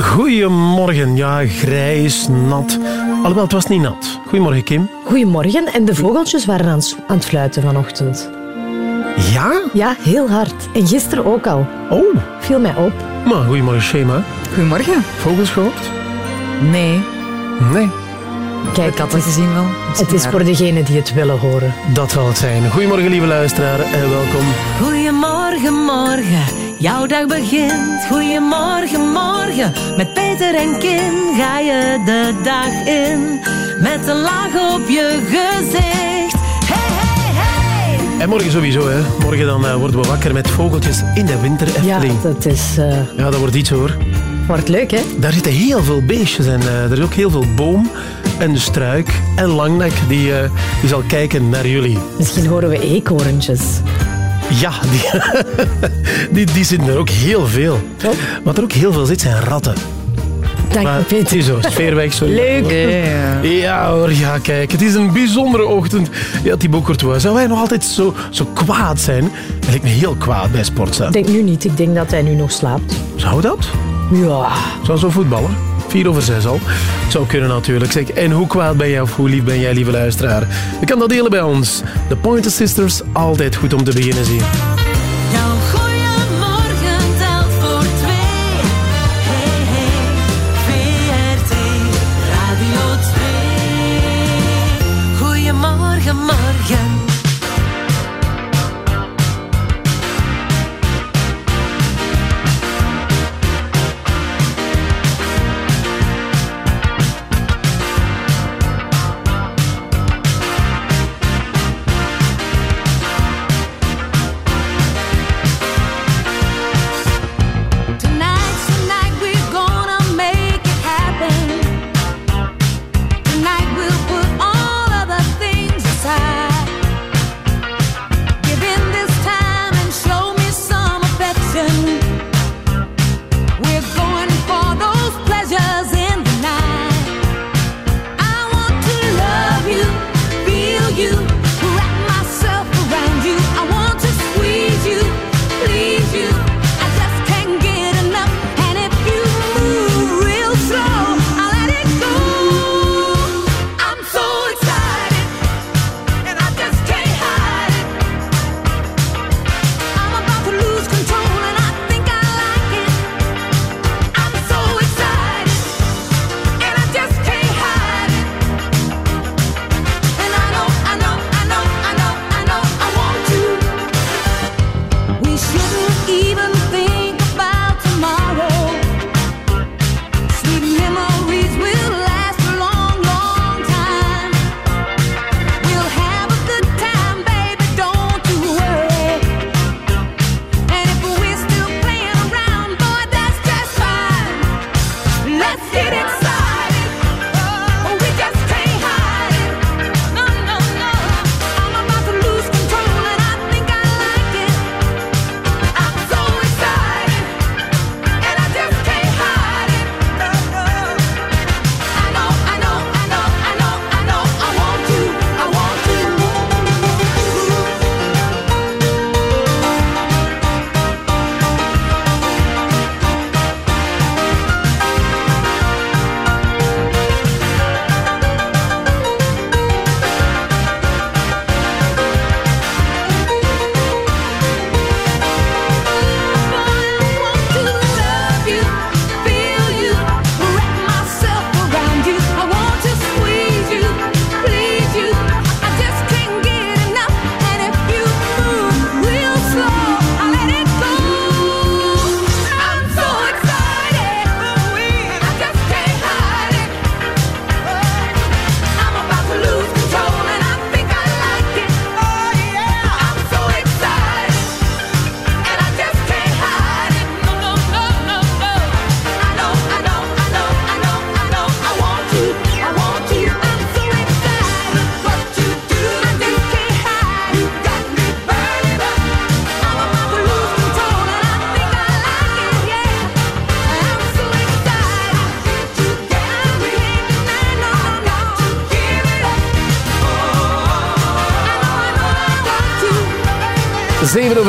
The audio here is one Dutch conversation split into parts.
Goedemorgen. Ja, grijs, nat. Alhoewel, het was niet nat. Goedemorgen, Kim. Goedemorgen. En de vogeltjes waren aan, het- aan het fluiten vanochtend. Ja? Ja, heel hard. En gisteren ook al. Oh, Viel mij op. maar goedemorgen, Shema. Goedemorgen. Vogels gehoord? Nee, Nee, Kijk, ik had het gezien wel. het is voor degenen die het willen horen. dat zal het zijn. Goedemorgen, lieve luisteraar, en welkom. Goedemorgen, morgen, jouw dag begint. Goedemorgen, morgen, met Peter en Kim ga je de dag in. Met een laag op je gezicht. Hey, hey, hey! En morgen sowieso, hè. Morgen dan eh, worden we wakker met vogeltjes in de winter Ja, dat is, eh, Ja, dat wordt iets hoor. wordt leuk, hè? Daar zitten heel veel beestjes en eh, er is ook heel veel boom en struik en langnek die, die zal kijken naar jullie. Misschien horen we eekhoorntjes. Ja, die, die, die zitten er ook heel veel. Oh. Wat er ook heel veel zit, zijn ratten. Dank Maar je, het Peter. is zo, sfeerweg. Sorry. Leuk. Ja hoor, ja kijk, het is een bijzondere ochtend. Ja, Thibaut Courtois, zou hij nog altijd zo, zo kwaad zijn? Hij lijkt me heel kwaad bij Sportza. Ik denk nu niet. Ik denk dat hij nu nog slaapt. Zou dat? Ja. Zou zo voetballen? Vier over zes al. Zou kunnen natuurlijk. Zeg, en hoe kwaad ben jij of hoe lief ben jij, lieve luisteraar? Je kan dat delen bij ons. De Pointer Sisters, altijd goed om te beginnen zien.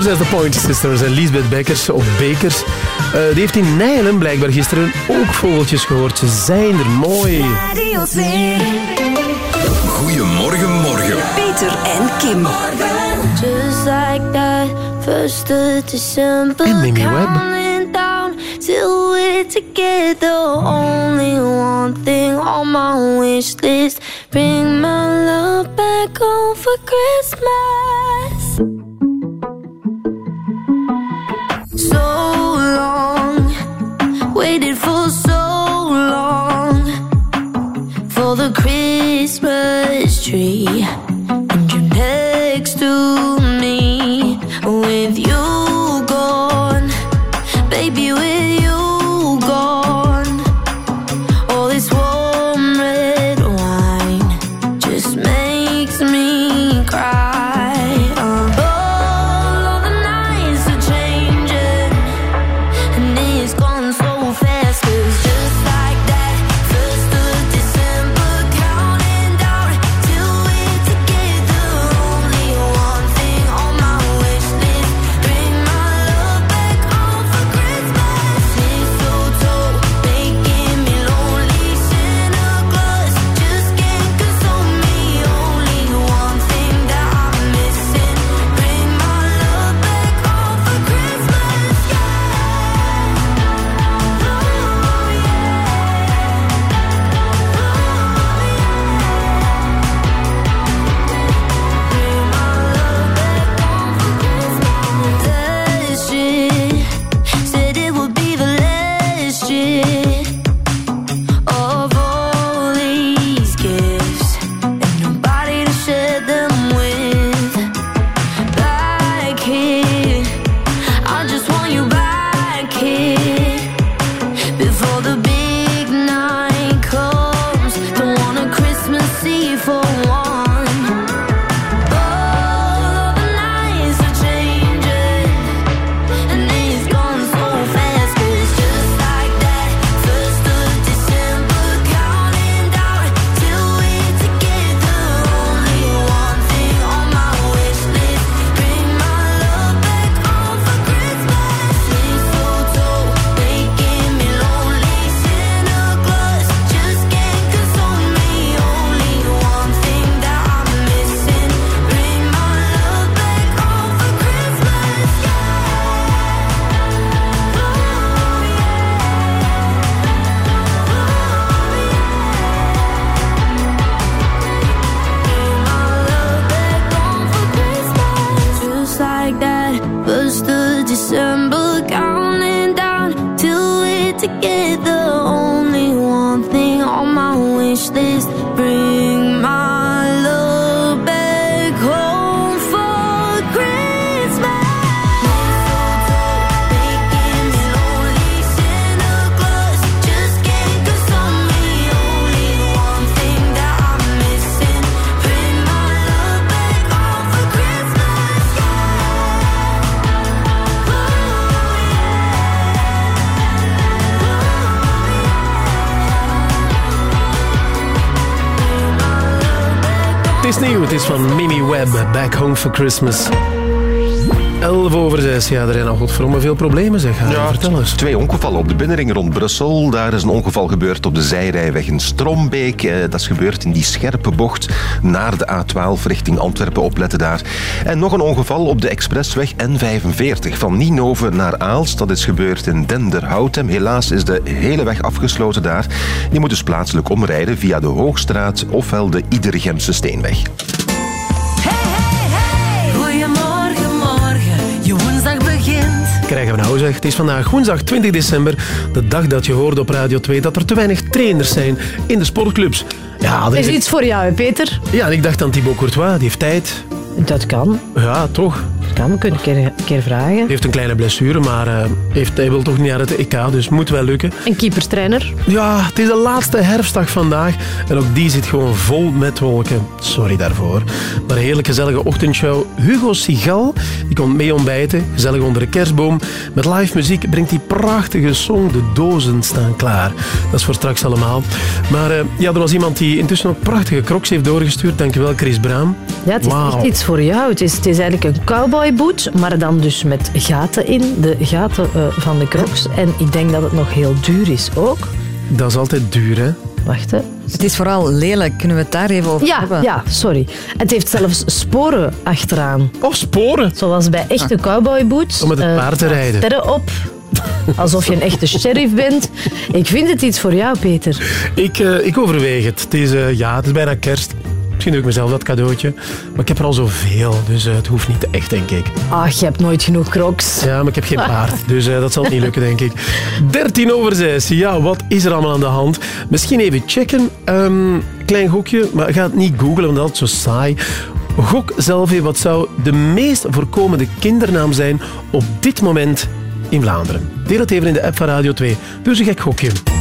7 over 6 de Pointer Sisters en Lisbeth Bekkers op Bekers. Eh, die heeft in Nijlen blijkbaar gisteren ook vogeltjes gehoord. Ze zijn er mooi. Goedemorgen, morgen. Peter en Kim. Just like that, first of December. En Mimi Webb. Till we're together. Only one thing on my wish list. Tree Christmas. 11 over 6, ja, er zijn al godverdomme veel problemen, zeg. Ja, vertel eens. Twee ongevallen op de binnenring rond Brussel. Daar is een ongeval gebeurd op de zijrijweg in Strombeek. Eh, Dat is gebeurd in die scherpe bocht naar de A12 richting Antwerpen. Opletten daar. En nog een ongeval op de expressweg N45 van Ninove naar Aalst. Dat is gebeurd in Denderhoutem. Helaas is de hele weg afgesloten daar. Je moet dus plaatselijk omrijden via de Hoogstraat ofwel de Iedergemse Steenweg. Het is vandaag woensdag 20 december, de dag dat je hoorde op Radio 2 dat er te weinig trainers zijn in de sportclubs. Ja, dat Is iets voor jou, Peter? ja en ik dacht aan Thibaut Courtois, die heeft tijd. Dat kan. Ja, toch? Dat kan. We kunnen een keer keer vragen. heeft een kleine blessure, maar eh, heeft, hij wil toch niet naar het EK, dus moet wel lukken. Een keeperstrainer. Ja, het is de laatste herfstdag vandaag en ook die zit gewoon vol met wolken. Sorry daarvoor. Maar een heerlijk gezellige ochtendshow. Hugo Sigal, die komt mee ontbijten, gezellig onder de kerstboom. Met live muziek brengt die prachtige song De Dozen staan klaar. Dat is voor straks allemaal. Maar eh, ja, er was iemand die intussen ook prachtige crocs heeft doorgestuurd. Dankjewel, Chris Braam. Ja, het is echt iets voor jou. Het is, het is eigenlijk een cowboyboot, maar dan dus met gaten in. De gaten eh, van de crocs. En ik denk dat het nog heel duur is ook. Dat is altijd duur, hè? Wacht, hè. Het is vooral lelijk. Kunnen we het daar even over Ja, hebben? ja, sorry. Het heeft zelfs sporen achteraan. Of sporen. Zoals bij echte cowboyboots. Om met het Eh, paard te rijden. Sterren op. Alsof je een echte sheriff bent. Ik vind het iets voor jou, Peter. Ik, eh, ik overweeg het. Het is, eh, ja, het is bijna kerst. Misschien doe ik mezelf dat cadeautje. Maar ik heb er al zoveel, dus eh, het hoeft niet echt, denk ik. Ach, je hebt nooit genoeg crocs. Ja, maar ik heb geen paard, dus eh, dat zal niet lukken, denk ik. 13 over 6. Ja, wat is er allemaal aan de hand? Misschien even checken. Ehm, klein gokje, maar ga het niet googlen, want dat is zo saai. Gok zelf even, wat zou de meest voorkomende kindernaam zijn op dit moment in Vlaanderen? Deel het even in de app van Radio 2. Dus een gek gokje.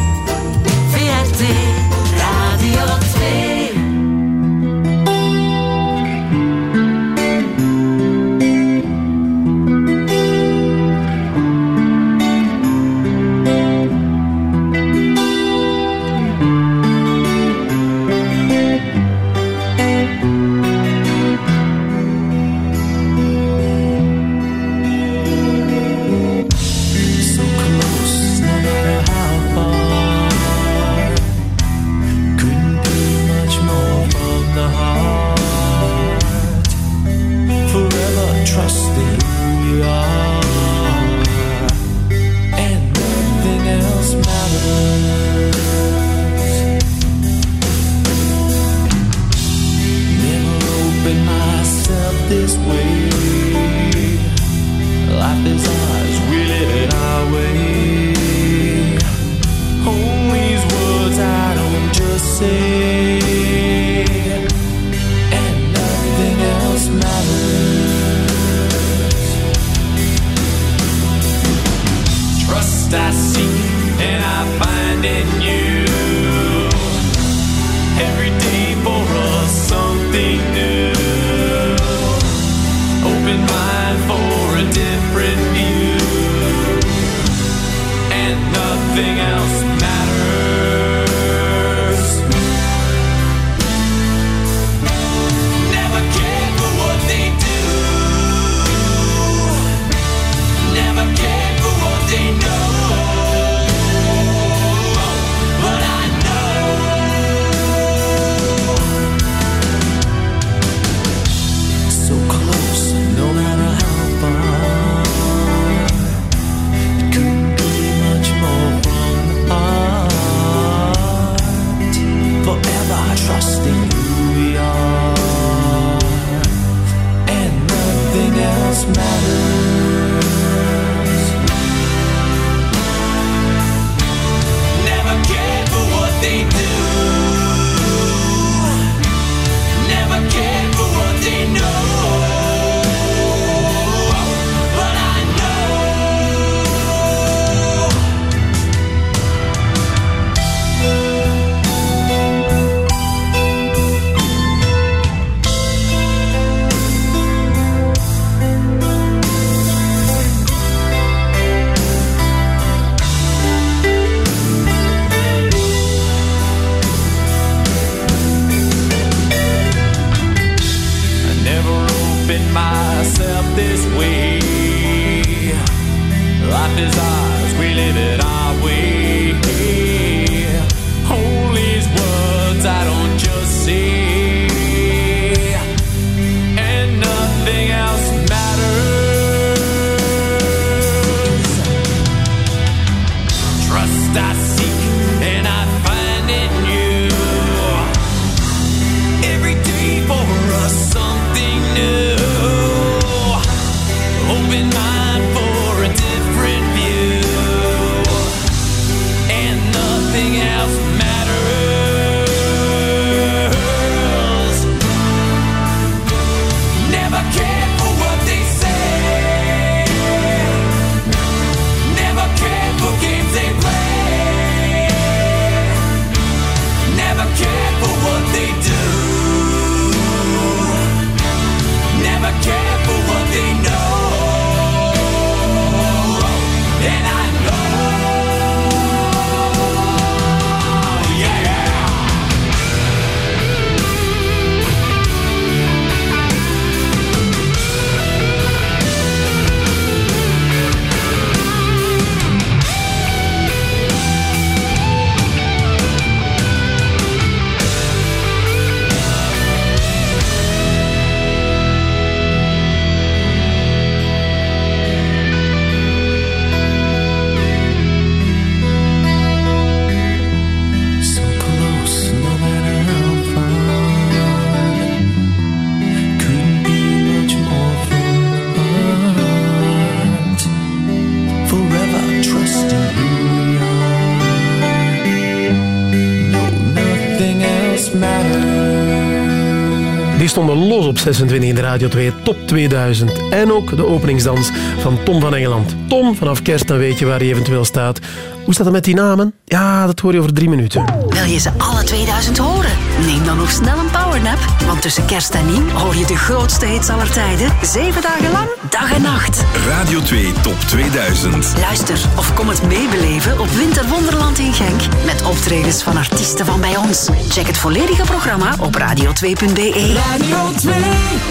Stonden los op 26 in de Radio 2 Top 2000. En ook de openingsdans van Tom van Engeland. Tom, vanaf kerst dan weet je waar hij eventueel staat. Hoe staat het met die namen? Ja, dat hoor je over drie minuten. Wil je ze alle 2000 horen? Neem dan nog snel een powernap. Want tussen kerst en nieuw hoor je de grootste hits aller tijden. Zeven dagen lang, dag en nacht. Radio 2 Top 2000. Luister of kom het meebeleven op Winterwonderland in Genk. Met optredens van artiesten van bij ons. Check het volledige programma op radio2.be. Radio 2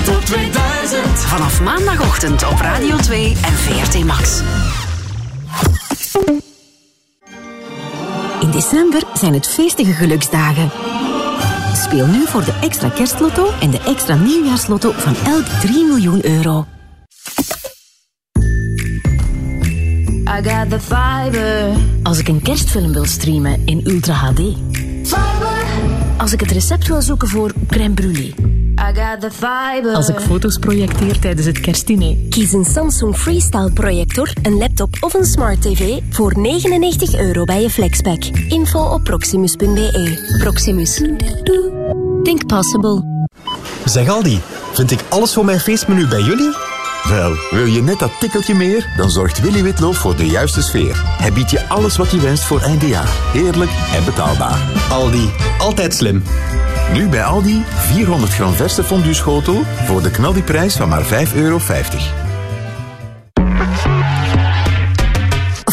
Top 2000. Vanaf maandagochtend op Radio 2 en VRT Max. In december zijn het feestige geluksdagen. Speel nu voor de extra kerstlotto en de extra nieuwjaarslotto van elk 3 miljoen euro. I got the fiber. Als ik een kerstfilm wil streamen in Ultra HD. Als ik het recept wil zoeken voor crème brûlée. I got the fiber. Als ik foto's projecteer tijdens het kerstdiner. Kies een Samsung Freestyle projector, een laptop of een smart tv voor 99 euro bij je Flexpack. Info op proximus.be. Proximus. Think possible. Zeg Aldi, vind ik alles voor mijn feestmenu bij jullie? Wel, wil je net dat tikkeltje meer? Dan zorgt Willy Witloof voor de juiste sfeer. Hij biedt je alles wat je wenst voor eindjaar. Heerlijk en betaalbaar. Aldi, altijd slim. Nu bij Aldi 400 gram verse fondue schotel voor de knaldiprijs van maar 5,50 euro.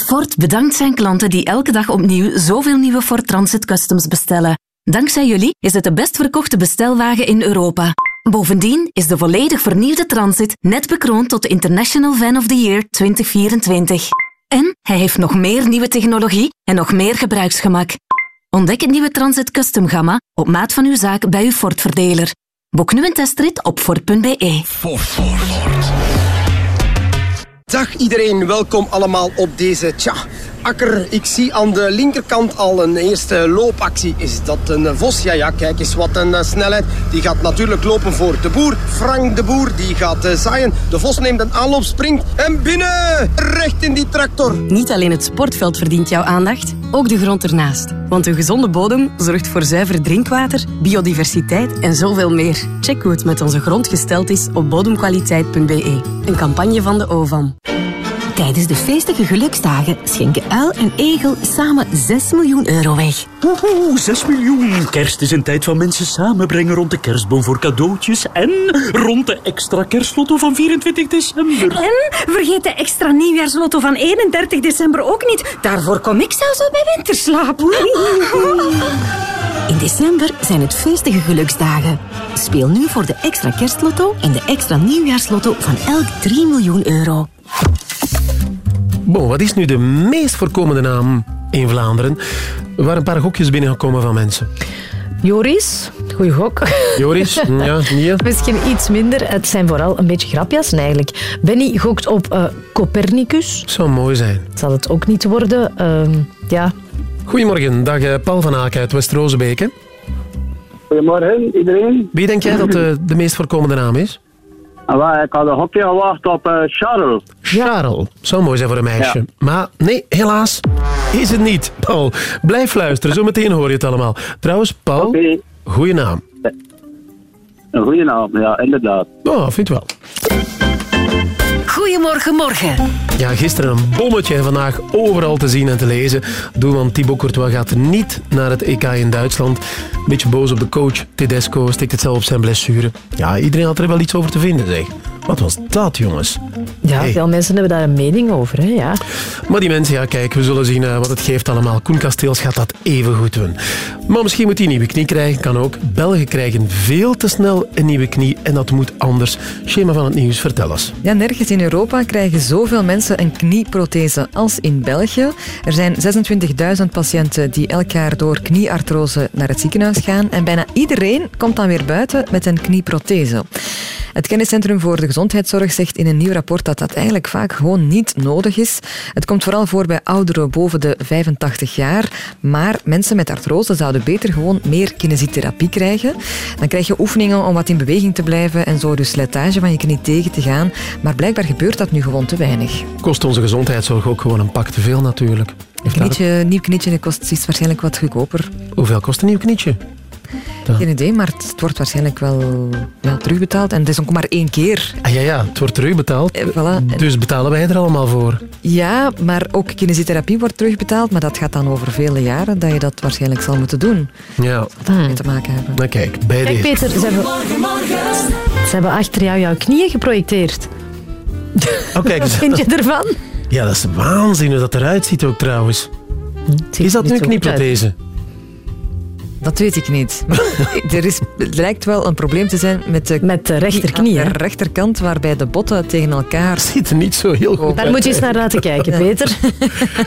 Ford bedankt zijn klanten die elke dag opnieuw zoveel nieuwe Ford Transit Customs bestellen. Dankzij jullie is het de best verkochte bestelwagen in Europa. Bovendien is de volledig vernieuwde Transit net bekroond tot de International Van of the Year 2024. En hij heeft nog meer nieuwe technologie en nog meer gebruiksgemak. Ontdek het nieuwe Transit Custom Gamma op maat van uw zaak bij uw Ford-verdeler. Boek nu een testrit op Ford.be. Dag iedereen, welkom allemaal op deze tja, akker. Ik zie aan de linkerkant al een eerste loopactie. Is dat een vos? Ja, ja, kijk eens wat een eh, snelheid. Die gaat natuurlijk lopen voor de boer. Frank de boer, die gaat eh, zaaien. De vos neemt een aanloop, springt en binnen! Recht in die tractor. Niet alleen het sportveld verdient jouw aandacht, ook de grond ernaast. Want een gezonde bodem zorgt voor zuiver drinkwater, biodiversiteit en zoveel meer. Check hoe het met onze grond gesteld is op bodemkwaliteit.be. Een campagne van de OVAM. Tijdens de feestige geluksdagen schenken Uil en Egel samen 6 miljoen euro weg. Oeh, 6 miljoen. Kerst is een tijd van mensen samenbrengen rond de kerstboom voor cadeautjes en rond de extra kerstlotto van 24 december. En vergeet de extra nieuwjaarslotto van 31 december ook niet. Daarvoor kom ik zelfs al bij winterslaap. In december zijn het feestige geluksdagen. Speel nu voor de extra kerstlotto en de extra nieuwjaarslotto van elk 3 miljoen euro. Bon, wat is nu de meest voorkomende naam in Vlaanderen? Er waren een paar gokjes binnengekomen van mensen. Joris, goeie gok. Joris, ja, niet. Misschien iets minder. Het zijn vooral een beetje grapjas eigenlijk. Benny gokt op eh, Copernicus. Zou mooi zijn. Zal het ook niet worden. Ehm, ja. Goedemorgen, dag eh, Paul van Aken uit West-Rozenbeek. Goedemorgen iedereen. Wie denk jij dat de, de meest voorkomende naam is? Ah, Ik had een hokje gewacht op eh, Charles. Charles. Zou mooi zijn voor een meisje. Maar nee, helaas is het niet. Paul, blijf luisteren. Zometeen hoor je het allemaal. Trouwens, Paul, goeie naam. Een goede naam, ja, inderdaad. Oh, vind wel. Goedemorgen, morgen. Ja, gisteren een bommetje en vandaag overal te zien en te lezen. Doelman Thibaut Courtois gaat niet naar het EK in Duitsland. Een beetje boos op de coach. Tedesco stikt het zelf op zijn blessure. Ja, iedereen had er wel iets over te vinden, zeg. Wat was dat, jongens? Ja, Hey. veel mensen hebben daar een mening over. Hè? Ja. Maar die mensen, ja, kijk, we zullen zien eh, wat het geeft allemaal. Koen Kasteels gaat dat even goed doen. Maar misschien moet hij een nieuwe knie krijgen, kan ook. Belgen krijgen veel te snel een nieuwe knie en dat moet anders. Schema van het nieuws, vertel eens. Ja, nergens in Europa krijgen zoveel mensen een knieprothese als in België. Er zijn 26.000 patiënten die elk jaar door knieartrose naar het ziekenhuis gaan. En bijna iedereen komt dan weer buiten met een knieprothese. Het Kenniscentrum voor de Gezondheidszorg zegt in een nieuw rapport dat dat eigenlijk vaak gewoon niet nodig is. Het komt vooral voor bij ouderen boven de 85 jaar. Maar mensen met artrose zouden beter gewoon meer kinesietherapie krijgen. Dan krijg je oefeningen om wat in beweging te blijven en zo de slijtage van je knie tegen te gaan. Maar blijkbaar gebeurt dat nu gewoon te weinig. Kost onze gezondheidszorg ook gewoon een pak te veel natuurlijk. Een knietje, nieuw knietje kost is waarschijnlijk wat goedkoper. Hoeveel kost een nieuw knietje? Dan- Geen idee, maar het wordt waarschijnlijk wel, wel terugbetaald. En het is ook maar één keer. Ah, ja, ja, het wordt terugbetaald. Eh, voilà. Dus betalen wij er allemaal voor. Ja, maar ook kinesietherapie wordt terugbetaald. Maar dat gaat dan over vele jaren dat je dat waarschijnlijk zal moeten doen. Ja. Dat daarmee te maken hebben. Nou kijk, bij Kijk deze. Peter, ze hebben, ze hebben achter jou jouw knieën geprojecteerd. Oh, Wat vind je ervan? Ja, dat is waanzin hoe dat eruit ziet ook trouwens. Is dat nu een knieprothese? Dat weet ik niet. Maar er, is, er lijkt wel een probleem te zijn met de, met de rechterknie. aan de rechterkant, waarbij de botten tegen elkaar... Ziet er niet zo heel goed Daar moet je eens naar laten kijken, Peter.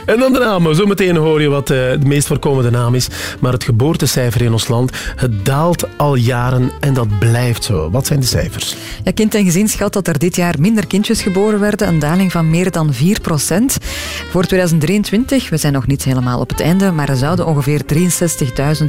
En dan de naam. Zometeen hoor je wat eh, de meest voorkomende naam is. Maar het geboortecijfer in ons land, het daalt al jaren en dat blijft zo. Wat zijn de cijfers? Ja, Kind en Gezin schat dat er dit jaar minder kindjes geboren werden, een daling van meer dan 4% Voor 2023, we zijn nog niet helemaal op het einde, maar er zouden ongeveer 63.000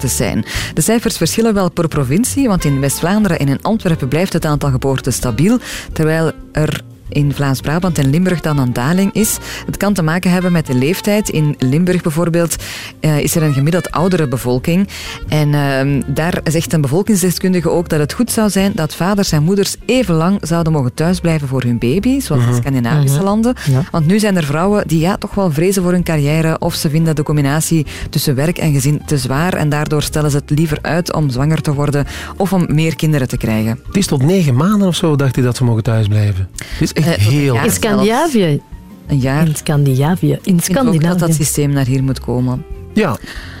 zijn. De cijfers verschillen wel per provincie, want in West-Vlaanderen en in Antwerpen blijft het aantal geboortes stabiel, terwijl er in Vlaams-Brabant en Limburg dan een daling is. Het kan te maken hebben met de leeftijd. In Limburg bijvoorbeeld eh, is er een gemiddeld oudere bevolking. En ehm, daar zegt een bevolkingsdeskundige ook dat het goed zou zijn dat vaders en moeders even lang zouden mogen thuisblijven voor hun baby, zoals in Mhm. Scandinavische Mhm. landen. Ja. Want nu zijn er vrouwen die ja, toch wel vrezen voor hun carrière of ze vinden de combinatie tussen werk en gezin te zwaar en daardoor stellen ze het liever uit om zwanger te worden of om meer kinderen te krijgen. Het is tot negen maanden of zo, dacht ik, dat ze mogen thuisblijven. Het is echt heel... In Scandinavië. Een jaar. In Scandinavië. In Ik vind ook dat Scandinavië. dat systeem naar hier moet komen. Ja,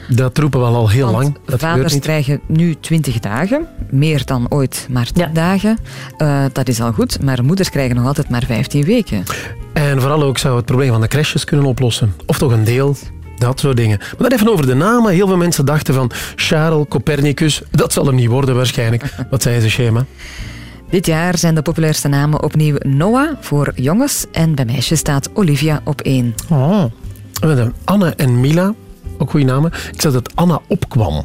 dat roepen we al heel Want lang. Dat vaders niet. krijgen nu 20 dagen, meer dan ooit maar 10 dagen. Eh, dat is al goed, maar moeders krijgen nog altijd maar 15 weken. En vooral ook zou het probleem van de crashes kunnen oplossen. Of toch een deel. Dat soort dingen. Maar dan even over de namen. Heel veel mensen dachten van Charles, Copernicus. Dat zal hem niet worden waarschijnlijk. Wat zei ze, Schema? Dit jaar zijn de populairste namen opnieuw Noah voor jongens en bij meisjes staat Olivia op één. Oh. We hebben Anne en Mila. Ook goede namen. Ik zag dat Anna opkwam.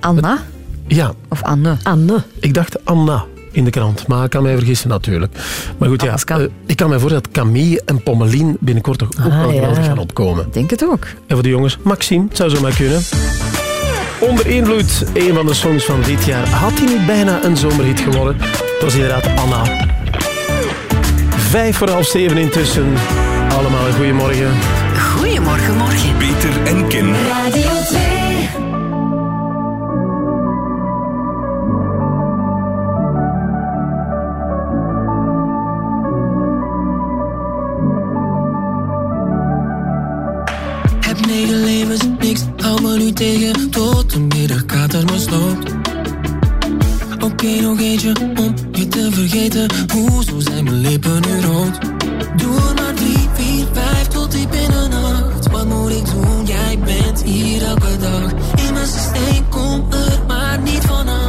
Anna Ja. of Anne? Anne. Ik dacht Anna in de krant, maar ik kan mij vergissen natuurlijk. Maar goed, ja, eh, ik kan me voorstellen dat Camille en Pommelien binnenkort toch ook Ah, wel ja. gaan opkomen. Denk het ook. En voor de jongens, Maxime, het zou zo maar kunnen. Onder invloed, een van de songs van dit jaar. Had hij niet bijna een zomerhit geworden? Het was inderdaad Anna. Vijf voor half zeven intussen. Allemaal een goeiemorgen. Goedemorgen, morgen. Peter en Kim. Radio niks. Houdt me nu tegen Tot de middagkater me sloopt Oké, nog eentje om je te vergeten. Hoezo zijn mijn lippen nu rood? Doe maar drie, vier, vijf tot diep in de nacht. Wat moet ik doen? Jij bent hier elke dag. In mijn systeem, kom er maar niet vanaf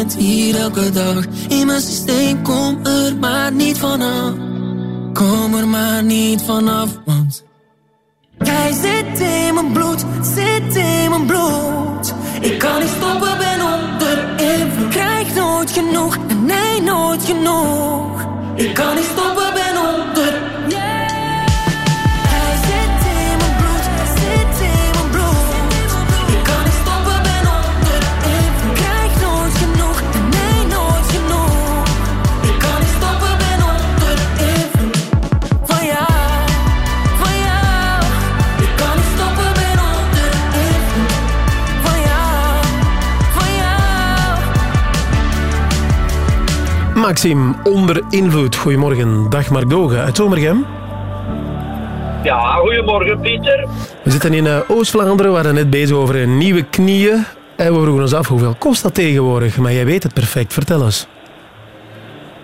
bent hier elke dag. In mijn systeem, kom er maar niet vanaf. Kom er maar niet vanaf, want Jij zit in mijn bloed, zit in mijn bloed. Ik kan niet stoppen, ben onder de invloed. Krijg nooit genoeg, en nee, nooit genoeg. Ik kan niet stoppen, Maxime, onder invloed. Goedemorgen. Dag Mark Dogen uit Zomergem. Ja, goedemorgen Pieter. We zitten in eh, Oost-Vlaanderen. We waren net bezig over nieuwe knieën. En we vroegen ons af, hoeveel kost dat tegenwoordig? Maar jij weet het perfect. Vertel eens.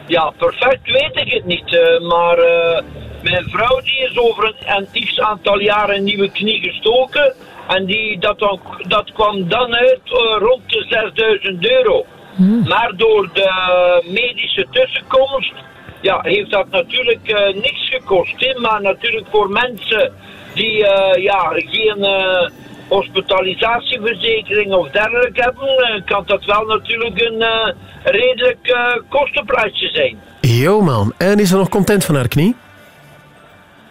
Ja, perfect weet ik het niet. eh, maar eh, mijn vrouw die is over een, x aantal jaren een nieuwe knie gestoken. En die, dat, dan, dat kwam dan uit eh, rond de 6000 euro. Maar door de medische tussenkomst ja, heeft dat natuurlijk eh, niks gekost. Hè? Maar natuurlijk voor mensen die eh, ja, geen eh, hospitalisatieverzekering of dergelijke hebben, kan dat wel natuurlijk een redelijk kostenprijsje zijn. Jo man, en is ze nog content van haar knie?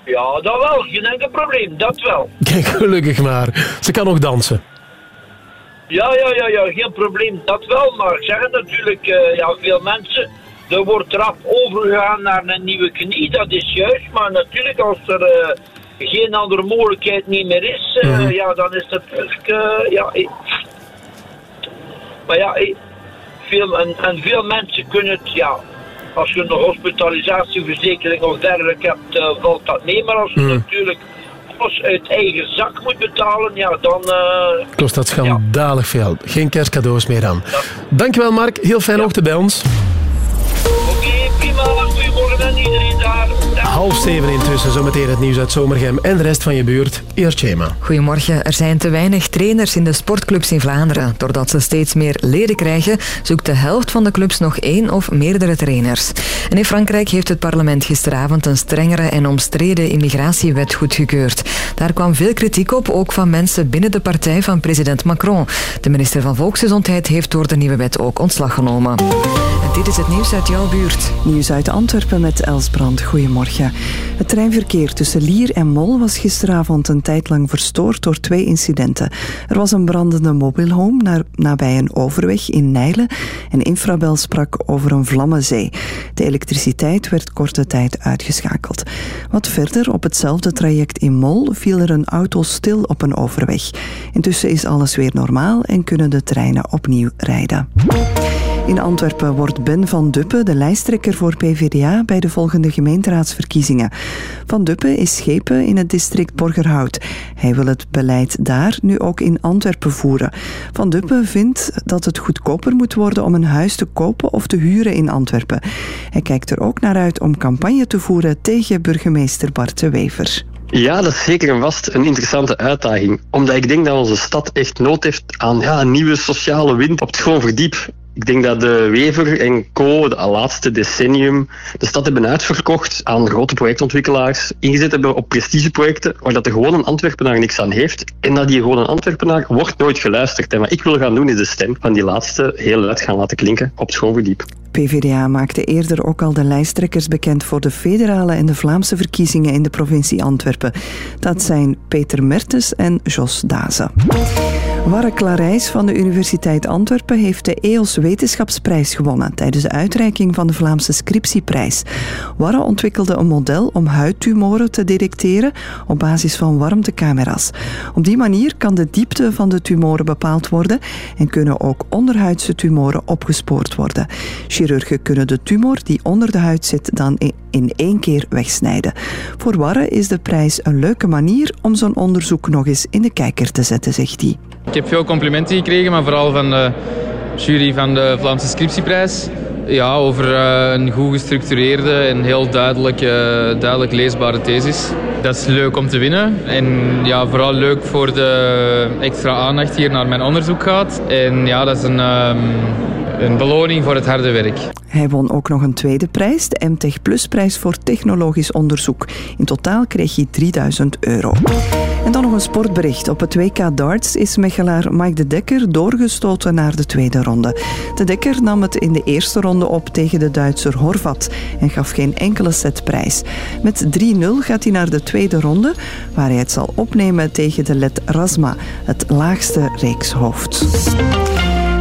Ja, dat wel. Geen enkel probleem. Dat wel. Kijk, gelukkig maar. Ze kan nog dansen. Ja, ja, ja, ja. Geen probleem. Dat wel. Maar ik zeg het natuurlijk, eh, ja, veel mensen... Er wordt rap overgegaan naar een nieuwe knie. Dat is juist. Maar natuurlijk, als er eh, geen andere mogelijkheid niet meer is... eh, Mhm. ja, dan is natuurlijk... eh, ja, eh. Maar ja, veel, en, en veel mensen kunnen het... Ja, als je een hospitalisatieverzekering of dergelijke hebt, valt dat mee. Maar als je Mhm. natuurlijk alles uit eigen zak moet betalen, ja, dan... eh, Kost dat schandalig veel. Geen kerstcadeaus meer aan. Dankjewel Mark, heel fijne ochtend bij ons. Oké, prima. Goedemorgen aan iedereen daar. Half zeven intussen, zometeen het nieuws uit Zomergem en de rest van je buurt. Eerst Jema. Goedemorgen. Er zijn te weinig trainers in de sportclubs in Vlaanderen. Doordat ze steeds meer leden krijgen, zoekt de helft van de clubs nog één of meerdere trainers. En in Frankrijk heeft het parlement gisteravond een strengere en omstreden immigratiewet goedgekeurd. Daar kwam veel kritiek op, ook van mensen binnen de partij van president Macron. De minister van Volksgezondheid heeft door de nieuwe wet ook ontslag genomen. En dit is het nieuws uit jouw buurt. Nieuws uit Antwerpen met Els Brand. Goedemorgen. Het treinverkeer tussen Lier en Mol was gisteravond een tijd lang verstoord door twee incidenten. Er was een brandende mobile home naar, nabij een overweg in Nijlen en Infrabel sprak over een vlammenzee. De elektriciteit werd korte tijd uitgeschakeld. Wat verder, op hetzelfde traject in Mol, viel er een auto stil op een overweg. Intussen is alles weer normaal en kunnen de treinen opnieuw rijden. In Antwerpen wordt Ben van Duppe de lijsttrekker voor PvdA bij de volgende gemeenteraadsverkiezingen. Van Duppe is schepen in het district Borgerhout. Hij wil het beleid daar nu ook in Antwerpen voeren. Van Duppe vindt dat het goedkoper moet worden om een huis te kopen of te huren in Antwerpen. Hij kijkt er ook naar uit om campagne te voeren tegen burgemeester Bart de Wever. Ja, dat is zeker en vast een interessante uitdaging. Omdat ik denk dat onze stad echt nood heeft aan ja, een nieuwe sociale wind op het gewoon verdiep. Ik denk dat de Wever en Co. de laatste decennium de stad hebben uitverkocht aan grote projectontwikkelaars, ingezet hebben op prestigeprojecten waar dat de gewone Antwerpenaar niks aan heeft. En dat die gewone Antwerpenaar wordt nooit geluisterd. En wat ik wil gaan doen is de stem van die laatste heel luid gaan laten klinken op schoonverdiep. PvdA maakte eerder ook al de lijsttrekkers bekend voor de federale en de Vlaamse verkiezingen in de provincie Antwerpen. Dat zijn Peter Mertens en Jos Dazen. Warre Clarijs van de Universiteit Antwerpen heeft de EOS Wetenschapsprijs gewonnen tijdens de uitreiking van de Vlaamse Scriptieprijs. Warre ontwikkelde een model om huidtumoren te detecteren op basis van warmtecamera's. Op die manier kan de diepte van de tumoren bepaald worden en kunnen ook onderhuidse tumoren opgespoord worden. Chirurgen kunnen de tumor die onder de huid zit dan in één keer wegsnijden. Voor Warre is de prijs een leuke manier om zo'n onderzoek nog eens in de kijker te zetten, zegt hij. Ik heb veel complimenten gekregen, maar vooral van de jury van de Vlaamse Scriptieprijs. Ja, over eh, een goed gestructureerde en heel duidelijk, eh, duidelijk leesbare thesis. Dat is leuk om te winnen. En ja, vooral leuk voor de extra aandacht hier naar mijn onderzoek gaat. En ja, dat is een, ehm, een beloning voor het harde werk. Hij won ook nog een tweede prijs, de MTech Plus-prijs voor technologisch onderzoek. In totaal kreeg hij 3000 euro. En dan nog een sportbericht. Op het WK darts is Mechelaar Mike de Dekker doorgestoten naar de tweede ronde. De Dekker nam het in de eerste ronde op tegen de Duitser Horvat en gaf geen enkele setprijs. Met 3-0 gaat hij naar de tweede ronde, waar hij het zal opnemen tegen de Let Rasma, het laagste reekshoofd.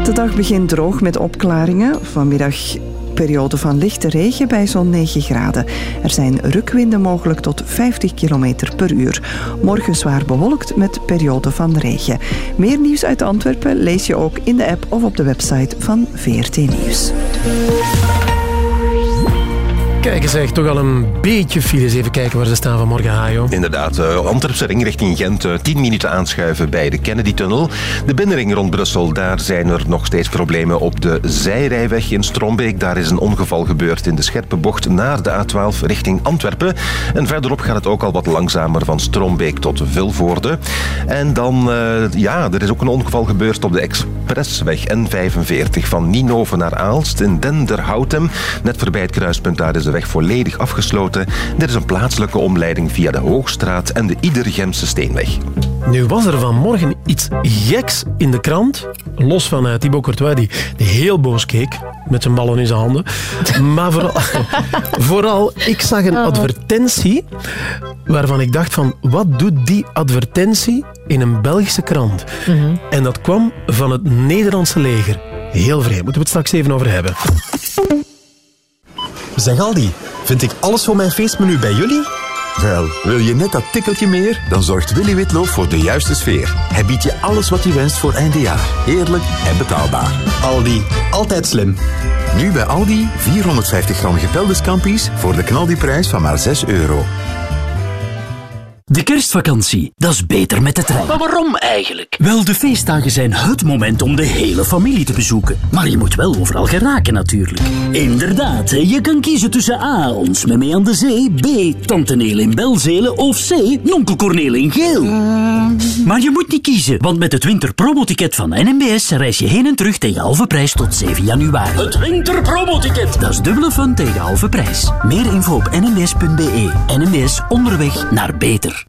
De dag begint droog met opklaringen. Vanmiddag periode van lichte regen bij zo'n 9 graden. Er zijn rukwinden mogelijk tot 50 km per uur. Morgen zwaar bewolkt met periode van regen. Meer nieuws uit Antwerpen lees je ook in de app of op de website van VRT Nieuws. Kijk eens, echt toch al een beetje files. Even kijken waar ze staan vanmorgen, Hajo. Inderdaad, uh, Antwerpse ring richting Gent. Uh, 10 minuten aanschuiven bij de Kennedy-tunnel. De binnenring rond Brussel, daar zijn er nog steeds problemen op de zijrijweg in Strombeek. Daar is een ongeval gebeurd in de scherpe bocht naar de A12 richting Antwerpen. En verderop gaat het ook al wat langzamer van Strombeek tot Vilvoorde. En dan, uh, ja, er is ook een ongeval gebeurd op de expressweg N45 van Ninove naar Aalst in Denderhoutem. Net voorbij het kruispunt, daar is de weg volledig afgesloten. Er is een plaatselijke omleiding via de Hoogstraat en de Iedergemse Steenweg. Nu was er vanmorgen iets geks in de krant. Los van uh, Thibaut Courtois, die, die heel boos keek met zijn ballon in zijn handen. Maar vooral, vooral, ik zag een advertentie waarvan ik dacht van, wat doet die advertentie in een Belgische krant? Mm -hmm. En dat kwam van het Nederlandse leger. Heel vreemd, moeten we het straks even over hebben. Zeg Aldi, vind ik alles voor mijn feestmenu bij jullie? Wel, wil je net dat tikkeltje meer? Dan zorgt Willy Witloof voor de juiste sfeer. Hij biedt je alles wat je wenst voor eindejaar. Eerlijk en betaalbaar. Aldi, altijd slim. Nu bij Aldi 450 gram gepelde scampi's voor de knaldiprijs van maar 6 euro. De kerstvakantie, dat is beter met de trein. Maar waarom eigenlijk? Wel, de feestdagen zijn het moment om de hele familie te bezoeken. Maar je moet wel overal geraken natuurlijk. Inderdaad, je kan kiezen tussen A, ons met mee aan de zee, B, Tante Neel in Belzelen of C, Nonkel Corneel in Geel. Maar je moet niet kiezen, want met het winterpromoticket van NMBS reis je heen en terug tegen halve prijs tot 7 januari. Het winterpromoticket! Dat is dubbele fun tegen halve prijs. Meer info op nmbs.be. NMBS onderweg naar beter.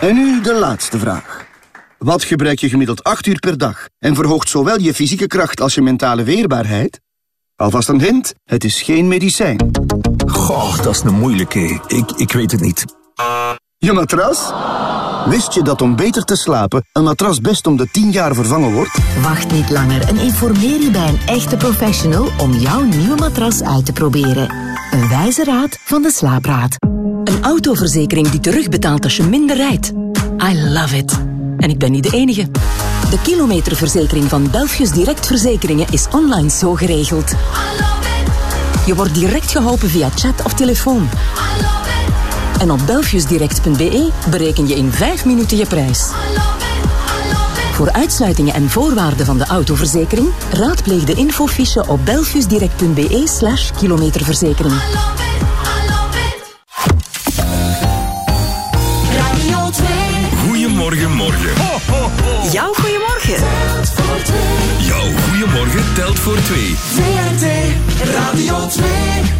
En nu de laatste vraag. Wat gebruik je gemiddeld 8 uur per dag en verhoogt zowel je fysieke kracht als je mentale weerbaarheid? Alvast een hint, het is geen medicijn. Goh, dat is een moeilijke. Ik, ik weet het niet. Je matras? Wist je dat om beter te slapen een matras best om de 10 jaar vervangen wordt? Wacht niet langer en informeer je bij een echte professional om jouw nieuwe matras uit te proberen. Een wijze raad van de Slaapraad. Een autoverzekering die terugbetaalt als je minder rijdt. I love it. En ik ben niet de enige. De kilometerverzekering van Belfius Direct Verzekeringen is online zo geregeld. Je wordt direct geholpen via chat of telefoon. En op belfiusdirect.be bereken je in 5 minuten je prijs. Voor uitsluitingen en voorwaarden van de autoverzekering raadpleeg de infofiche op belfiusdirect.be slash kilometerverzekering. Goedemorgen, morgen. Jouw goedemorgen. Jouw goedemorgen telt voor twee. VRT Radio 2.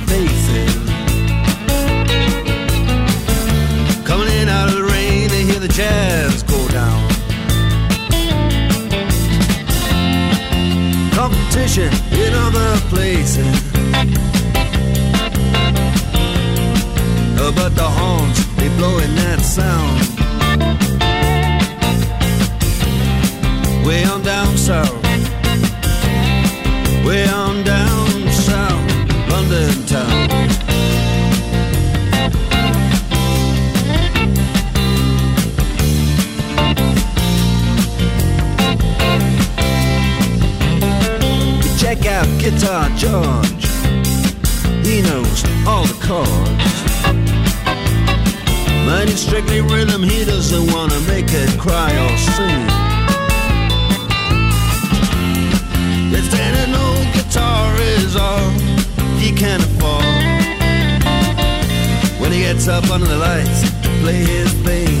Competition in other places. Uh, But the horns, they blowing that sound. Guitar George. He knows all the chords. In strictly rhythm, he doesn't wanna make it cry or sing. If an old guitar is all he can afford. When he gets up under the lights play his thing.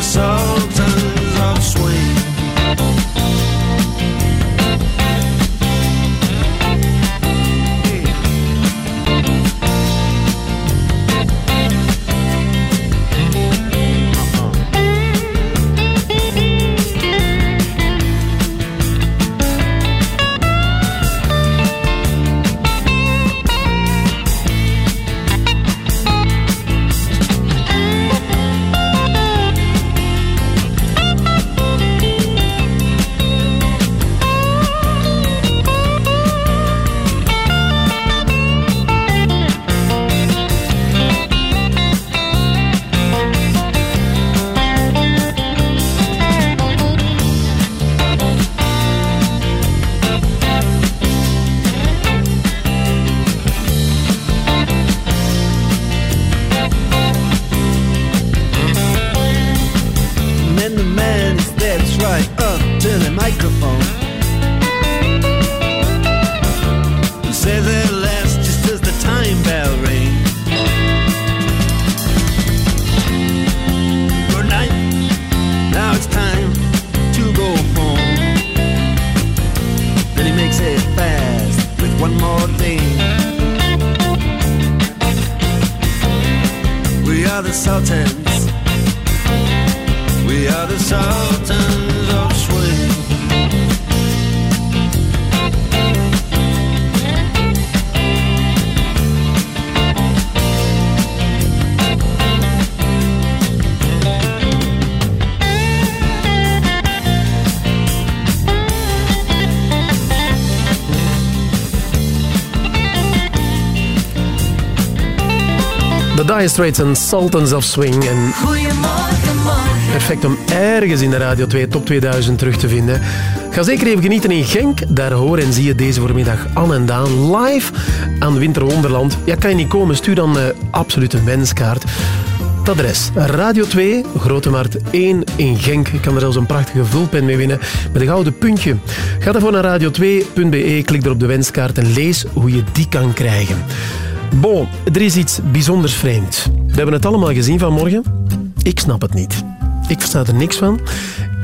With the Sultans Straits en Sultans of Swing. En perfect om ergens in de Radio 2 Top 2000 terug te vinden. Ga zeker even genieten in Genk. Daar hoor en zie je deze voormiddag Anne en Daan live aan Winterwonderland. Ja, kan je niet komen? Stuur dan eh, absoluut een wenskaart. Het adres Radio 2, Grote Markt 1 in Genk. Je kan er zelfs een prachtige vulpen mee winnen met een gouden puntje. Ga daarvoor naar radio2.be, klik er op de wenskaart en lees hoe je die kan krijgen. Bon, er is iets bijzonders vreemd. We hebben het allemaal gezien vanmorgen. Ik snap het niet. Ik versta er niks van.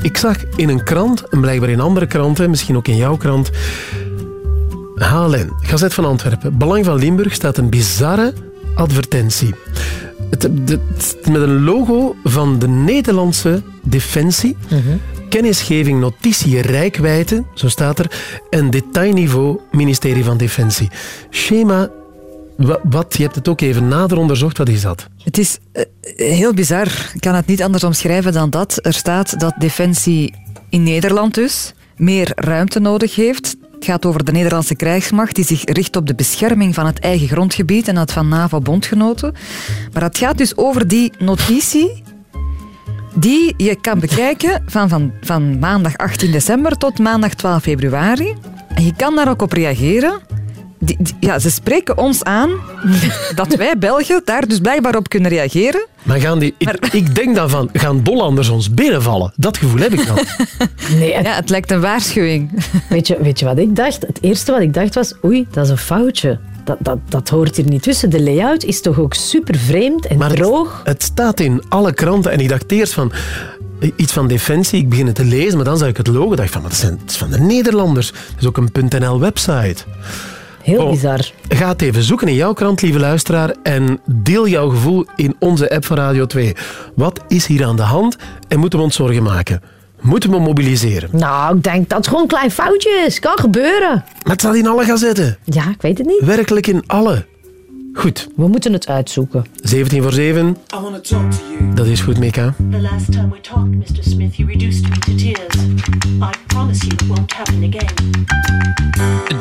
Ik zag in een krant, en blijkbaar in andere kranten, misschien ook in jouw krant, HLN, Gazet van Antwerpen, Belang van Limburg, staat een bizarre advertentie. Het, met een logo van de Nederlandse Defensie. Kennisgeving, notitie, rijkwijde, zo staat er. En detailniveau, ministerie van Defensie. Schema, wat? Je hebt het ook even nader onderzocht. Wat is dat? Het is eh, heel bizar. Ik kan het niet anders omschrijven dan dat. Er staat dat Defensie in Nederland dus meer ruimte nodig heeft. Het gaat over de Nederlandse krijgsmacht die zich richt op de bescherming van het eigen grondgebied en dat van NAVO-bondgenoten. Maar het gaat dus over die notitie die je kan bekijken van, van, van maandag 18 december tot maandag 12 februari. En je kan daar ook op reageren. Die- die- ja, ze spreken ons aan dat wij Belgen daar dus blijkbaar op kunnen reageren. Maar gaan die, ik, ik denk dan van, gaan Bollanders ons binnenvallen? Dat gevoel heb ik dan. Nee, het, ja, het lijkt een waarschuwing. Weet je, weet je wat ik dacht? Het eerste wat ik dacht was, oei, dat is een foutje. Dat, dat, dat hoort hier niet tussen. De layout is toch ook super vreemd en droog? Het staat in alle kranten en ik dacht eerst van iets van defensie. Ik begin het te lezen, maar dan zag ik het logo. dacht van, maar dat, zijn, dat is van de Nederlanders. Dat is ook een .nl website. Heel bizar. Ga het even zoeken in jouw krant, lieve luisteraar, en deel jouw gevoel in onze app van Radio 2. Wat is hier aan de hand en moeten we ons zorgen maken? Moeten we mobiliseren? Nou, ik denk dat het gewoon een klein foutje is. Kan gebeuren. Maar het staat in alle gazetten. Ja, ik weet het niet. Werkelijk in alle. Goed. We moeten het uitzoeken. 17 voor 7. I wanna talk to you. Dat is goed, Mika. The last time we talked, Mr. Smith, you reduced me to tears. I promise you it won't happen again.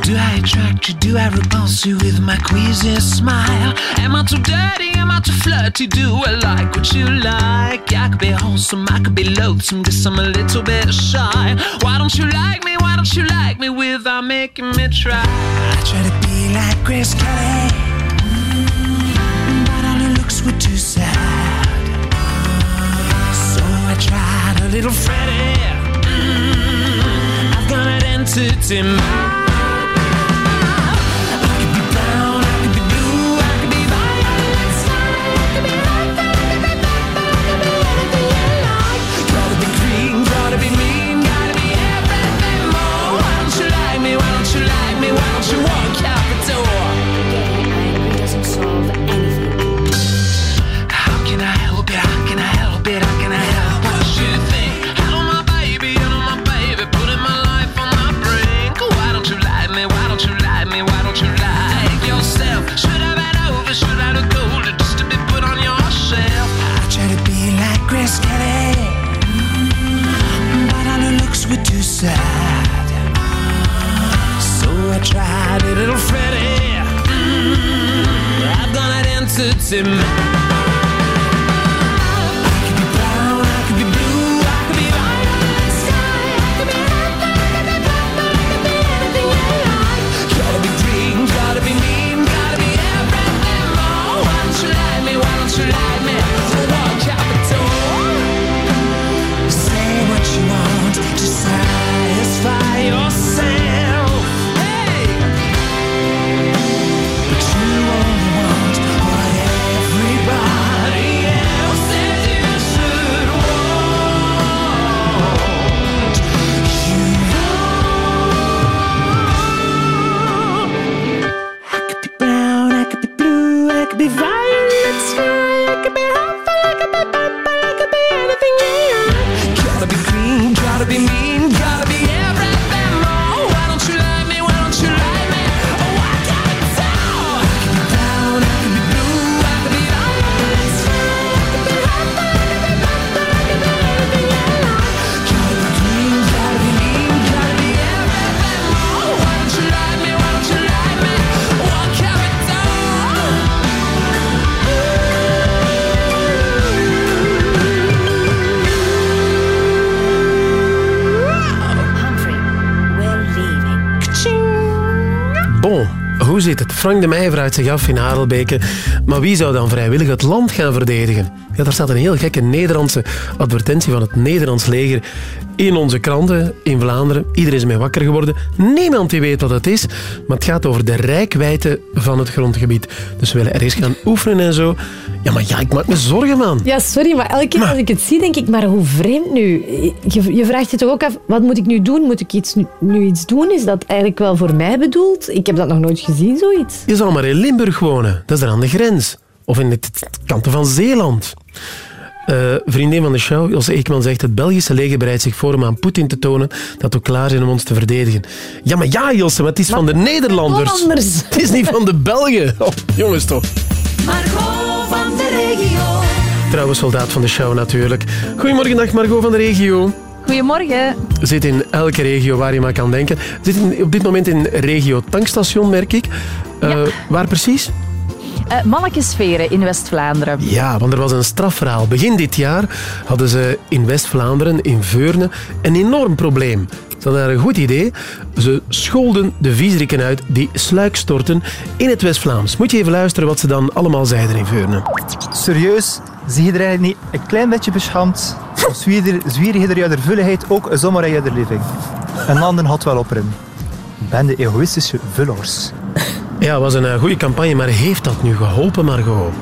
Do I attract you? Do I repulse you with my queasy smile? Am I too dirty? Am I too flirty? Do I like what you like? I could be wholesome, I could be loathsome, guess I'm a little bit shy. Why don't you like me? Why don't you like me without making me try? I try to be like Grace Kelly, were too sad. So I tried a little Freddie. Mm, I've got an entity mind. Tried a little Freddie. Mm, I've done it entity man. Gotta divine. Hoe zit het? Frank de Meijer vraagt zich af in Harelbeke. Maar wie zou dan vrijwillig het land gaan verdedigen? Ja, daar staat een heel gekke Nederlandse advertentie van het Nederlands leger in onze kranten in Vlaanderen. Iedereen is mee wakker geworden. Niemand die weet wat het is. Maar het gaat over de rijkwijde van het grondgebied. Dus we willen ergens gaan oefenen en zo. Ja, maar ja, ik maak me zorgen, man. Ja, sorry, maar elke keer als ik het zie, denk ik, maar hoe vreemd nu. Je, je vraagt je toch ook af, wat moet ik nu doen? Moet ik iets, nu, nu iets doen? Is dat eigenlijk wel voor mij bedoeld? Ik heb dat nog nooit gezien, zoiets. Je zal maar in Limburg wonen. Dat is er aan de grens. Of in de kanten van Zeeland. Eh, vriendin van de show, Ilse Eekman, zegt het Belgische leger bereidt zich voor om aan Poetin te tonen dat we klaar zijn om ons te verdedigen. Ja, maar ja, Ilse, maar het is van de Nederlanders. Het is niet van de Belgen. Oh, jongens toch. Margot van de regio. Trouwe soldaat van de show natuurlijk. Goedemorgen, dag Margot van de regio. Goedemorgen. Zit in elke regio waar je maar kan denken. Zit in- op dit moment in regio tankstation, merk ik. Eh, Waar precies? Eh Mannekesferen in West-Vlaanderen. Ja, want er was een strafverhaal. Begin dit jaar hadden ze in West-Vlaanderen, in Veurne, een enorm probleem. Ze hadden daar een goed idee. Ze scholden de viesrikken uit die sluik storten in het West-Vlaams. Moet je even luisteren wat ze dan allemaal zeiden in Veurne. Serieus, zie je er eigenlijk niet een klein beetje beschaamd? Of zwier zwier je er vulligheid ook zomaar in je living? Een ander had wel op hem. Ben de egoïstische vullers. Ja, het was een eh, goede campagne, maar heeft dat nu geholpen, Margot?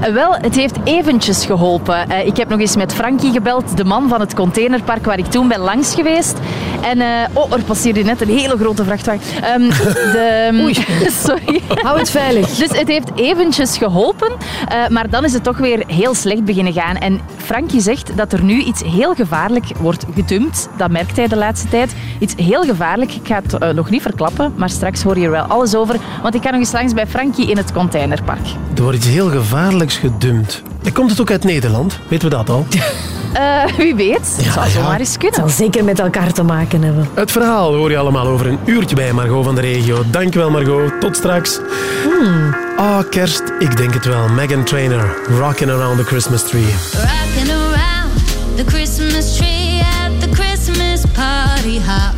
Eh, Wel, het heeft eventjes geholpen. Eh, ik heb nog eens met Frankie gebeld, de man van het containerpark waar ik toen ben langs geweest. En eh, oh, er passeerde net een hele grote vrachtwagen. Ehm, de, Oei. Sorry. Hou het veilig. Dus het heeft eventjes geholpen, eh, maar dan is het toch weer heel slecht beginnen gaan. En Frankie zegt dat er nu iets heel gevaarlijk wordt gedumpt. Dat merkt hij de laatste tijd. Iets heel gevaarlijk. Ik ga het eh, nog niet verklappen, maar straks hoor je er wel alles over. Want ik ga nog eens langs bij Frankie in het containerpark. Er wordt iets heel gevaarlijks gedumpt. Komt het ook uit Nederland? Weten we dat al? Eh, wie weet. Het zou ja. zomaar eens kunnen. zal zeker met elkaar te maken hebben. Het verhaal hoor je allemaal over een uurtje bij Margot van de Regio. Dankjewel Margot. Tot straks. Ah, kerst. Ik denk het wel. Megan Trainor. Rocking around the Christmas tree. Rocking around the Christmas tree at the Christmas party hop.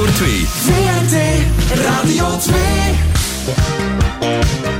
Voor twee. VRT Radio 2.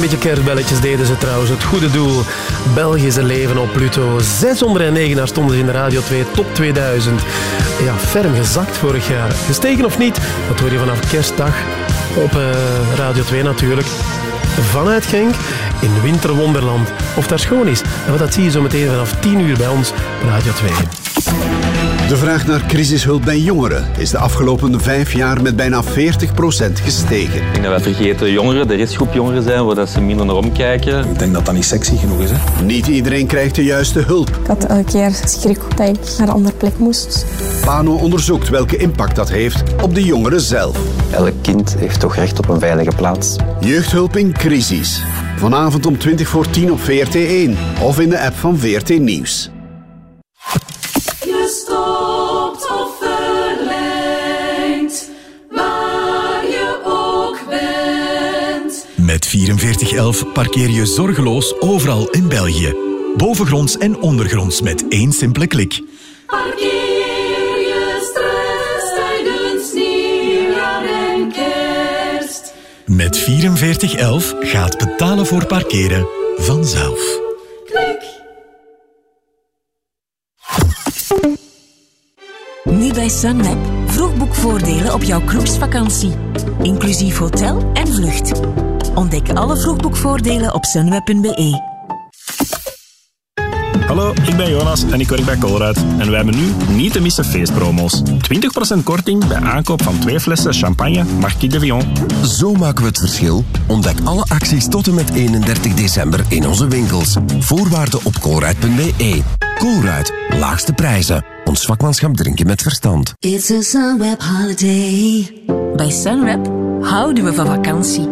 klein beetje kerstbelletjes deden ze trouwens. Het goede doel. Belgische leven op Pluto. 609 daar stonden ze in de Radio 2 Top 2000. Ja, ferm gezakt vorig jaar. Gestegen of niet, dat hoor je vanaf kerstdag. Op eh, Radio 2 natuurlijk. Vanuit Genk in Winterwonderland. Of daar schoon is. En dat zie je zo meteen vanaf 10 uur bij ons op Radio 2. De vraag naar crisishulp bij jongeren is de afgelopen vijf jaar met bijna 40% gestegen. Ik denk dat wij vergeten jongeren, de restgroep jongeren zijn, waar dat ze minder naar omkijken. Ik denk dat dat niet sexy genoeg is. Hè? Niet iedereen krijgt de juiste hulp. Ik had elke keer schrik dat ik naar een andere plek moest. Pano onderzoekt welke impact dat heeft op de jongeren zelf. Elk kind heeft toch recht op een veilige plaats. Jeugdhulp in crisis. Vanavond om 20 voor 10 op VRT1 of in de app van VRT Nieuws. 4411 parkeer je zorgeloos overal in België. Bovengronds en ondergronds met één simpele klik. Parkeer je stress tijdens nieuwjaar en kerst. Met 4411 gaat betalen voor parkeren vanzelf. Nu bij Sunweb vroegboekvoordelen op jouw cruisevakantie. Inclusief hotel en vlucht. Ontdek alle vroegboekvoordelen op sunweb.be. Hallo, ik ben Jonas en ik werk bij Colruyt. En wij hebben nu niet te missen feestpromo's. 20% korting bij aankoop van twee flessen champagne Marquis de Vion. Zo maken we het verschil. Ontdek alle acties tot en met 31 december in onze winkels. Voorwaarden op colruyt.be. Colruyt, laagste prijzen. Ons vakmanschap drinken met verstand. It's a Sunweb holiday. Bij Sunweb houden we van vakantie.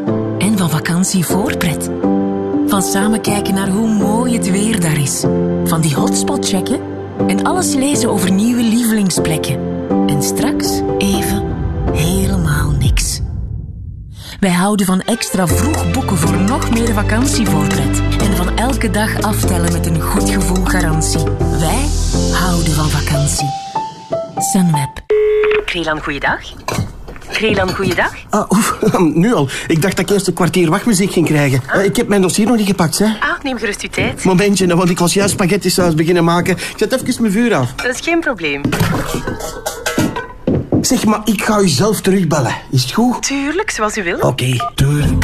Van vakantie. Van samen kijken naar hoe mooi het weer daar is. Van die hotspot checken En alles lezen over nieuwe lievelingsplekken. En straks even helemaal niks. Wij houden van extra vroeg boeken voor nog meer vakantievoorpret. En van elke dag aftellen met een goed gevoel garantie. Wij houden van vakantie. Sunweb. Krelan, goeiedag. Krelan, goeiedag. Ah, oef, nu al. Ik dacht dat ik eerst een kwartier wachtmuziek ging krijgen. Eh, Ik heb mijn dossier nog niet gepakt, hè. Ah, neem gerust uw tijd. Momentje, nou, want ik was juist spaghetti saus beginnen maken. Ik zet even mijn vuur af. Dat is geen probleem. Zeg, maar ik ga u zelf terugbellen. Is het goed? Tuurlijk, zoals u wil. Oké, doei.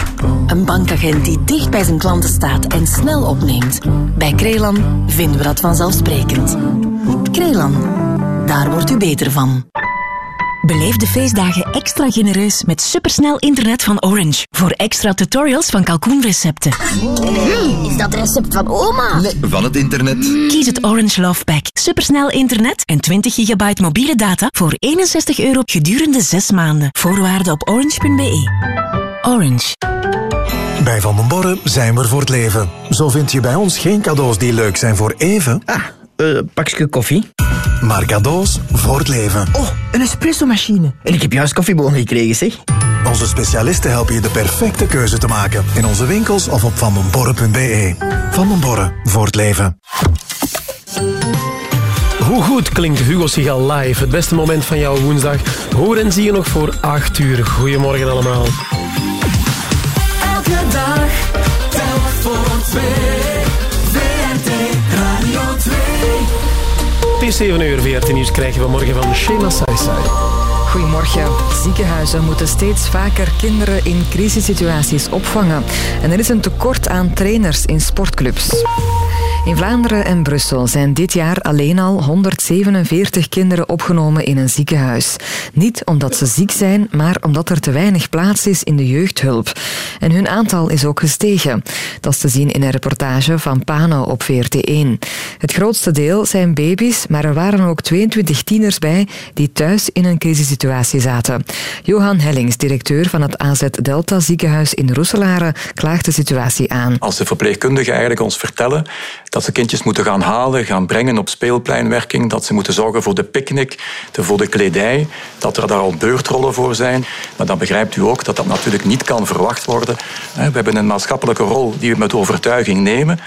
Een bankagent die dicht bij zijn klanten staat en snel opneemt. Bij Krelan vinden we dat vanzelfsprekend. Krelan, daar wordt u beter van. Beleef de feestdagen extra genereus met supersnel internet van Orange. Voor extra tutorials van kalkoenrecepten. is dat recept van oma? Van het internet. Kies het Orange Love Pack. Supersnel internet en 20 gigabyte mobiele data voor 61 euro gedurende 6 maanden. Voorwaarden op orange.be. Orange. Bij Van den Borren zijn we voor het leven. Zo vind je bij ons geen cadeaus die leuk zijn voor even. Ah, uh, pakje koffie. Maar cadeaus voor het leven. Oh, een espresso-machine. En ik heb juist koffiebonen gekregen, zeg. Onze specialisten helpen je de perfecte keuze te maken. In onze winkels of op vandenborren.be. Van den Borren, voor het leven. Hoe goed klinkt Hugo Sigal live? Het beste moment van jouw woensdag. Hoor en zie je nog voor 8 uur. Goedemorgen allemaal. Elke dag, telk voor twee. Is 7 uur. VRT Nieuws krijgen we morgen van Sheila Saisai. Goedemorgen. Ziekenhuizen moeten steeds vaker kinderen in crisissituaties opvangen. En er is een tekort aan trainers in sportclubs. In Vlaanderen en Brussel zijn dit jaar alleen al 147 kinderen opgenomen in een ziekenhuis. Niet omdat ze ziek zijn, maar omdat er te weinig plaats is in de jeugdhulp. En hun aantal is ook gestegen. Dat is te zien in een reportage van Pano op VRT1. Het grootste deel zijn baby's, maar er waren ook 22 tieners bij die thuis in een crisissituatie zaten. Johan Hellings, directeur van het AZ Delta ziekenhuis in Roeselare, klaagt de situatie aan. Als de verpleegkundigen eigenlijk ons vertellen dat ze kindjes moeten gaan halen, gaan brengen op speelpleinwerking, dat ze moeten zorgen voor de picknick, voor de kledij, dat er daar al beurtrollen voor zijn. Maar dan begrijpt u ook dat dat natuurlijk niet kan verwacht worden. We hebben een maatschappelijke rol die we met overtuiging nemen,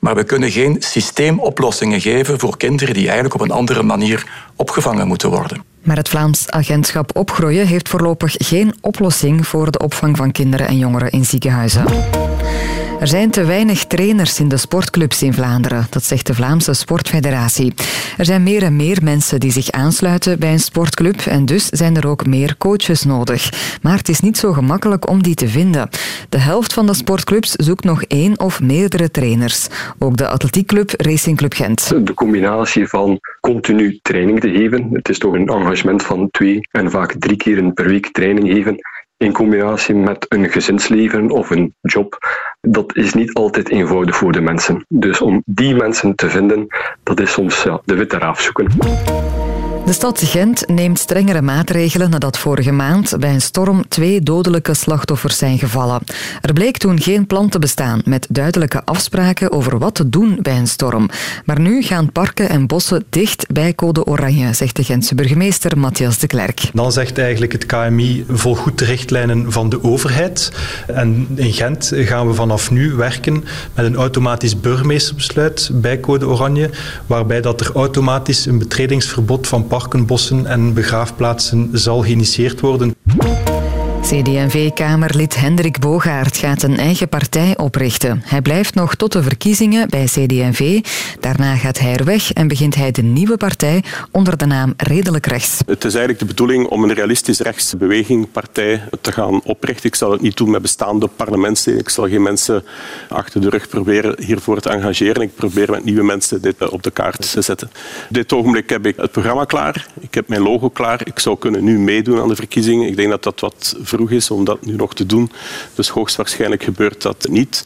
maar we kunnen geen systeemoplossingen geven voor kinderen die eigenlijk op een andere manier opgevangen moeten worden. Maar het Vlaams agentschap Opgroeien heeft voorlopig geen oplossing voor de opvang van kinderen en jongeren in ziekenhuizen. Er zijn te weinig trainers in de sportclubs in Vlaanderen, dat zegt de Vlaamse Sportfederatie. Er zijn meer en meer mensen die zich aansluiten bij een sportclub en dus zijn er ook meer coaches nodig. Maar het is niet zo gemakkelijk om die te vinden. De helft van de sportclubs zoekt nog één of meerdere trainers. Ook de atletiekclub Racing Club Gent. De combinatie van continu training te geven, het is toch een engagement van twee en vaak drie keer per week training geven, in combinatie met een gezinsleven of een job, dat is niet altijd eenvoudig voor de mensen. Dus om die mensen te vinden, dat is soms ja, de witte raaf zoeken. De stad Gent neemt strengere maatregelen nadat vorige maand bij een storm twee dodelijke slachtoffers zijn gevallen. Er bleek toen geen plan te bestaan met duidelijke afspraken over wat te doen bij een storm. Maar nu gaan parken en bossen dicht bij code oranje, zegt de Gentse burgemeester Matthias de Klerk. Dan zegt eigenlijk het KMI volgoed de richtlijnen van de overheid. En in Gent gaan we vanaf nu werken met een automatisch burgemeesterbesluit bij Code Oranje, waarbij dat er automatisch een betredingsverbod van parken, bossen en begraafplaatsen zal geïnitieerd worden. CD&V-kamerlid Hendrik Bogaert gaat een eigen partij oprichten. Hij blijft nog tot de verkiezingen bij CD&V. Daarna gaat hij er weg en begint hij de nieuwe partij onder de naam Redelijk Rechts. Het is eigenlijk de bedoeling om een realistisch rechtse beweging, partij te gaan oprichten. Ik zal het niet doen met bestaande parlementsleden. Ik zal geen mensen achter de rug proberen hiervoor te engageren. Ik probeer met nieuwe mensen dit eh, op de kaart te zetten. Op dit ogenblik heb ik het programma klaar. Ik heb mijn logo klaar. Ik zou kunnen nu meedoen aan de verkiezingen. Ik denk dat dat wat vroeg is om dat nu nog te doen. Dus hoogstwaarschijnlijk gebeurt dat niet.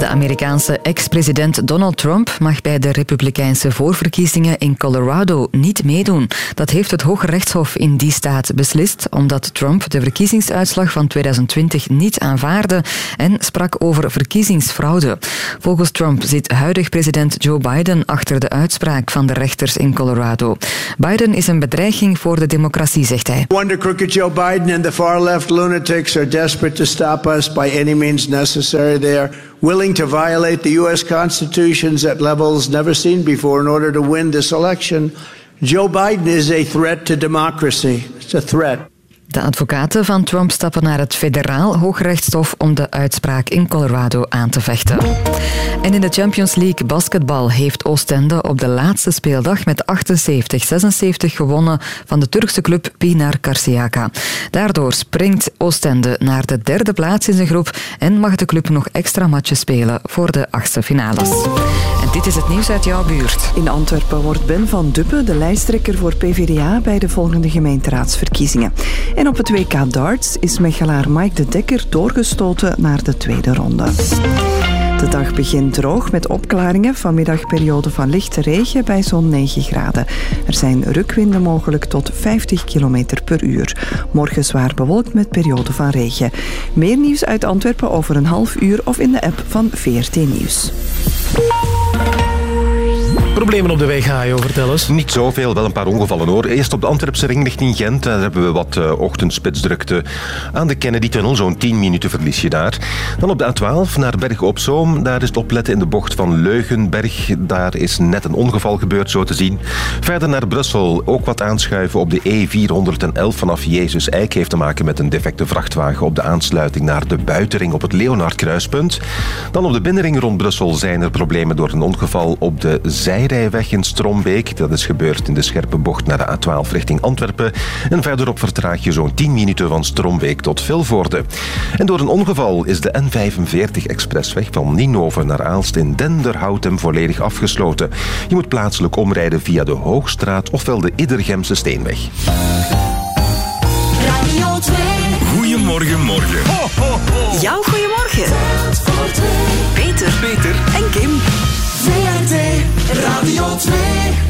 De Amerikaanse ex-president Donald Trump mag bij de republikeinse voorverkiezingen in Colorado niet meedoen. Dat heeft het Hoge Rechtshof in die staat beslist, omdat Trump de verkiezingsuitslag van 2020 niet aanvaarde en sprak over verkiezingsfraude. Volgens Trump zit huidig president Joe Biden achter de uitspraak van de rechters in Colorado. Biden is een bedreiging voor de democratie, zegt hij. Wonder crooked Joe Biden and the far left lunatics are desperate to stop us by any means necessary. Willing to violate the U.S. Constitution at levels never seen before in order to win this election. Joe Biden is a threat to democracy. It's a threat. De advocaten van Trump stappen naar het federaal hoogrechtshof om de uitspraak in Colorado aan te vechten. En in de Champions League basketbal heeft Oostende op de laatste speeldag met 78-76 gewonnen van de Turkse club Pinar Karsiaka. Daardoor springt Oostende naar de derde plaats in zijn groep en mag de club nog extra matchen spelen voor de achtste finales. En dit is het nieuws uit jouw buurt. In Antwerpen wordt Ben van Duppe de lijsttrekker voor PvdA bij de volgende gemeenteraadsverkiezingen. En op het WK darts is Mechelaar Mike de Dekker doorgestoten naar de tweede ronde. De dag begint droog met opklaringen. Vanmiddag periode van lichte regen bij zo'n 9 graden. Er zijn rukwinden mogelijk tot 50 km per uur. Morgen zwaar bewolkt met periode van regen. Meer nieuws uit Antwerpen over een half uur of in de app van VRT Nieuws. Problemen op de weg, Hajo, vertel eens. Niet zoveel, wel een paar ongevallen hoor. Eerst op de Antwerpse ring richting Gent. Daar hebben we wat uh, ochtendspitsdrukte aan de Kennedy-tunnel. Zo'n 10 minuten verlies je daar. Dan op de A12 naar Bergen op Zoom. Daar is het opletten in de bocht van Leugenberg. Daar is net een ongeval gebeurd, zo te zien. Verder naar Brussel. Ook wat aanschuiven op de E411 vanaf Jezus Eik. Heeft te maken met een defecte vrachtwagen op de aansluiting naar de buitenring op het Leonard-kruispunt. Dan op de binnenring rond Brussel zijn er problemen door een ongeval op de zijrijweg in Strombeek. Dat is gebeurd in de scherpe bocht naar de A12 richting Antwerpen. En verderop vertraag je zo'n 10 minuten van Strombeek tot Vilvoorde. En door een ongeval is de N45-expressweg van Ninove naar Aalst in Denderhoutem volledig afgesloten. Je moet plaatselijk omrijden via de Hoogstraat ofwel de Iddergemse Steenweg. Radio 2. Goedemorgen, morgen. Jouw goedemorgen. Peter, Peter en Kim. VRT Radio 2.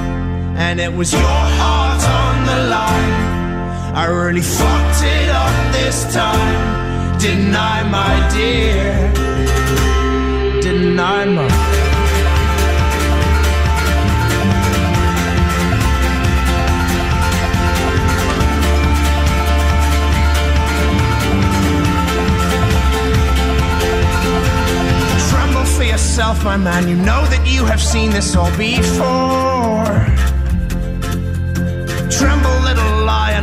And it was your heart on the line. I really fucked it up this time. Didn't I, my dear? Didn't I, my yourself, my man. You know that you have seen this all before.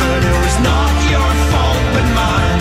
But it was not your fault but mine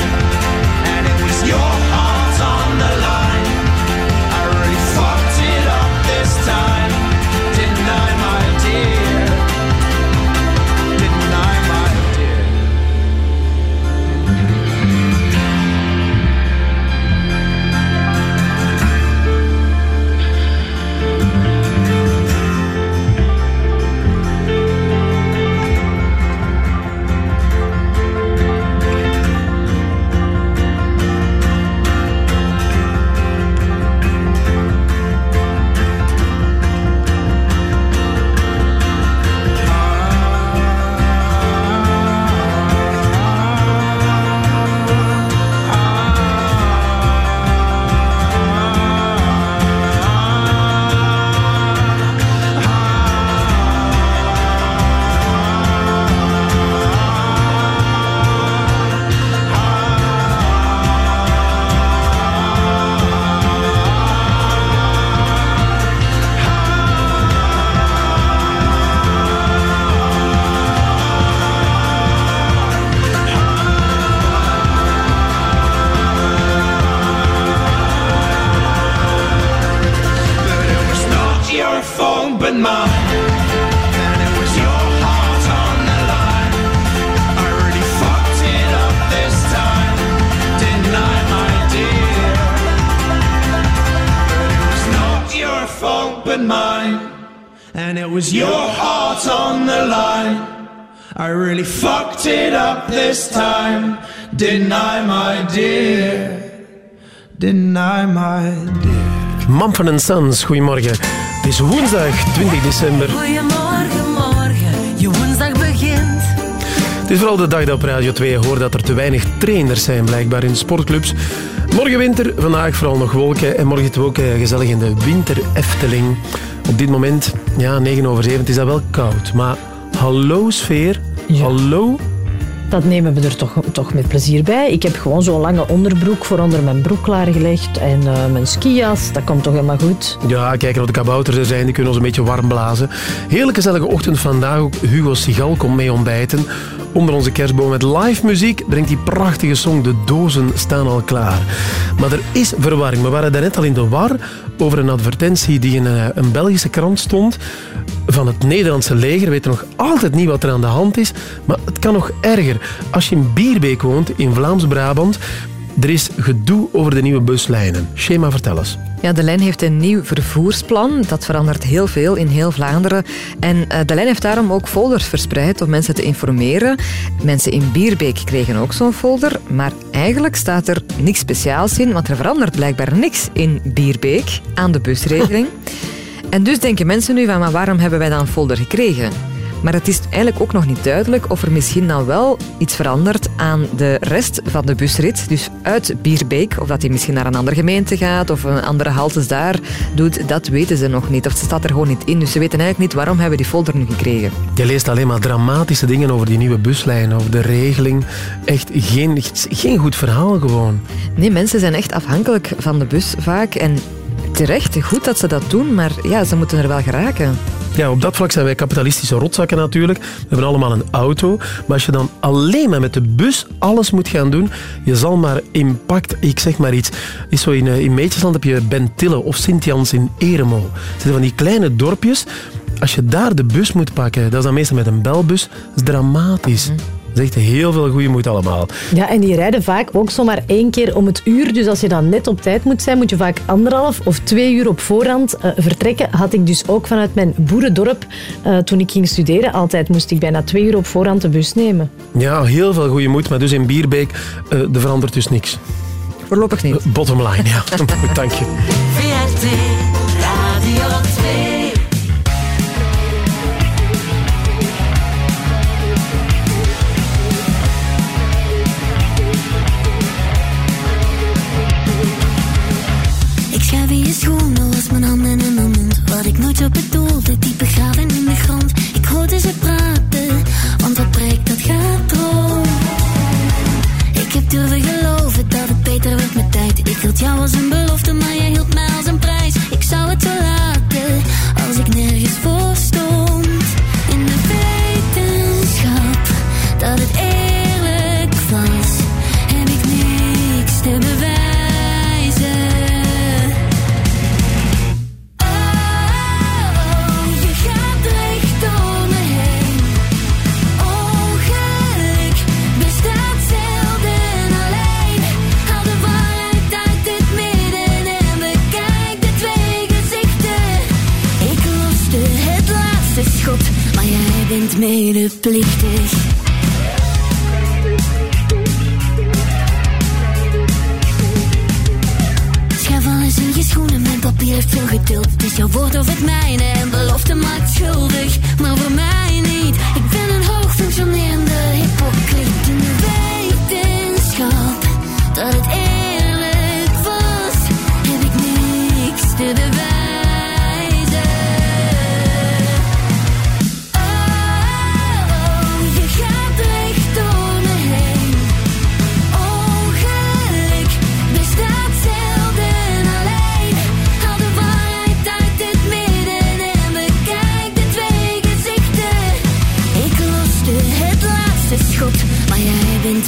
was your heart on the line. I really fucked it up this time, didn't I, my dear? Didn't I, my dear? Mumford Sons, goedemorgen. Het is woensdag 20 december. Goedemorgen, morgen, je woensdag begint. Het is vooral de dag dat op Radio 2 hoort dat er te weinig trainers zijn, blijkbaar in sportclubs. Morgen winter, vandaag vooral nog wolken. En morgen het ook eh, gezellig in de winter Efteling. Op dit moment, ja, 9 over 7, het is dat wel koud. Maar hallo sfeer, hallo Dat nemen we er toch, toch met plezier bij. Ik heb gewoon zo'n lange onderbroek voor onder mijn broek klaargelegd. En eh, mijn skijas, dat komt toch helemaal goed. Ja, kijk of de kabouters er zijn, die kunnen ons een beetje warm blazen. Heerlijke gezellige ochtend vandaag ook. Hugo Sigal komt mee ontbijten. Onder onze kerstboom met live muziek brengt die prachtige song De dozen staan al klaar. Maar er is verwarring. We waren daarnet al in de war over een advertentie die in een, een Belgische krant stond van het Nederlandse leger. We weten nog altijd niet wat er aan de hand is, maar het kan nog erger. Als je in Bierbeek woont, in Vlaams-Brabant, er is gedoe over de nieuwe buslijnen. Schema, vertel eens. Ja, de lijn heeft een nieuw vervoersplan. Dat verandert heel veel in heel Vlaanderen. En eh, de lijn heeft daarom ook folders verspreid om mensen te informeren. Mensen in Bierbeek kregen ook zo'n folder. Maar eigenlijk staat er niks speciaals in, want er verandert blijkbaar niks in Bierbeek aan de busregeling. En dus denken mensen nu van, maar waarom hebben wij dan een folder gekregen? Maar het is eigenlijk ook nog niet duidelijk of er misschien dan wel iets verandert aan de rest van de busrit. Dus uit Bierbeek, of dat hij misschien naar een andere gemeente gaat of een andere haltes daar doet, dat weten ze nog niet. Of het staat er gewoon niet in. Dus ze weten eigenlijk niet waarom hebben we die folder nu gekregen. Je leest alleen maar dramatische dingen over die nieuwe buslijn, over de regeling. Echt geen, geen goed verhaal gewoon. Nee, mensen zijn echt afhankelijk van de bus vaak. En terecht, goed dat ze dat doen, maar ja, ze moeten er wel geraken. Ja, op dat vlak zijn wij kapitalistische rotzakken natuurlijk. We hebben allemaal een auto. Maar als je dan alleen maar met de bus alles moet gaan doen, je zal maar impact, ik zeg maar iets. Is zo in, eh, in Meetjesland heb je Bentille of Sint-Jans in Eremo. Het zijn van die kleine dorpjes. Als je daar de bus moet pakken, dat is dan meestal met een belbus, dat is dramatisch. Dat is echt heel veel goede moed allemaal. Ja, en die rijden vaak ook zomaar één keer om het uur. Dus als je dan net op tijd moet zijn, moet je vaak anderhalf of twee uur op voorhand eh, vertrekken. Had ik dus ook vanuit mijn boerendorp, eh, toen ik ging studeren, altijd moest ik bijna twee uur op voorhand de bus nemen. Ja, heel veel goede moed. Maar dus in Bierbeek, eh, er verandert dus niks. Voorlopig niet. Bottom line, ja. Goed, dank je. VRT Radio zo bedoelde, die begraven in de grond. Ik hoorde ze praten, want wat breekt, dat gaat erom. Ik heb durven geloven dat het beter werd met tijd. Ik hield jou als een belofte, maar jij hield mij als een prijs. Ik zou het zo medeplichtig. Schuif alles in je schoenen, mijn papier heeft veel geduld. Het jouw woord of het mijne en belofte maakt schuldig. Maar voor mij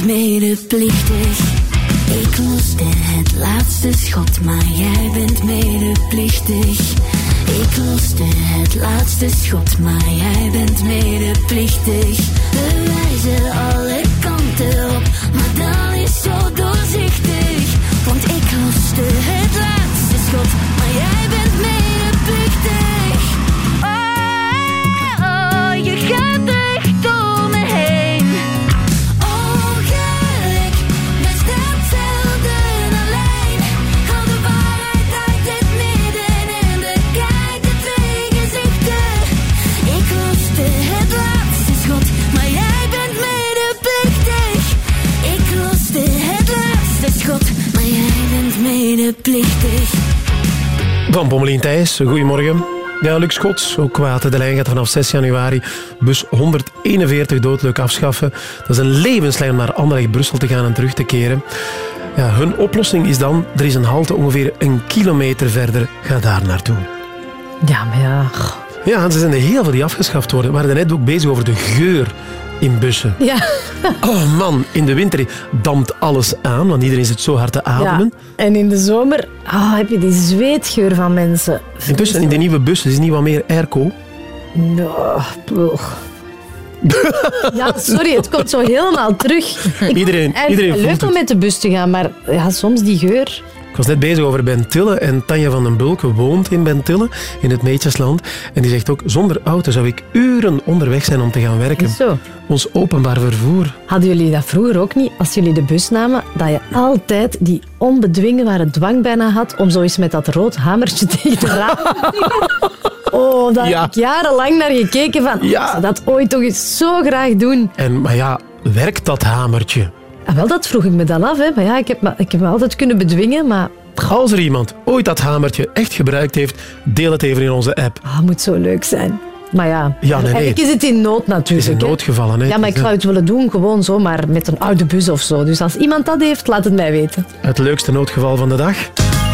medeplichtig. Ik loste het laatste schot, maar jij bent medeplichtig. Ik loste het laatste schot, maar jij bent medeplichtig. Bewijzen alle medeplichtig. Van Pommelien Thijs, goedemorgen. Ja, Luc Schots, ook kwaad. De lijn gaat vanaf 6 januari bus 141 doodleuk afschaffen. Dat is een levenslijn om naar Anderlecht-Brussel te gaan en terug te keren. Ja, hun oplossing is dan, er is een halte ongeveer een kilometer verder. Ga daar naartoe. Ja, maar ja... Ja, er zijn er heel veel die afgeschaft worden. We waren net ook bezig over de geur in bussen. Ja. Oh man, in de winter dampt alles aan, want iedereen zit zo hard te ademen. Ja. En in de zomer ah, heb je die zweetgeur van mensen. In, bussen, in de nieuwe bussen is niet wat meer airco. Nou, ploeg. Ja, sorry, het komt zo helemaal terug. Iedereen- het iedereen voelt leuk om het. met de bus te gaan, maar ja, soms die geur... Ik was net bezig over Bentille en Tanja van den Bulke woont in Bentille, in het Meetjesland. En die zegt ook, zonder auto zou ik uren onderweg zijn om te gaan werken. Zo. Ons openbaar vervoer. Hadden jullie dat vroeger ook niet, als jullie de bus namen, dat je altijd die onbedwingbare dwang bijna had om zo eens met dat rood hamertje tegen raam te tikken? Oh, daar Ja. heb ik jarenlang naar gekeken van, zou dat ooit toch eens zo graag doen. En, maar ja, werkt dat hamertje? Ah, wel, dat vroeg ik me dan af. Hè. Maar ja, ik heb, me, ik heb me altijd kunnen bedwingen, maar... Als er iemand ooit dat hamertje echt gebruikt heeft, deel het even in onze app. Ah, moet zo leuk zijn. Maar ja, Ja, nee, nee. eigenlijk is het in nood natuurlijk. Het is in hè. noodgevallen. Hè. Ja, maar ik zou het willen doen, gewoon zomaar met een oude bus of zo. Dus als iemand dat heeft, laat het mij weten. Het leukste noodgeval van de dag.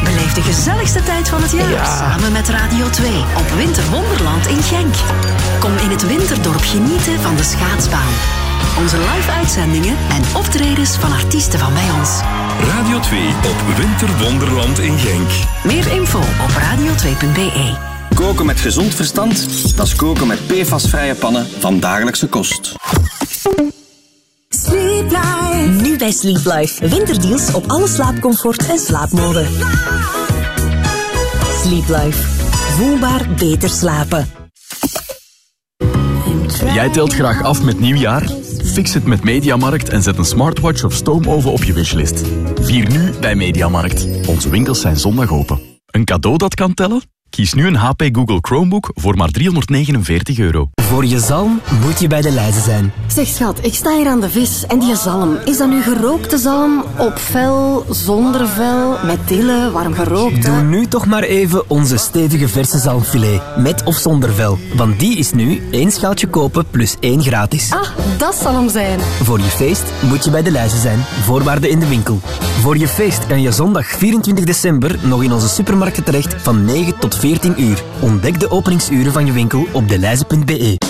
Beleef de gezelligste tijd van het jaar samen met Radio 2 op Winterwonderland in Genk. Kom in het Winterdorp genieten van de schaatsbaan. Onze live-uitzendingen en optredens van artiesten van bij ons. Radio 2 op Winterwonderland in Genk. Meer info op radio2.be. Koken met gezond verstand, dat is koken met PFAS-vrije pannen van dagelijkse kost. Sleep Life. Nu bij Sleep Life. Winterdeals op alle slaapcomfort en slaapmode. Sleep Life. Voelbaar beter slapen. Jij telt graag af met nieuwjaar? Fix het met Mediamarkt en zet een smartwatch of stoomoven op je wishlist. Vier nu bij Mediamarkt. Onze winkels zijn zondag open. Een cadeau dat kan tellen? Kies nu een HP Google Chromebook voor maar 349 euro. Voor je zalm moet je bij de lijzen zijn. Zeg schat, ik sta hier aan de vis en die zalm. Is dat nu gerookte zalm, op vel, zonder vel, met dille, warm gerookt? Doe nu toch maar even onze stevige verse zalmfilet. Met of zonder vel. Want die is nu één schaaltje kopen plus één gratis. Ah, dat zal hem zijn. Voor je feest moet je bij de lijzen zijn. Voorwaarden in de winkel. Voor je feest kan je zondag 24 december nog in onze supermarkten terecht van 9 tot 14 uur. Ontdek de openingsuren van je winkel op deleize.be.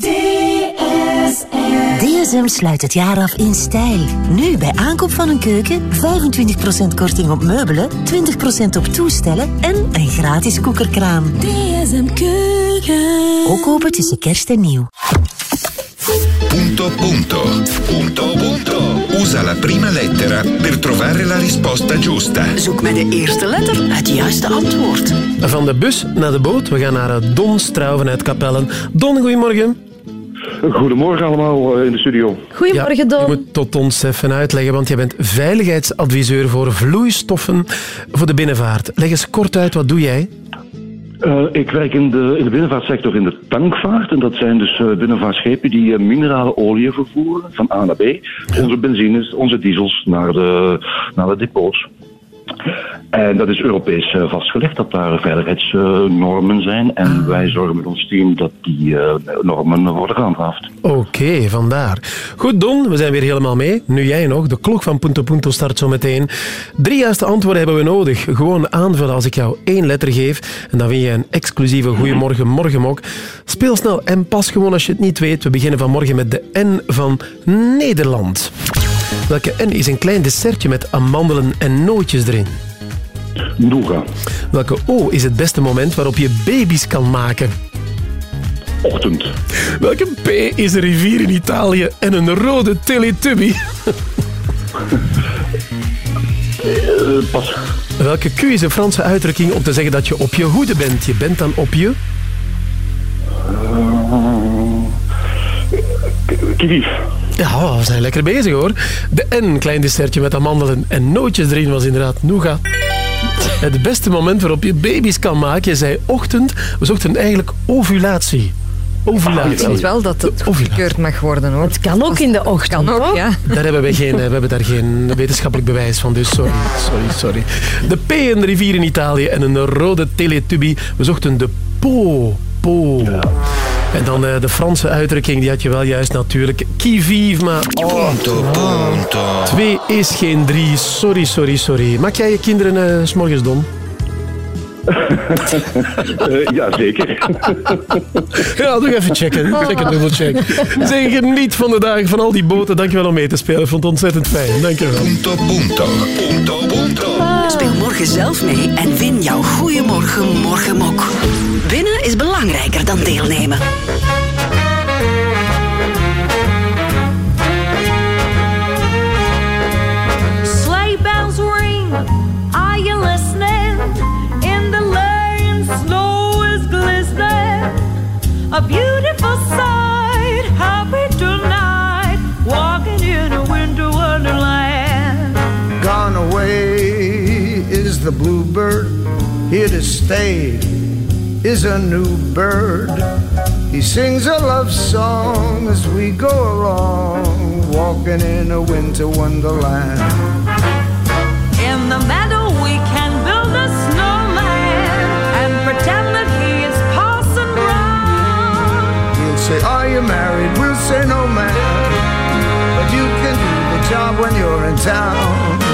DSM sluit het jaar af in stijl. Nu bij aankoop van een keuken 25% korting op meubelen, 20% op toestellen en een gratis koekerkraan. DSM Keuken. Ook open tussen kerst en nieuw. Punto punto. Punto punto. Usa la prima lettera per trovare la risposta giusta. Zoek met de eerste letter het juiste antwoord. Van de bus naar de boot. We gaan naar Don Strauven uit Capellen. Don, goedemorgen. Goedemorgen allemaal eh, in de studio. Goedemorgen, Don. Je moet tot ons even uitleggen, want je bent veiligheidsadviseur voor vloeistoffen voor de binnenvaart. Leg eens kort uit, wat doe jij? Eh, ik werk in de, in de binnenvaartsector in de tankvaart. En dat zijn dus eh, binnenvaartschepen die minerale olie vervoeren van A naar B. Onze benzines, onze diesels naar de, naar de depots. En dat is Europees eh, vastgelegd, dat daar veiligheidsnormen zijn. En wij zorgen met ons team dat die eh, normen worden gehandhaafd. Oké, vandaar. Goed, Don, we zijn weer helemaal mee. Nu jij nog. De klok van Punto Punto start zo meteen. Drie juiste antwoorden hebben we nodig. Gewoon aanvullen als ik jou één letter geef. En dan win je een exclusieve Goeiemorgen Morgenmok. Speel snel en pas gewoon als je het niet weet. We beginnen vanmorgen met de N van Nederland. Welke N is een klein dessertje met amandelen en nootjes erin? Nougat. Welke O is het beste moment waarop je baby's kan maken? Ochtend. Welke P is een rivier in Italië en een rode teletubby? Eh, pas. Welke Q is een Franse uitdrukking om te zeggen dat je op je hoede bent? Je bent dan op je... Kivief. Ja, we zijn lekker bezig hoor. De N, klein dessertje met amandelen en nootjes erin, was inderdaad nougat. Het beste moment waarop je baby's kan maken, je zei ochtend. We zochten eigenlijk ovulatie. Ovulatie. Ik vind wel dat het goedgekeurd mag worden. Hoor. Het kan ook in de ochtend. Kan ook, ja. Daar hebben we, geen, we hebben daar geen wetenschappelijk bewijs van, dus sorry, sorry, sorry. De P, een rivier in Italië en een rode teletubby. We zochten de Po. Po. En dan eh, de Franse uitdrukking, die had je wel juist natuurlijk. Qui vive, maar... Oh, Twee is geen drie. Sorry, sorry, sorry. Maak jij je kinderen eh, s s'morgens dom? Eh, ja, zeker. Ja, nog even checken. Checken, dubbelcheck. Zeg, geniet van de dagen van al die boten. Dankjewel om mee te spelen. Ik vond het ontzettend fijn. Dankjewel. Punto, punto, punto, punto. Speel morgen zelf mee en win jouw Goeiemorgen Morgenmok. Winnen is belangrijker dan deelnemen. A beautiful sight, happy tonight, walking in a winter wonderland. Gone away is the bluebird, here to stay is a new bird. He sings a love song as we go along, walking in a winter wonderland. Say, Are you married? We'll say, No, man. But you can do the job when you're in town.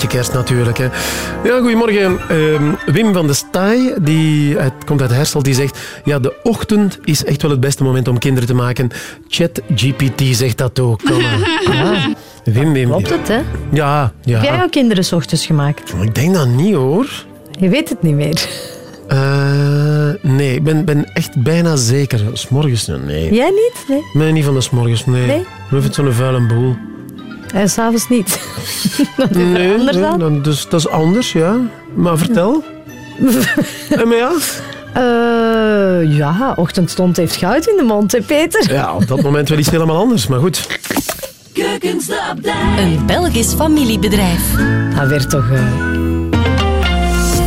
Beetje kerst natuurlijk. Hè? Ja, goedemorgen. Ehm, Wim van de Staaij, die uit, komt uit Hersel, die zegt... Ja, de ochtend is echt wel het beste moment om kinderen te maken. ChatGPT zegt dat ook. Kom maar. Wim, Wim. klopt het, hè? Ja, ja. Heb jij jouw kinderen 's ochtends gemaakt? Ik denk dat niet, hoor. Je weet het niet meer. Eh, nee, ik ben, ben echt bijna zeker. S'morgens, nee. Jij niet? Nee. Nee, niet van de s'morgens, nee. Nee? Ik vind het zo'n vuile boel. En s'avonds niet. Dat is Nee, anders nee, dan? dan- dus, dat is anders, ja. Maar vertel. en maar ja? Eh, ja, ochtendstond heeft goud in de mond, hè Peter? Ja, op dat moment wel iets helemaal anders, maar goed. Een Belgisch familiebedrijf. Dat werd toch... eh,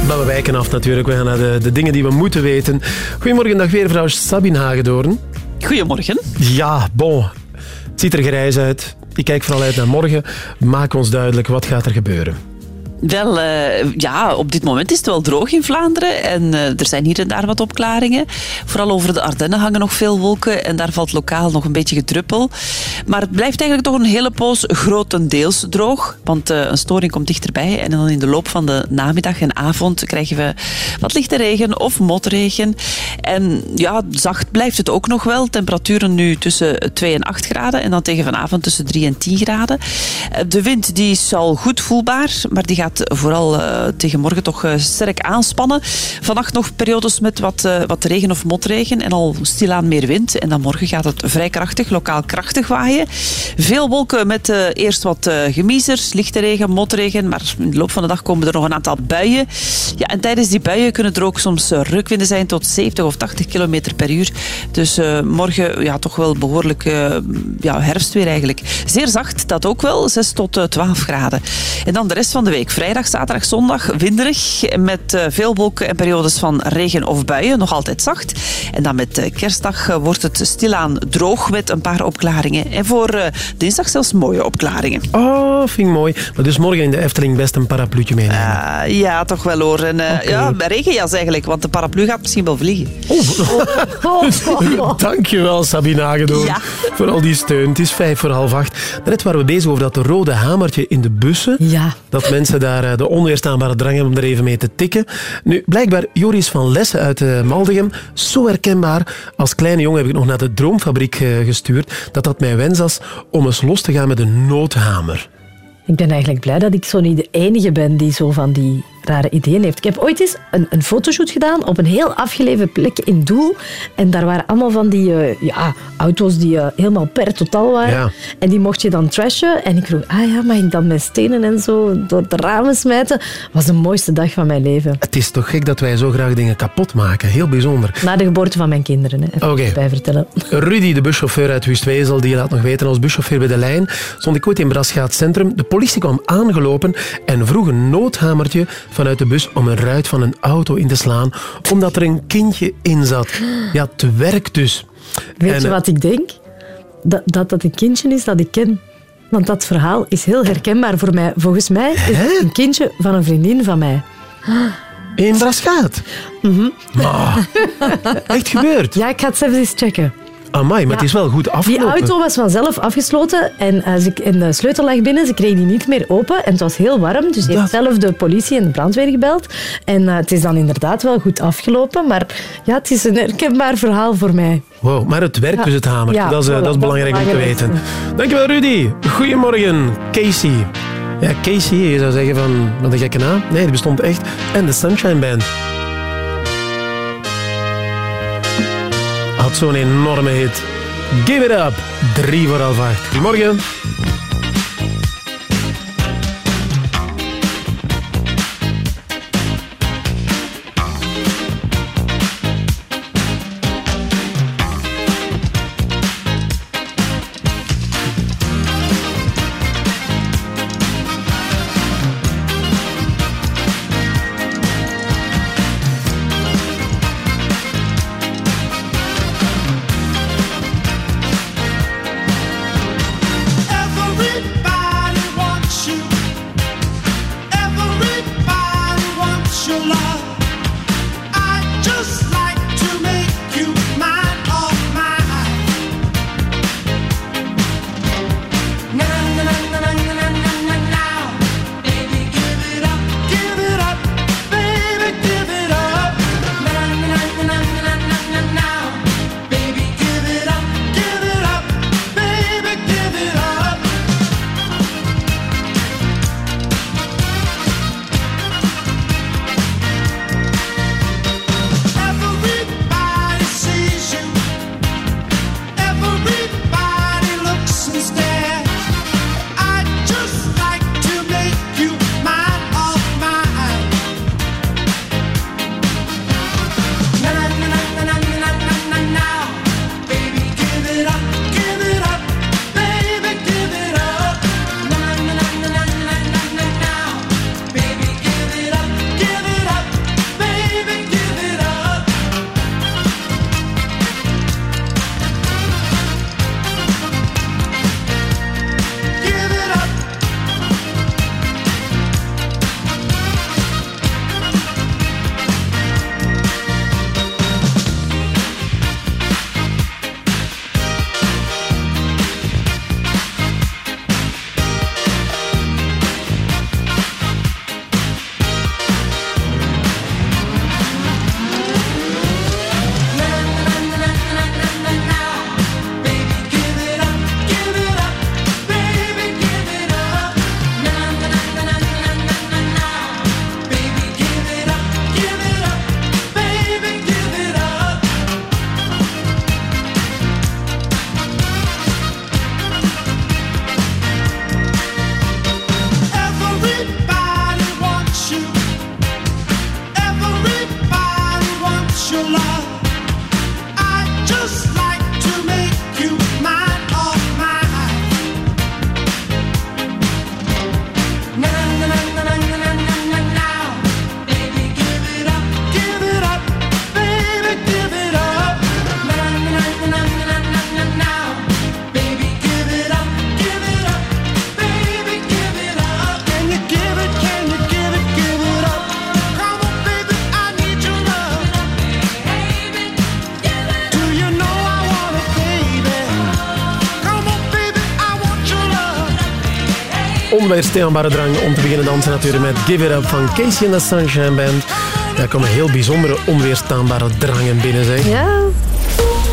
Maar we wijken af natuurlijk. We gaan naar de, de dingen die we moeten weten. Goedemorgen, dag weer, vrouw Sabine Hagedoorn. Goedemorgen. Ja, bon. Het ziet er grijs uit. Ik kijk vooral uit naar morgen. Maak ons duidelijk, wat gaat er gebeuren? Wel, eh, ja, op dit moment is het wel droog in Vlaanderen en eh, er zijn hier en daar wat opklaringen. Vooral over de Ardennen hangen nog veel wolken en daar valt lokaal nog een beetje gedruppel. Maar het blijft eigenlijk toch een hele poos grotendeels droog, want eh, een storing komt dichterbij en dan in de loop van de namiddag en avond krijgen we wat lichte regen of motregen. En ja, zacht blijft het ook nog wel. Temperaturen nu tussen 2 en 8 graden en dan tegen vanavond tussen 3 en 10 graden. De wind die is al goed voelbaar, maar die gaat vooral eh, tegen morgen toch eh, sterk aanspannen. Vannacht nog periodes met wat, eh, wat regen of motregen en al stilaan meer wind. En dan morgen gaat het vrij krachtig, lokaal krachtig waaien. Veel wolken met eerst wat gemiezers, lichte regen, motregen. Maar in de loop van de dag komen er nog een aantal buien. Ja, en tijdens die buien kunnen er ook soms rukwinden zijn tot 70 of 80 kilometer per uur. Dus morgen ja, toch wel behoorlijk eh, ja, herfstweer eigenlijk. Zeer zacht, dat ook wel, 6 tot eh, 12 graden. En dan de rest van de week. Vrijdag, zaterdag, zondag winderig. Met eh, veel wolken en periodes van regen of buien. Nog altijd zacht. En dan met eh, kerstdag eh, wordt het stilaan droog met een paar opklaringen. En voor eh, dinsdag zelfs mooie opklaringen. Oh, vind ik mooi. Maar dus morgen in de Efteling best een parapluutje meenemen. Ah, ja, toch wel hoor. En, eh, Ja, bij regenjas eigenlijk, want de paraplu gaat misschien wel vliegen. Dankjewel, Sabine Hagedoorn, Ja. voor al die steun. Het is vijf voor half acht. Net waren we bezig over dat rode hamertje in de bussen. Ja. Dat mensen daar eh, de onweerstaanbare drang om er even mee te tikken. Nu, blijkbaar Joris van Lessen uit eh, Maldegem, zo herkenbaar. Als kleine jongen heb ik nog naar de Droomfabriek eh, gestuurd, dat dat mijn wens was om eens los te gaan met een noodhamer. Ik ben eigenlijk blij dat ik zo niet de enige ben die zo van die rare ideeën heeft. Ik heb ooit eens een, een fotoshoot gedaan op een heel afgelegen plek in Doel. En daar waren allemaal van die eh, ja, auto's die eh, helemaal per totaal waren. Ja. En die mocht je dan trashen. En ik vroeg, ah ja, mag ik dan met stenen en zo door de ramen smijten? was de mooiste dag van mijn leven. Het is toch gek dat wij zo graag dingen kapot maken. Heel bijzonder. Na de geboorte van mijn kinderen, hè. even bij vertellen. Rudy, de buschauffeur uit Wustwezel, die laat nog weten, als buschauffeur bij de lijn stond ik ooit in Brasgaat Centrum. De politie kwam aangelopen en vroeg een noodhamertje vanuit de bus om een ruit van een auto in te slaan, omdat er een kindje in zat. Ja, het werkt dus. Weet En, je eh, wat ik denk? Dat, dat dat een kindje is dat ik ken. Want dat verhaal is heel herkenbaar voor mij. Volgens mij is het een kindje van een vriendin van mij. In Brasgaat? Mhm. Echt gebeurd? Ja, ik ga het zelfs eens checken. Amai, maar het is wel goed Die afgelopen. auto was vanzelf afgesloten en, eh, ze, en de sleutel lag binnen. Ze kreeg die niet meer open en het was heel warm. Dus ze heeft zelf de politie en de brandweer gebeld. En eh, het is dan inderdaad wel goed afgelopen. Maar ja, het is een herkenbaar verhaal voor mij. Wow, maar het werkt Ja. dus, het hamer. Ja, dat, is, eh, dat is belangrijk om te weten. Dankjewel, Rudy. Goedemorgen, Casey. Ja, Casey, je zou zeggen van, wat een gekke naam. Nee, die bestond echt. En de Sunshine Band. Zo'n enorme hit. Give it up. Drie voor half. Goedemorgen. Onweerstaanbare drang om te beginnen dansen natuurlijk met Give It Up van Casey and the Sunshine Band. Daar komen heel bijzondere onweerstaanbare drangen binnen, zeg.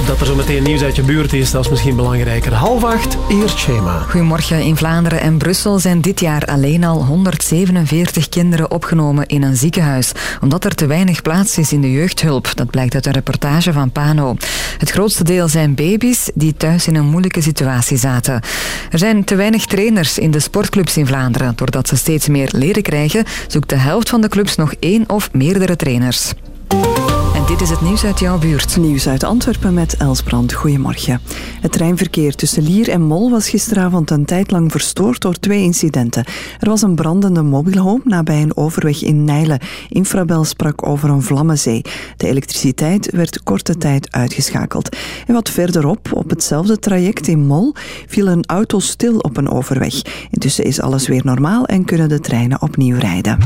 Dat er zo meteen nieuws uit je buurt is, dat is misschien belangrijker. Half acht, eerst schema. Goedemorgen. In Vlaanderen en Brussel zijn dit jaar alleen al 147 kinderen opgenomen in een ziekenhuis, omdat er te weinig plaats is in de jeugdhulp. Dat blijkt uit een reportage van Pano. Het grootste deel zijn baby's die thuis in een moeilijke situatie zaten. Er zijn te weinig trainers in de sportclubs in Vlaanderen. Doordat ze steeds meer leren krijgen, zoekt de helft van de clubs nog één of meerdere trainers. Dit is het nieuws uit jouw buurt. Nieuws uit Antwerpen met Elsbrand. Goedemorgen. Het treinverkeer tussen Lier en Mol was gisteravond een tijd lang verstoord door twee incidenten. Er was een brandende mobielhome nabij een overweg in Nijlen. Infrabel sprak over een vlammenzee. De elektriciteit werd korte tijd uitgeschakeld. En wat verderop, op hetzelfde traject in Mol, viel een auto stil op een overweg. Intussen is alles weer normaal en kunnen de treinen opnieuw rijden.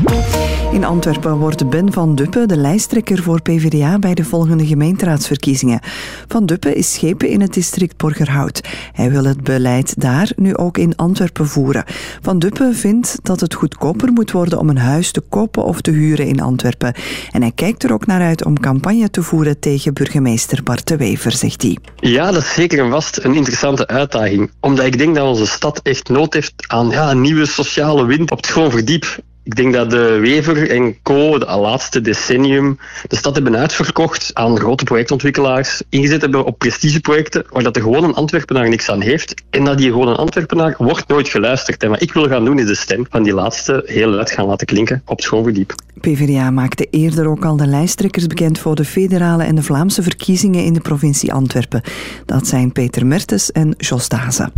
In Antwerpen wordt Ben van Duppe de lijsttrekker voor PvdA bij de volgende gemeenteraadsverkiezingen. Van Duppe is schepen in het district Borgerhout. Hij wil het beleid daar nu ook in Antwerpen voeren. Van Duppe vindt dat het goedkoper moet worden om een huis te kopen of te huren in Antwerpen. En hij kijkt er ook naar uit om campagne te voeren tegen burgemeester Bart de Wever, zegt hij. Ja, dat is zeker en vast een interessante uitdaging. Omdat ik denk dat onze stad echt nood heeft aan ja, een nieuwe sociale wind op het gewoon verdiep. Ik denk dat de Wever en Co. de laatste decennium de stad hebben uitverkocht aan grote projectontwikkelaars, ingezet hebben op prestigeprojecten waar dat de gewone Antwerpenaar niks aan heeft. En dat die gewone Antwerpenaar wordt nooit geluisterd. En wat ik wil gaan doen is de stem van die laatste heel luid gaan laten klinken op het schoolverdiep. PvdA maakte eerder ook al de lijsttrekkers bekend voor de federale en de Vlaamse verkiezingen in de provincie Antwerpen. Dat zijn Peter Mertens en Jos Dazen.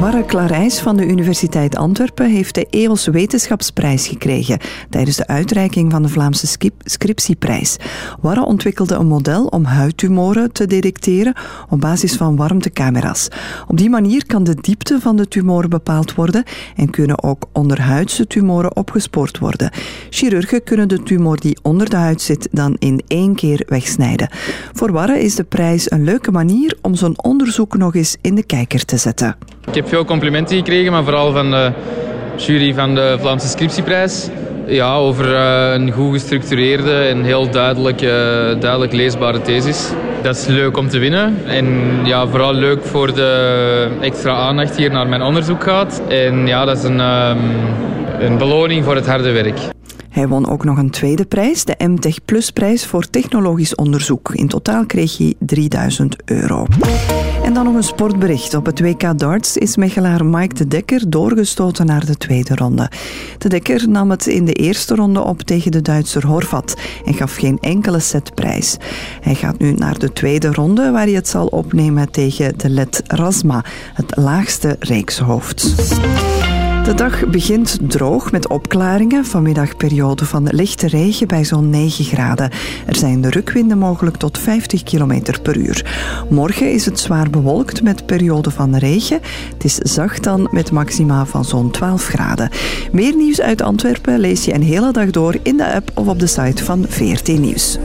Warre Klarijs van de Universiteit Antwerpen heeft de EOS Wetenschapsprijs gekregen tijdens de uitreiking van de Vlaamse scriptieprijs. Warre ontwikkelde een model om huidtumoren te detecteren op basis van warmtecamera's. Op die manier kan de diepte van de tumoren bepaald worden en kunnen ook onderhuidse tumoren opgespoord worden. Chirurgen kunnen de tumor die onder de huid zit dan in één keer wegsnijden. Voor Warre is de prijs een leuke manier om zo'n onderzoek nog eens in de kijker te zetten. Veel complimenten gekregen, maar vooral van de jury van de Vlaamse Scriptieprijs. Ja, over eh, een goed gestructureerde en heel duidelijk, eh, duidelijk leesbare thesis. Dat is leuk om te winnen. En ja, vooral leuk voor de extra aandacht hier naar mijn onderzoek gaat. En ja, dat is een, ehm, een beloning voor het harde werk. Hij won ook nog een tweede prijs, de MTech Plus prijs voor technologisch onderzoek. In totaal kreeg hij 3000 euro. En dan nog een sportbericht. Op het WK darts is Mechelaar Mike de Dekker doorgestoten naar de tweede ronde. De Dekker nam het in de eerste ronde op tegen de Duitser Horvat en gaf geen enkele setprijs. Hij gaat nu naar de tweede ronde waar hij het zal opnemen tegen de Let Rasma, het laagste reekshoofd. De dag begint droog met opklaringen. Vanmiddag periode van lichte regen bij zo'n 9 graden. Er zijn rukwinden mogelijk tot 50 km per uur. Morgen is het zwaar bewolkt met periode van regen. Het is zacht dan met maxima van zo'n 12 graden. Meer nieuws uit Antwerpen lees je een hele dag door in de app of op de site van VRT Nieuws.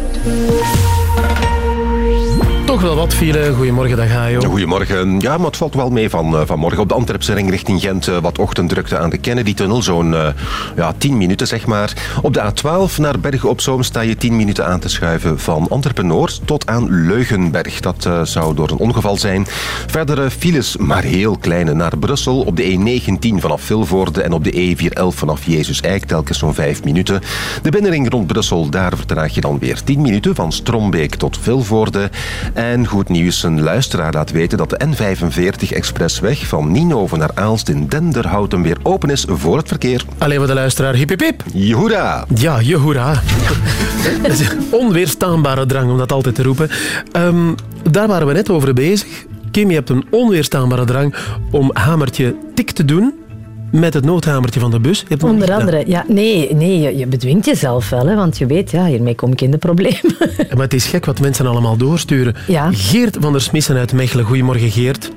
Toch wel wat file. Goedemorgen, dag Hajo. Goedemorgen. Ja, maar het valt wel mee van, eh, vanmorgen. Op de Antwerpse ring richting Gent eh, wat ochtenddrukte aan de Kennedy-tunnel. Zo'n eh, ja, 10 minuten, zeg maar. Op de A12 naar Bergen op Zoom sta je 10 minuten aan te schuiven van Antwerpen-Noord tot aan Leugenberg. Dat zou door een ongeval zijn. Verdere files, maar heel kleine, naar Brussel. Op de E19 vanaf Vilvoorde en op de E411 vanaf Jezus Eik. Telkens zo'n 5 minuten. De binnenring rond Brussel, daar vertraag je dan weer 10 minuten van Strombeek tot Vilvoorde. En goed nieuws, een luisteraar laat weten dat de N45 Expressweg van Nienhoven naar Aalst in Denderhouten weer open is voor het verkeer. Alleen voor de luisteraar, hip hip hip. Jehoera. Ja, jehoera. Dat is een onweerstaanbare drang om dat altijd te roepen. Ehm, daar waren we net over bezig. Kim, je hebt een onweerstaanbare drang om hamertje tik te doen met het noodhamertje van de bus. Onder andere, ja, nee, nee je, je bedwingt jezelf wel, hè, want je weet, ja, hiermee kom ik in de problemen. Maar het is gek wat mensen allemaal doorsturen. Ja. Geert van der Smissen uit Mechelen. Goedemorgen, Geert.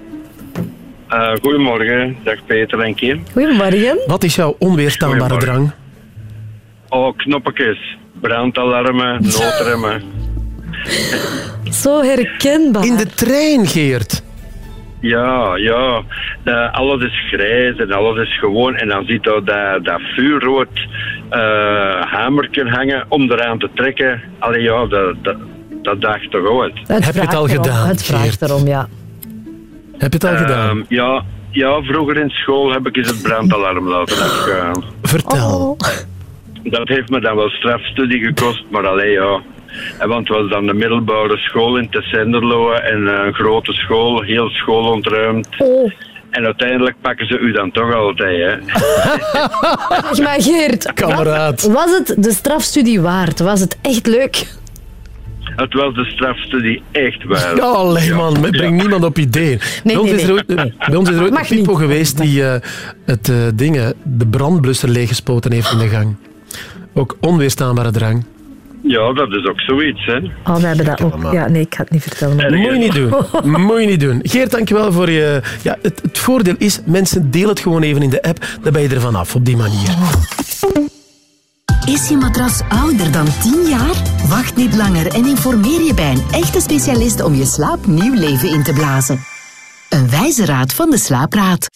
Eh, goedemorgen, dag Peter en Kim. Goedemorgen. Wat is jouw onweerstaanbare drang? Oh, knoppetjes, brandalarmen, noodremmen. Zo herkenbaar. In de trein, Geert. Ja, ja. De- alles is grijs en alles is gewoon. En dan ziet je dat, dat vuurrood eh hamerken hangen om eraan te trekken. Allee, ja, dat, dat, dat daagt toch uit. Het Heb je het al erom, gedaan, Het vraagt Geert? erom, ja. Heb je het al gedaan? Ehm, ja, ja, vroeger in school heb ik eens het brandalarm laten afgaan. Vertel. Dat heeft me dan wel strafstudie gekost, maar alleen ja. Want het was dan de middelbare school in Tessenderlo en eh, een grote school, heel school ontruimd. En uiteindelijk pakken ze u dan toch altijd, hè. Maar Geert, Kameraad. Was, was het de strafstudie waard? Was het echt leuk? Het was de strafstudie echt waar. Ja, allee man, breng niemand op idee. bij, ons nee, is er nee. ooit, bij ons is er ooit Mag een pipo niet. geweest die eh, het eh, dingen, de brandblusser leeggespoten heeft in de gang. Ook onweerstaanbare drang. Ja, dat is ook zoiets, hè. Oh, we hebben dat ook. Ja, nee, ik ga het niet vertellen. maar- Moet je niet doen. Moet je niet doen. Geert, dankjewel voor je... Ja, het, het voordeel is, mensen deel het gewoon even in de app. Dan ben je er vanaf op die manier. Is je matras ouder dan 10 jaar? Wacht niet langer en informeer je bij een echte specialist om je slaap nieuw leven in te blazen. Een wijze raad van de Slaapraad.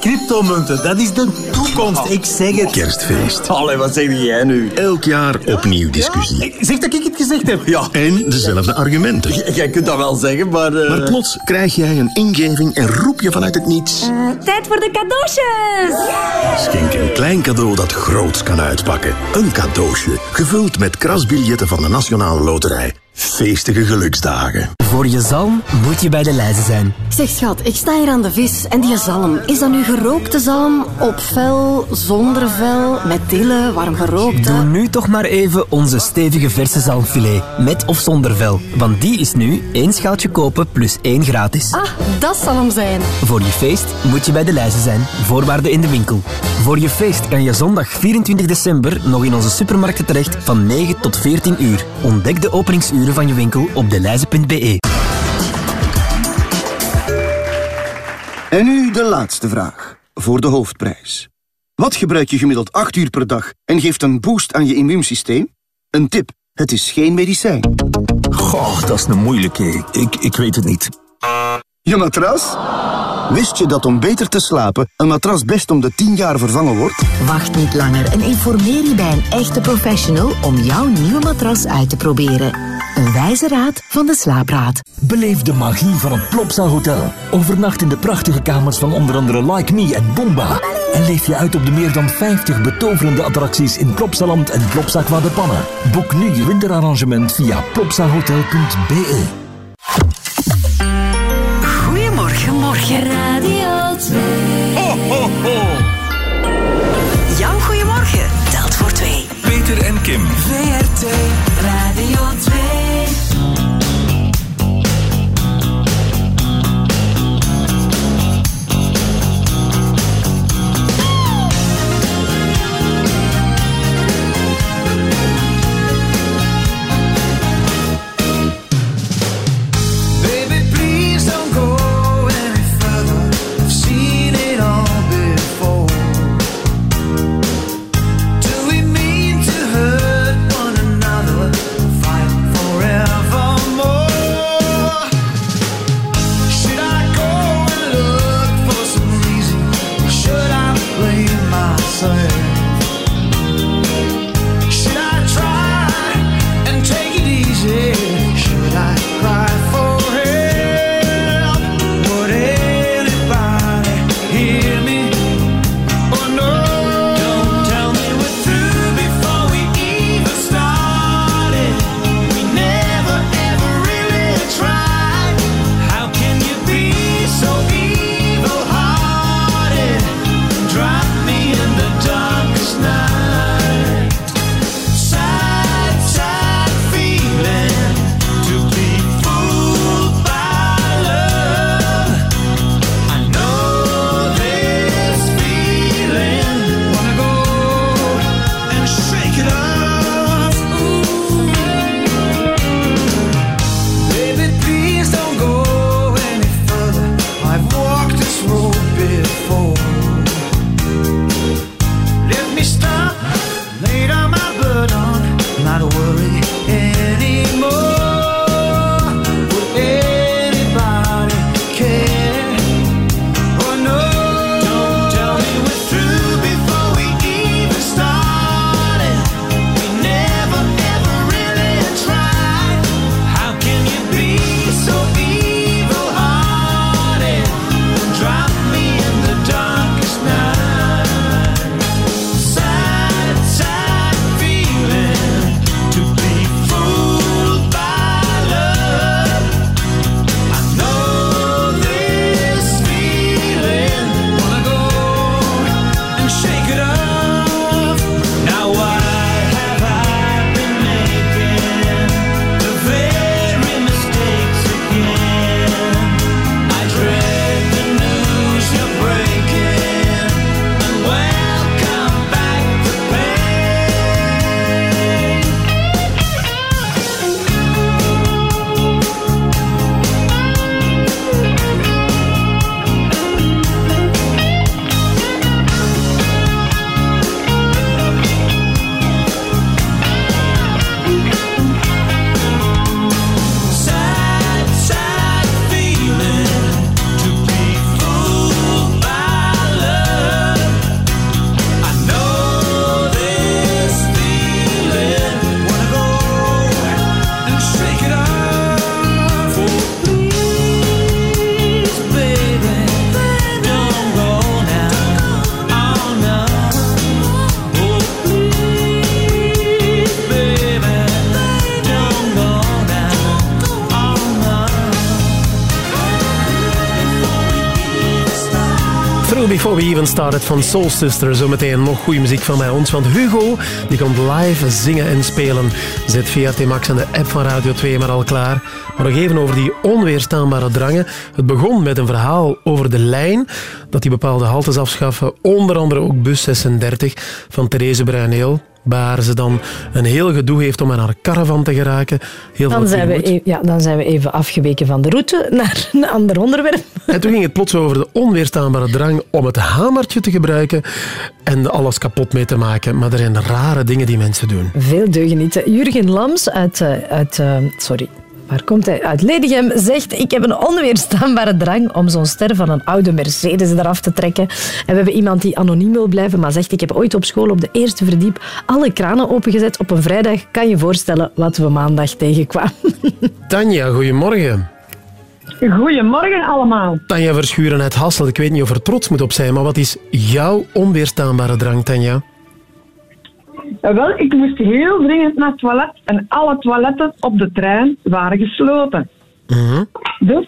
Cryptomunten, dat is de toekomst. Ik zeg het. Kerstfeest. Allee, wat zeg jij nu? Elk jaar opnieuw discussie. Zeg dat ik het gezegd heb. Ja. En dezelfde argumenten. J- Jij kunt dat wel zeggen, maar... eh, Maar plots krijg jij een ingeving en roep je vanuit het niets. Tijd voor de cadeautjes! Schenk een klein cadeau dat groots kan uitpakken. Een cadeautje, gevuld met krasbiljetten van de Nationale Loterij. Feestige geluksdagen. Voor je zalm moet je bij de lijzen zijn. Zeg schat, ik sta hier aan de vis en die zalm. Is dat nu gerookte zalm? Op vel, zonder vel, met dille, warm gerookte? Doe nu toch maar even onze stevige verse zalmfilet. Met of zonder vel. Want die is nu één schaaltje kopen plus één gratis. Ah, dat zal hem zijn. Voor je feest moet je bij de lijzen zijn. Voorwaarden in de winkel. Voor je feest kan je zondag 24 december nog in onze supermarkten terecht van 9 tot 14 uur. Ontdek de openingsuren van je winkel op deleize.be. En nu de laatste vraag. Voor de hoofdprijs. Wat gebruik je gemiddeld 8 uur per dag en geeft een boost aan je immuunsysteem? Een tip. Het is geen medicijn. Goh, dat is een moeilijke. Ik, ik weet het niet. Je matras? Wist je dat om beter te slapen een matras best om de 10 jaar vervangen wordt? Wacht niet langer en informeer je bij een echte professional om jouw nieuwe matras uit te proberen. Een wijze raad van de Slaapraad. Beleef de magie van het Plopsa Hotel. Overnacht in de prachtige kamers van onder andere Like Me en Bomba. En leef je uit op de meer dan 50 betoverende attracties in Plopsaland en Plopsa Qua de Pannen. Boek nu je winterarrangement via plopsahotel.be. Goedemorgen, morgen. Radio Even Started van Soul Sister. Zometeen nog goede muziek van bij ons. Want Hugo die komt live zingen en spelen. Zet VRT Max en de app van Radio 2 maar al klaar. Maar nog even over die onweerstaanbare drangen. Het begon met een verhaal over de lijn. Dat die bepaalde haltes afschaffen. Onder andere ook bus 36 van Therese Bruineel. Waar ze dan een heel gedoe heeft om aan haar caravan te geraken. Heel Dan zijn, we, e- ja, dan zijn we even afgeweken van de route naar een ander onderwerp. En toen ging het plots over de onweerstaanbare drang om het hamertje te gebruiken en alles kapot mee te maken. Maar er zijn rare dingen die mensen doen. Veel deugenieten. Jurgen Lams uit... eh, uit eh, sorry. Waar komt hij? Uit Ledegem zegt... Ik heb een onweerstaanbare drang om zo'n ster van een oude Mercedes eraf te trekken. En we hebben iemand die anoniem wil blijven, maar zegt... Ik heb ooit op school op de eerste verdiep alle kranen opengezet op een vrijdag. Kan je voorstellen wat we maandag tegenkwamen. Tanja, goedemorgen. Goedemorgen allemaal. Tanja Verschuren uit Hasselt. Ik weet niet of er trots moet op zijn, maar wat is jouw onweerstaanbare drang, Tanja? Eh, Wel, ik moest heel dringend naar het toilet en alle toiletten op de trein waren gesloten. Dus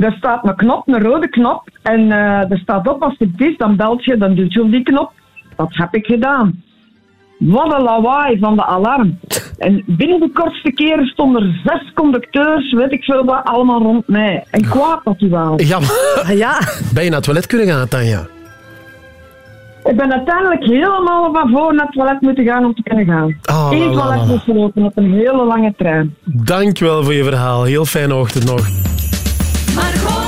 er staat een knop, een rode knop. En eh, er staat op als het is, dan belt je, dan duwt je op die knop. Dat heb ik gedaan. Wat een lawaai van de alarm. En binnen de kortste keren stonden er zes conducteurs, weet ik veel wat, allemaal rond mij. En kwaad dat die waren. Ja, maar ja. ben je naar het toilet kunnen gaan, Tanja? Ik ben uiteindelijk helemaal van voor naar het toilet moeten gaan om te kunnen gaan. Oh, Eén toilet moest lopen op een hele lange trein. Dankjewel voor je verhaal. Heel fijne ochtend nog.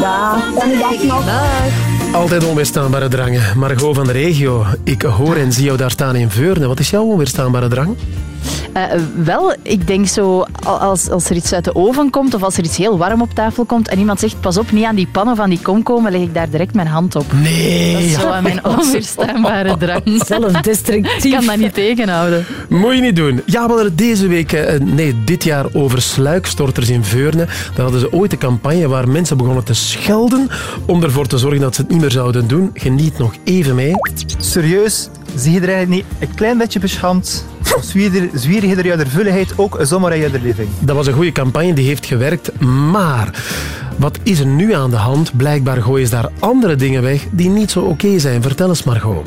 Ja, dag nog. Altijd onweerstaanbare drangen. Margot van de regio, ik hoor en zie jou daar staan in Veurne. Wat is jouw onweerstaanbare drang? Eh, wel, ik denk zo, al- als, als er iets uit de oven komt of als er iets heel warm op tafel komt en iemand zegt, pas op, niet aan die pan of aan die kom komen, leg ik daar direct mijn hand op. Nee. Dat is zo aan mijn onweerstaanbare drang. Zelfdestructief. Ik kan dat niet tegenhouden. Moet je niet doen. Ja, we hadden het deze week, eh, nee, dit jaar over sluikstorters in Veurne. Daar hadden ze ooit een campagne waar mensen begonnen te schelden om ervoor te zorgen dat ze het niet meer zouden doen. Geniet nog even mee. Serieus, zie je er eigenlijk niet een klein beetje beschaamd? Of zwier je er vulligheid ook zomaar in je living? Dat was een goede campagne, die heeft gewerkt. Maar wat is er nu aan de hand? Blijkbaar gooien ze daar andere dingen weg die niet zo oké zijn. Vertel eens, Margot.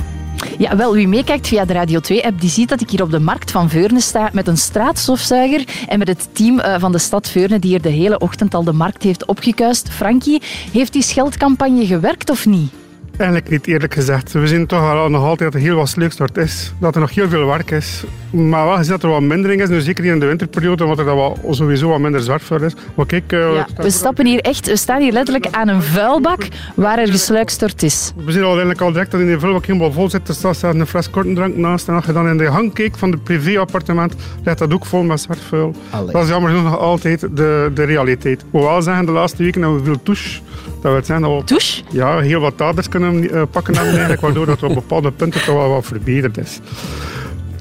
Ja, wel, wie meekijkt via de Radio 2-app, die ziet dat ik hier op de markt van Veurne sta met een straatstofzuiger en met het team eh, van de stad Veurne die hier de hele ochtend al de markt heeft opgekuist. Frankie, heeft die scheldcampagne gewerkt of niet? Eigenlijk niet, eerlijk gezegd. We zien toch al nog altijd dat er heel wat sleukstort is. Dat er nog heel veel werk is. Maar wel gezien dat er wat mindering is, nu zeker hier in de winterperiode, omdat er dan wel sowieso wat minder zwartvuil is. Maar kijk, eh, Ja, we stappen hier echt, we staan hier letterlijk aan een vuilbak waar er gesluikstort is. we zien al eigenlijk al direct dat in die vulbak helemaal vol zit. Er staat zelfs een fles kortendrank naast. En als je dan in de hang kijkt van het privéappartement, ligt dat ook vol met zwartvuil. Allee. Dat is jammer genoeg nog altijd de, de realiteit. Hoewel zeggen de laatste weken hebben we veel touche. Dat wil zeggen dat we touche? Ja, heel wat daders kunnen eh, pakken hebben eigenlijk, waardoor dat op bepaalde punten toch wel wat verbeterd is.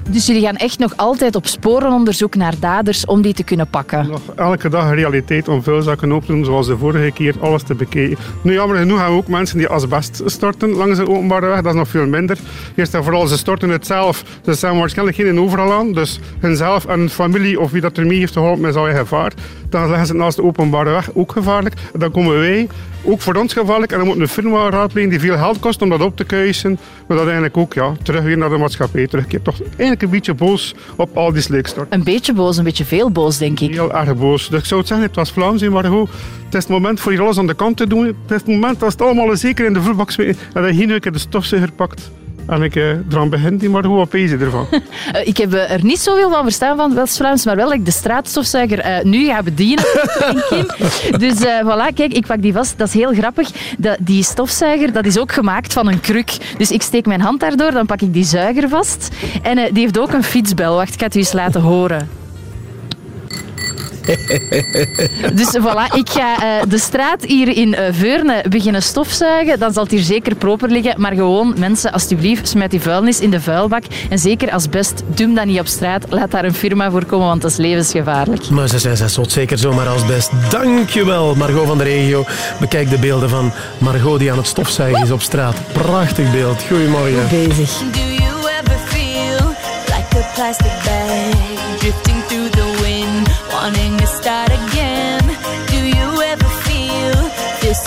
Dus jullie gaan echt nog altijd op sporenonderzoek naar daders om die te kunnen pakken. elke dag realiteit om vuilzakken open te doen, zoals de vorige keer, alles te bekijken. Nu, jammer genoeg hebben we ook mensen die asbest storten langs de openbare weg. Dat is nog veel minder. Eerst en vooral, ze storten het zelf. Ze hebben waarschijnlijk geen overal aan. Dus hunzelf en familie of wie dat er mee heeft geholpen is al in gevaar. Dan leggen ze het naast de openbare weg, ook gevaarlijk. Dan komen wij, ook voor ons gevaarlijk. En dan moet een firma raadplegen die veel geld kost om dat op te kuisen. Maar dat eigenlijk ook ja, terug weer naar de maatschappij terugkeert. Toch eigenlijk een beetje boos op al die sleekstort. Een beetje boos, een beetje veel boos, denk ik. Heel erg boos. Dus ik zou het zeggen, het was Vlaams, goed, het is het moment voor hier alles aan de kant te doen. Het is het moment dat het allemaal zeker in de smeten en dat je hier nu een keer de stofzuiger pakt. En ik eh, eraan begint, die maar goed wat pezen ervan. Eh, ik heb eh, er niet zoveel van verstaan van West-Vlaams, maar wel dat ik de straatstofzuiger eh, nu ga bedienen. en Kim. Dus eh, voilà, kijk, ik pak die vast. Dat is heel grappig. De, die stofzuiger dat is ook gemaakt van een kruk. Dus ik steek mijn hand daardoor, dan pak ik die zuiger vast. En die heeft ook een fietsbel. Wacht, ik ga het u eens laten horen. Dus voilà, ik ga eh, de straat hier in eh, Veurne beginnen stofzuigen. Dan zal het hier zeker proper liggen. Maar gewoon, mensen, alsjeblieft, smijt die vuilnis in de vuilbak. En zeker als best, doe dat niet op straat. Laat daar een firma voor komen, want dat is levensgevaarlijk. Maar ze zijn zes zot zeker zomaar als best. Dankjewel, Margot van de regio. Bekijk de beelden van Margot die aan het stofzuigen is op straat. Prachtig beeld. Goedemorgen. Bezig. Do you ever feel like a plastic bag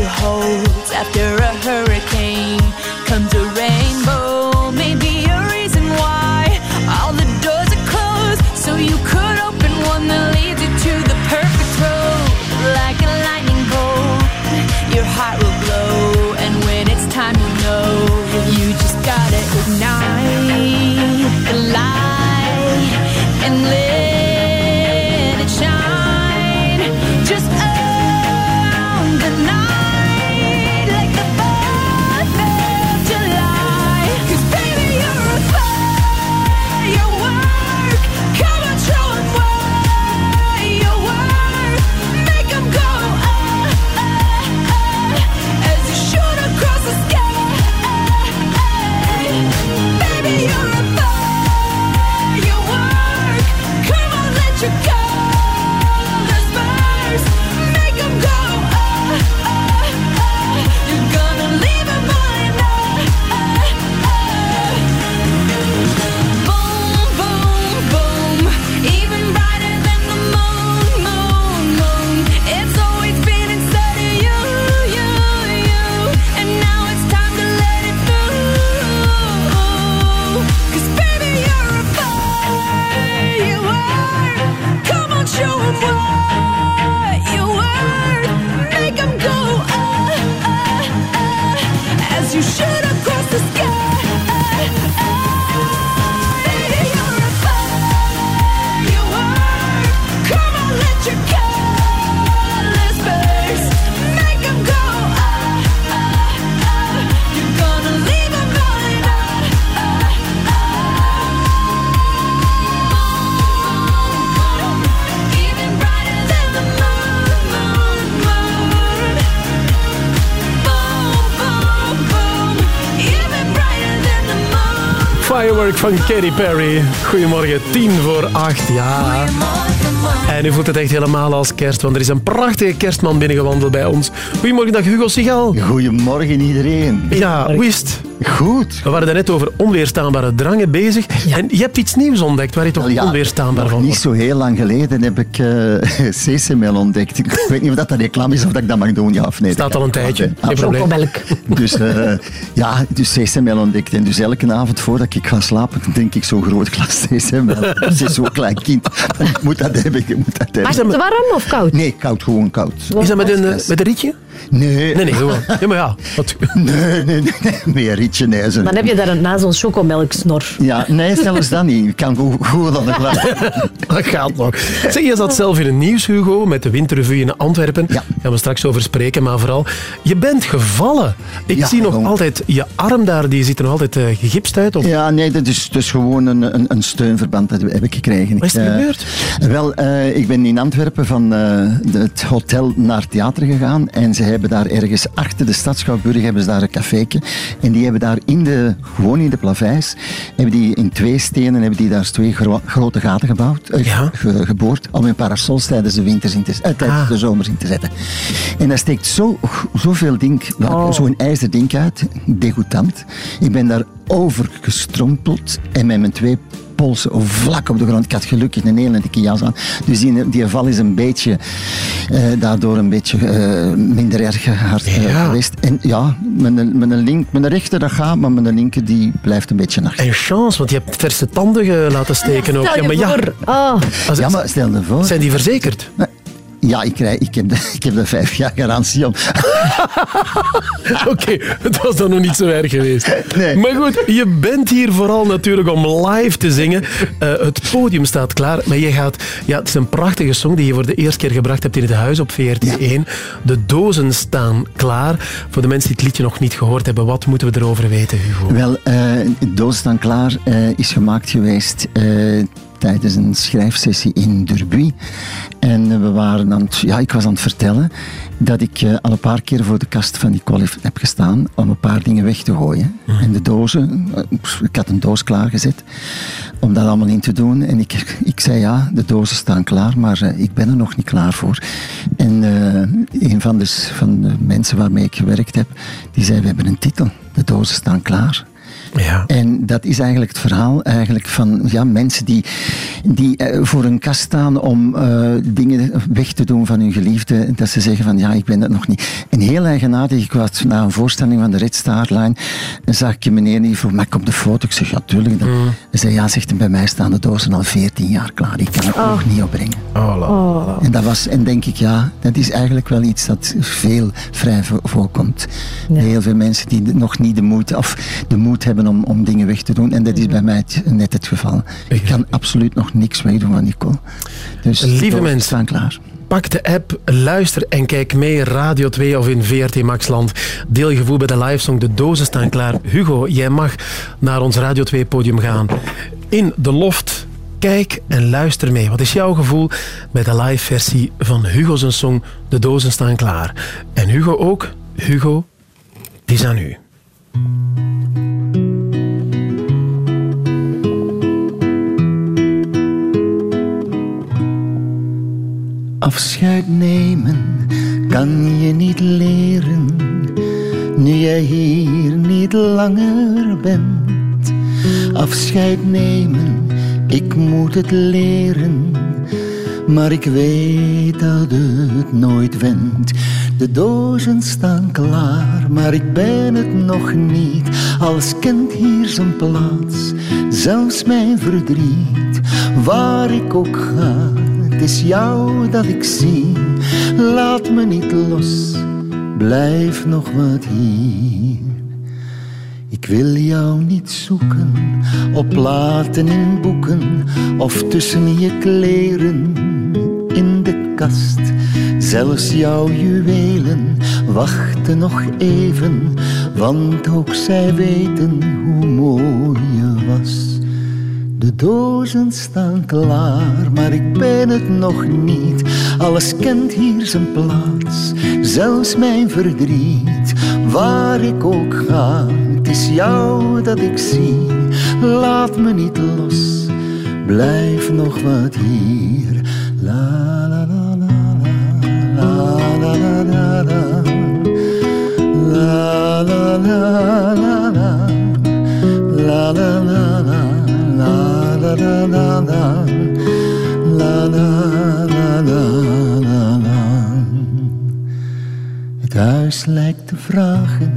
to hold after a hurricane. Van Katy Perry. Goedemorgen, tien voor acht. Ja. En u voelt het echt helemaal als kerst, want er is een prachtige kerstman binnengewandeld bij ons. Goedemorgen, dag Hugo Sigal. Goedemorgen iedereen. Ja, hoe is het? Goed. We waren daarnet over onweerstaanbare drangen bezig. En je hebt iets nieuws ontdekt waar je toch onweerstaanbaar van niet wordt. zo heel lang geleden heb ik eh sesameel ontdekt. Ik weet niet of dat een reclame is of dat ik dat mag doen, ja of nee. Staat al een tijdje, Ah, geen probleem. Dus eh, ja, dus sesameel ontdekt. En dus elke avond voordat ik ga slapen, drink ik zo'n groot glas sesameel. Dat is zo'n klein kind. Ik moet dat hebben, ik moet dat hebben. Maar is het warm of koud? Nee, koud, gewoon koud. Is dat met een, met een rietje? Nee. Nee, nee, gewoon. Ja, maar ja. Wat... Nee, nee, nee, nee. Meer rietje, zo- Dan heb je daar na zo'n chocomelksnor. Ja, nee, zelfs dat niet. Ik kan goed, goed de glas. Dat gaat nog. Zeg, je zat zelf in het nieuws, Hugo, met de winterrevue in Antwerpen. Daar gaan we straks over spreken, maar vooral, je bent gevallen. Ik zie nog altijd je arm daar, die ziet er nog altijd eh, gegipst uit. Of... Ja, nee, dat is, dat is gewoon een, een, een steunverband dat heb ik gekregen. Wat is er eh, gebeurd? Wel, eh, ik ben in Antwerpen van eh, het hotel naar het theater gegaan en ze hebben daar ergens achter de stad Schouwburg hebben ze daar een caféke en die hebben daar in de, gewoon in de plaveis, hebben die in twee stenen hebben die daar twee gro- grote gaten gebouwd, eh, ge- geboord om hun parasols tijdens de, winters in te, eh, tijdens de zomers in te zetten. En daar steekt zo, zoveel ding, Oh. zo'n ijzer ding uit, degoutant. Ik ben daar over gestrompeld en met mijn twee polsen vlak op de grond. Ik had gelukkig een hele dikke jas aan. Dus die, die val is een beetje, eh, daardoor een beetje eh, minder erg hard eh, geweest. En ja, mijn, mijn, link, mijn rechter dat gaat, maar mijn linker die blijft een beetje achter. En chance, want je hebt verse tanden laten steken ook. Stel je maar ja. Ah. Ja, maar stel je voor. Zijn die verzekerd? Ja, ik, krijg, ik, heb, de, ik heb de vijf jaar garantie op. Oké, het was dan nog niet zo erg geweest. Maar goed, je bent hier vooral natuurlijk om live te zingen. Eh, het podium staat klaar, maar je gaat... Ja, het is een prachtige song die je voor de eerste keer gebracht hebt in het huis op VRT1. De dozen staan klaar. Voor de mensen die het liedje nog niet gehoord hebben, wat moeten we erover weten, Hugo? Wel, eh Doos staan klaar eh, is gemaakt geweest tijdens een schrijfsessie in Derby. En eh, we waren aan het, ja, ik was aan het vertellen dat ik eh, al een paar keer voor de kast van die kwalif heb gestaan om een paar dingen weg te gooien. En de dozen, eh, ik had een doos klaargezet om dat allemaal in te doen. En ik, ik zei ja, de dozen staan klaar, maar ik ben er nog niet klaar voor. En een van de, van de mensen waarmee ik gewerkt heb, die zei we hebben een titel, de dozen staan klaar. Ja. En dat is eigenlijk het verhaal eigenlijk van ja, mensen die, die eh, voor een kast staan om eh, dingen weg te doen van hun geliefde. Dat ze zeggen van ja, ik ben het nog niet. En heel eigenaardig, ik was na een voorstelling van de Red Star Line, dan zag ik een meneer die vroeg, mag ik op de foto? Ik zeg ja, tuurlijk. Dan. Hij zei ja, zegt hij, bij mij staan de dozen al 14 jaar klaar. Ik kan het nog niet opbrengen. Oh, En dat was, en denk ik, ja, dat is eigenlijk wel iets dat veel vrij vo- voorkomt. Heel veel mensen die nog niet de moed, of de moed hebben om, om dingen weg te doen. En dat is bij mij het- net het geval. Ik kan absoluut nog niks wegdoen van Nicole. Dus Lieve mensen. staan klaar. Pak de app, luister en kijk mee. Radio 2 of in VRT Maxland. Deel je gevoel bij de livesong. De dozen staan klaar. Hugo, jij mag naar ons Radio 2 podium gaan. In de loft. Kijk en luister mee. Wat is jouw gevoel bij de live versie van Hugo's song De dozen staan klaar? En Hugo ook. Hugo, het is aan u. Afscheid nemen kan je niet leren, nu jij hier niet langer bent. Afscheid nemen, ik moet het leren, maar ik weet dat het nooit went. De dozen staan klaar, maar ik ben het nog niet. Alles kent hier zijn plaats, zelfs mijn verdriet. Waar ik ook ga, het is jou dat ik zie. Laat me niet los, blijf nog wat hier. Ik wil jou niet zoeken op platen in boeken of tussen je kleren in de kast. Zelfs jouw juwelen wachten nog even, want ook zij weten hoe mooi je was. De dozen staan klaar, maar ik ben het nog niet. Alles kent hier zijn plaats, zelfs mijn verdriet. Waar ik ook ga, het is jou dat ik zie. Laat me niet los, blijf nog wat hier. La la la la la la la la la la la la la la La Het huis lijkt te vragen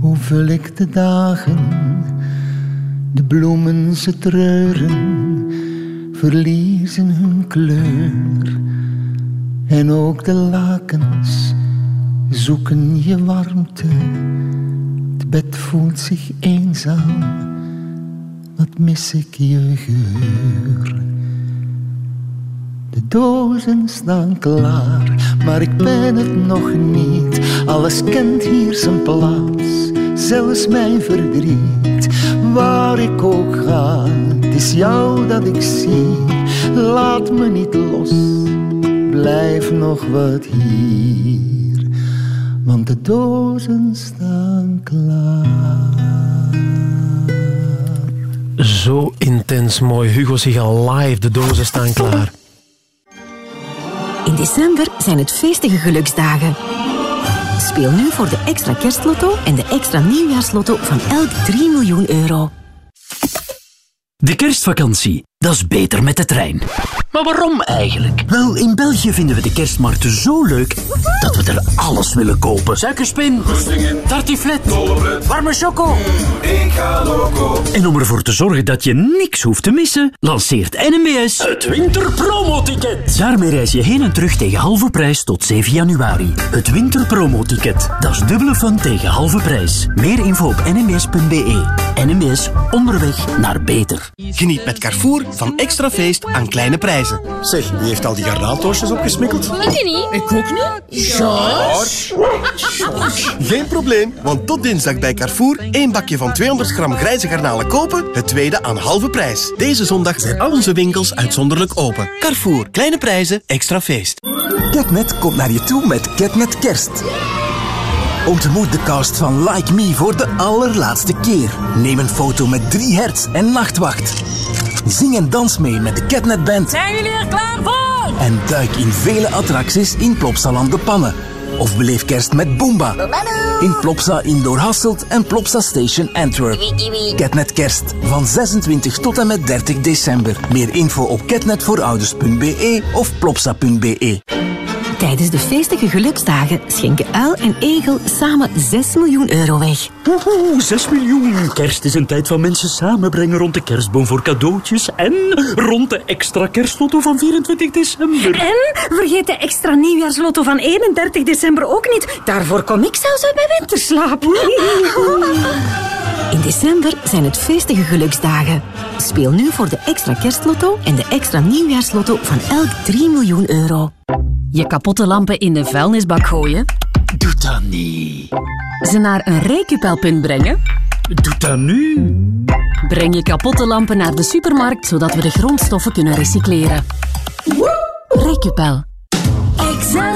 hoe vul ik de dagen de bloemen ze treuren verliezen hun kleur en ook de lakens zoeken je warmte het bed voelt zich eenzaam, wat mis ik je geur. De dozen staan klaar, maar ik ben het nog niet. Alles kent hier zijn plaats, zelfs mijn verdriet. Waar ik ook ga, het is jou dat ik zie. Laat me niet los, blijf nog wat hier. Want de dozen staan klaar. Zo intens mooi. Hugo Sigal live. De dozen staan klaar. In december zijn het feestige geluksdagen. Speel nu voor de extra kerstlotto en de extra nieuwjaarslotto van elk 3 miljoen euro. De kerstvakantie, dat is beter met de trein. Maar waarom eigenlijk? Wel, in België vinden we de kerstmarkten zo leuk dat we er alles willen kopen. Suikerspin, tartiflet, warme choco. Ik ga loco. En om ervoor te zorgen dat je niks hoeft te missen, lanceert NMBS het winterpromoticket. Daarmee reis je heen en terug tegen halve prijs tot 7 januari. Het winterpromoticket, dat is dubbele fun tegen halve prijs. Meer info op nmbs.be. NMBS, onderweg naar beter. Geniet met Carrefour van extra feest aan kleine prijzen. Zeg, wie heeft al die garnaaltoastjes opgesmikkeld? Ik niet. Ik ook niet. George. Geen probleem, want tot dinsdag bij Carrefour één bakje van 200 gram grijze garnalen kopen, het tweede aan halve prijs. Deze zondag zijn al onze winkels uitzonderlijk open. Carrefour, kleine prijzen, extra feest. Catnet komt naar je toe met Catnet Kerst. Ontmoet de cast van Like Me voor de allerlaatste keer. Neem een foto met drie hertz en nachtwacht. Zing en dans mee met de Catnet Band. Zijn jullie er klaar voor? En duik in vele attracties in Plopsaland de Pannen. Of beleef kerst met Boomba. In Plopsa Indoor Hasselt en Plopsa Station Antwerp. Catnet Kerst. Van 26 tot en met 30 december. Meer info op catnetvoorouders.be of plopsa.be. Tijdens de feestige geluksdagen schenken Uil en Egel samen 6 miljoen euro weg. Woehoe, 6 miljoen. Kerst is een tijd van mensen samenbrengen rond de kerstboom voor cadeautjes en rond de extra kerstlotto van 24 december. En vergeet de extra nieuwjaarslotto van 31 december ook niet. Daarvoor kom ik zelfs uit mijn winterslaap. In december zijn het feestige geluksdagen. Speel nu voor de extra kerstlotto en de extra nieuwjaarslotto van elk 3 miljoen euro. Je kapotte lampen in de vuilnisbak gooien? Doe dat niet. Ze naar een recupelpunt brengen? Doe dat nu. Breng je kapotte lampen naar de supermarkt, zodat we de grondstoffen kunnen recycleren. Recupel. Excellent.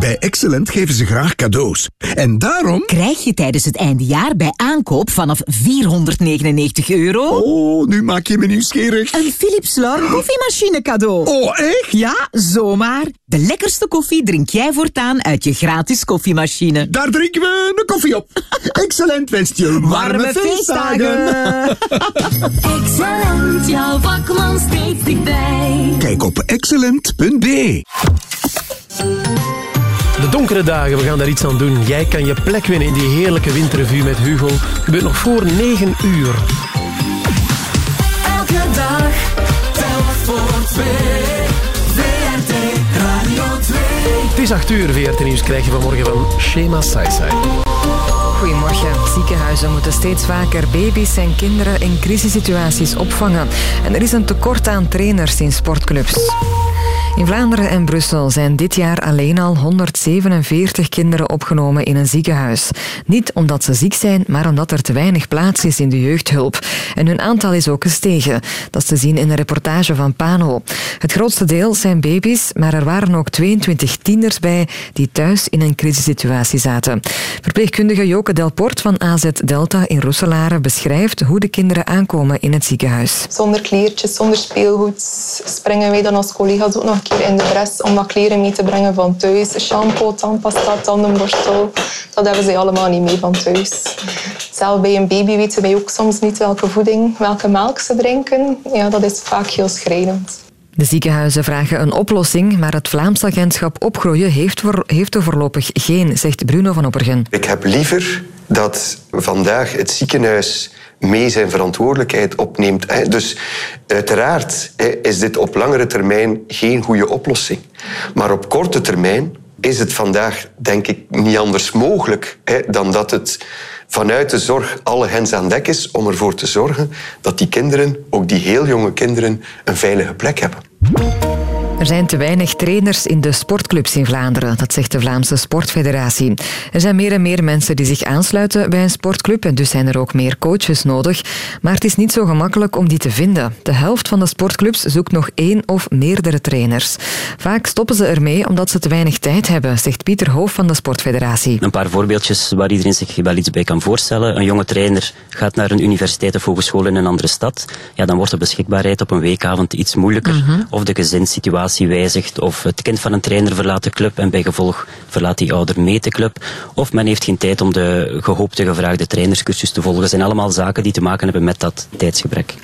Bij Excellent geven ze graag cadeaus. En daarom... Krijg je tijdens het eindejaar bij aankoop vanaf 499 euro... Oh, nu maak je me nieuwsgierig. Een Philips Lauren koffiemachine cadeau. Oh, echt? Ja, zomaar. De lekkerste koffie drink jij voortaan uit je gratis koffiemachine. Daar drinken we een koffie op. Excellent wenst je warme, feestdagen. Excellent, jouw vakman steeds dichtbij. Kijk op excellent.be. De donkere dagen, we gaan daar iets aan doen. Jij kan je plek winnen in die heerlijke winterrevue met Hugo. Gebeurt nog voor 9 uur. Elke dag, telk voor twee. VRT Radio 2. Het is 8 uur, VRT Nieuws krijg je vanmorgen van Shema Saisai. Goedemorgen. Ziekenhuizen moeten steeds vaker baby's en kinderen in crisissituaties opvangen. En er is een tekort aan trainers in sportclubs. In Vlaanderen en Brussel zijn dit jaar alleen al 147 kinderen opgenomen in een ziekenhuis. Niet omdat ze ziek zijn, maar omdat er te weinig plaats is in de jeugdhulp. En hun aantal is ook gestegen. Dat is te zien in een reportage van Pano. Het grootste deel zijn baby's, maar er waren ook 22 tieners bij die thuis in een crisissituatie zaten. Verpleegkundige Joke Delport van AZ Delta in Roeselare beschrijft hoe de kinderen aankomen in het ziekenhuis. Zonder kleertjes, zonder speelgoed springen wij dan als collega's ook nog een keer in de bres om wat kleren mee te brengen van thuis. Shampoo, tandpasta, tandenborstel. Dat hebben ze allemaal niet mee van thuis. Zelf bij een baby weten wij ook soms niet welke voeding, welke melk ze drinken. Ja, dat is vaak heel schrijnend. De ziekenhuizen vragen een oplossing, maar het Vlaams agentschap Opgroeien heeft, voor, heeft er voorlopig geen, zegt Bruno van Oppergen. Ik heb liever dat vandaag het ziekenhuis mee zijn verantwoordelijkheid opneemt. Dus uiteraard is dit op langere termijn geen goede oplossing. Maar op korte termijn is het vandaag, denk ik, niet anders mogelijk dan dat het vanuit de zorg alle hens aan dek is om ervoor te zorgen dat die kinderen, ook die heel jonge kinderen, een veilige plek hebben. Er zijn te weinig trainers in de sportclubs in Vlaanderen, dat zegt de Vlaamse Sportfederatie. Er zijn meer en meer mensen die zich aansluiten bij een sportclub en dus zijn er ook meer coaches nodig. Maar het is niet zo gemakkelijk om die te vinden. De helft van de sportclubs zoekt nog één of meerdere trainers. Vaak stoppen ze ermee omdat ze te weinig tijd hebben, zegt Pieter Hoof van de Sportfederatie. Een paar voorbeeldjes waar iedereen zich wel iets bij kan voorstellen. Een jonge trainer gaat naar een universiteit of hogeschool in een andere stad. Ja, dan wordt de beschikbaarheid op een weekavond iets moeilijker. Mhm. Of de gezinssituatie Of het kind van een trainer verlaat de club en bij gevolg verlaat die ouder mee de club. Of men heeft geen tijd om de gehoopte gevraagde trainerscursus te volgen. Dat zijn allemaal zaken die te maken hebben met dat tijdsgebrek.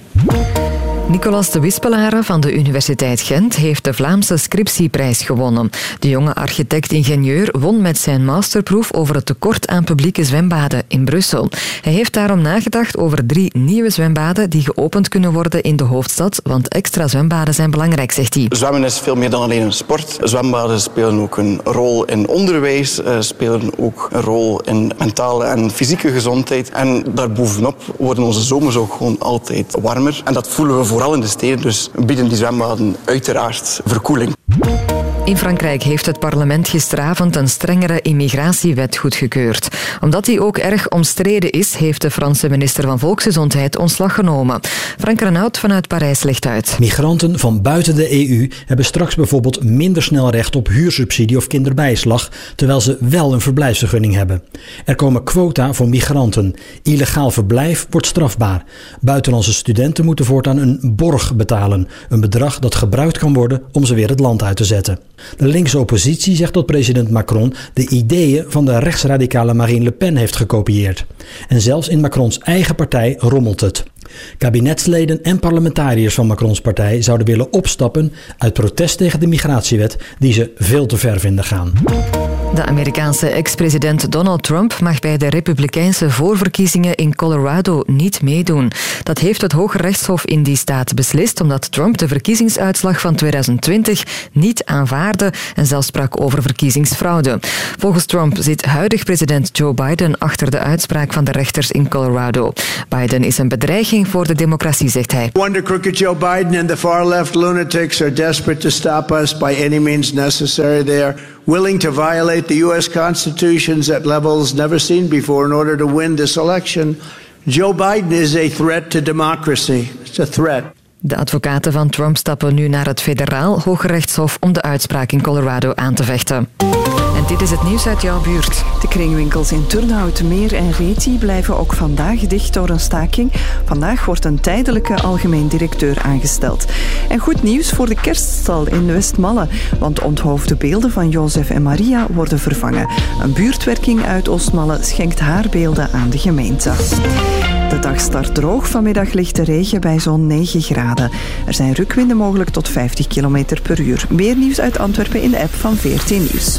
Nicolas de Wispelare van de Universiteit Gent heeft de Vlaamse scriptieprijs gewonnen. De jonge architect-ingenieur won met zijn masterproef over het tekort aan publieke zwembaden in Brussel. Hij heeft daarom nagedacht over drie nieuwe zwembaden die geopend kunnen worden in de hoofdstad, want extra zwembaden zijn belangrijk, zegt hij. Zwemmen is veel meer dan alleen een sport. Zwembaden spelen ook een rol in onderwijs, eh, spelen ook een rol in mentale en fysieke gezondheid. En daarbovenop worden onze zomers ook gewoon altijd warmer. En dat voelen we vooral in de steden, dus bieden die zwembaden uiteraard verkoeling. In Frankrijk heeft het parlement gisteravond een strengere immigratiewet goedgekeurd. Omdat die ook erg omstreden is, heeft de Franse minister van Volksgezondheid ontslag genomen. Frank Renaud vanuit Parijs legt uit. Migranten van buiten de EU hebben straks bijvoorbeeld minder snel recht op huursubsidie of kinderbijslag, terwijl ze wel een verblijfsvergunning hebben. Er komen quota voor migranten. Illegaal verblijf wordt strafbaar. Buitenlandse studenten moeten voortaan een borg betalen, een bedrag dat gebruikt kan worden om ze weer het land uit te zetten. De linkse oppositie zegt dat president Macron de ideeën van de rechtsradicale Marine Le Pen heeft gekopieerd. En zelfs in Macrons eigen partij rommelt het. Kabinetsleden en parlementariërs van Macrons partij zouden willen opstappen uit protest tegen de migratiewet die ze veel te ver vinden gaan. De Amerikaanse ex-president Donald Trump mag bij de republikeinse voorverkiezingen in Colorado niet meedoen. Dat heeft het Hoge Rechtshof in die staat beslist omdat Trump de verkiezingsuitslag van 2020 niet aanvaarde en zelfs sprak over verkiezingsfraude. Volgens Trump zit huidig president Joe Biden achter de uitspraak van de rechters in Colorado. Biden is een bedreiging voor de democratie, zegt hij. Wonder crooked Joe Biden and the far left lunatics are desperate to stop us by any means necessary. They are willing to violate the U.S. Constitution at levels never seen before in order to win this election. Joe Biden is a threat to democracy. It's a threat. De advocaten van Trump stappen nu naar het federaal Hoge Rechtshof om de uitspraak in Colorado aan te vechten. Dit is het nieuws uit jouw buurt. De kringwinkels in Turnhout, Meer en Reti blijven ook vandaag dicht door een staking. Vandaag wordt een tijdelijke algemeen directeur aangesteld. En goed nieuws voor de kerststal in Westmalle, want onthoofde beelden van Jozef en Maria worden vervangen. Een buurtwerking uit Oostmalle schenkt haar beelden aan de gemeente. De dag start droog, vanmiddag ligt de regen bij zo'n 9 graden. Er zijn rukwinden mogelijk tot 50 km per uur. Meer nieuws uit Antwerpen in de app van 14 Nieuws.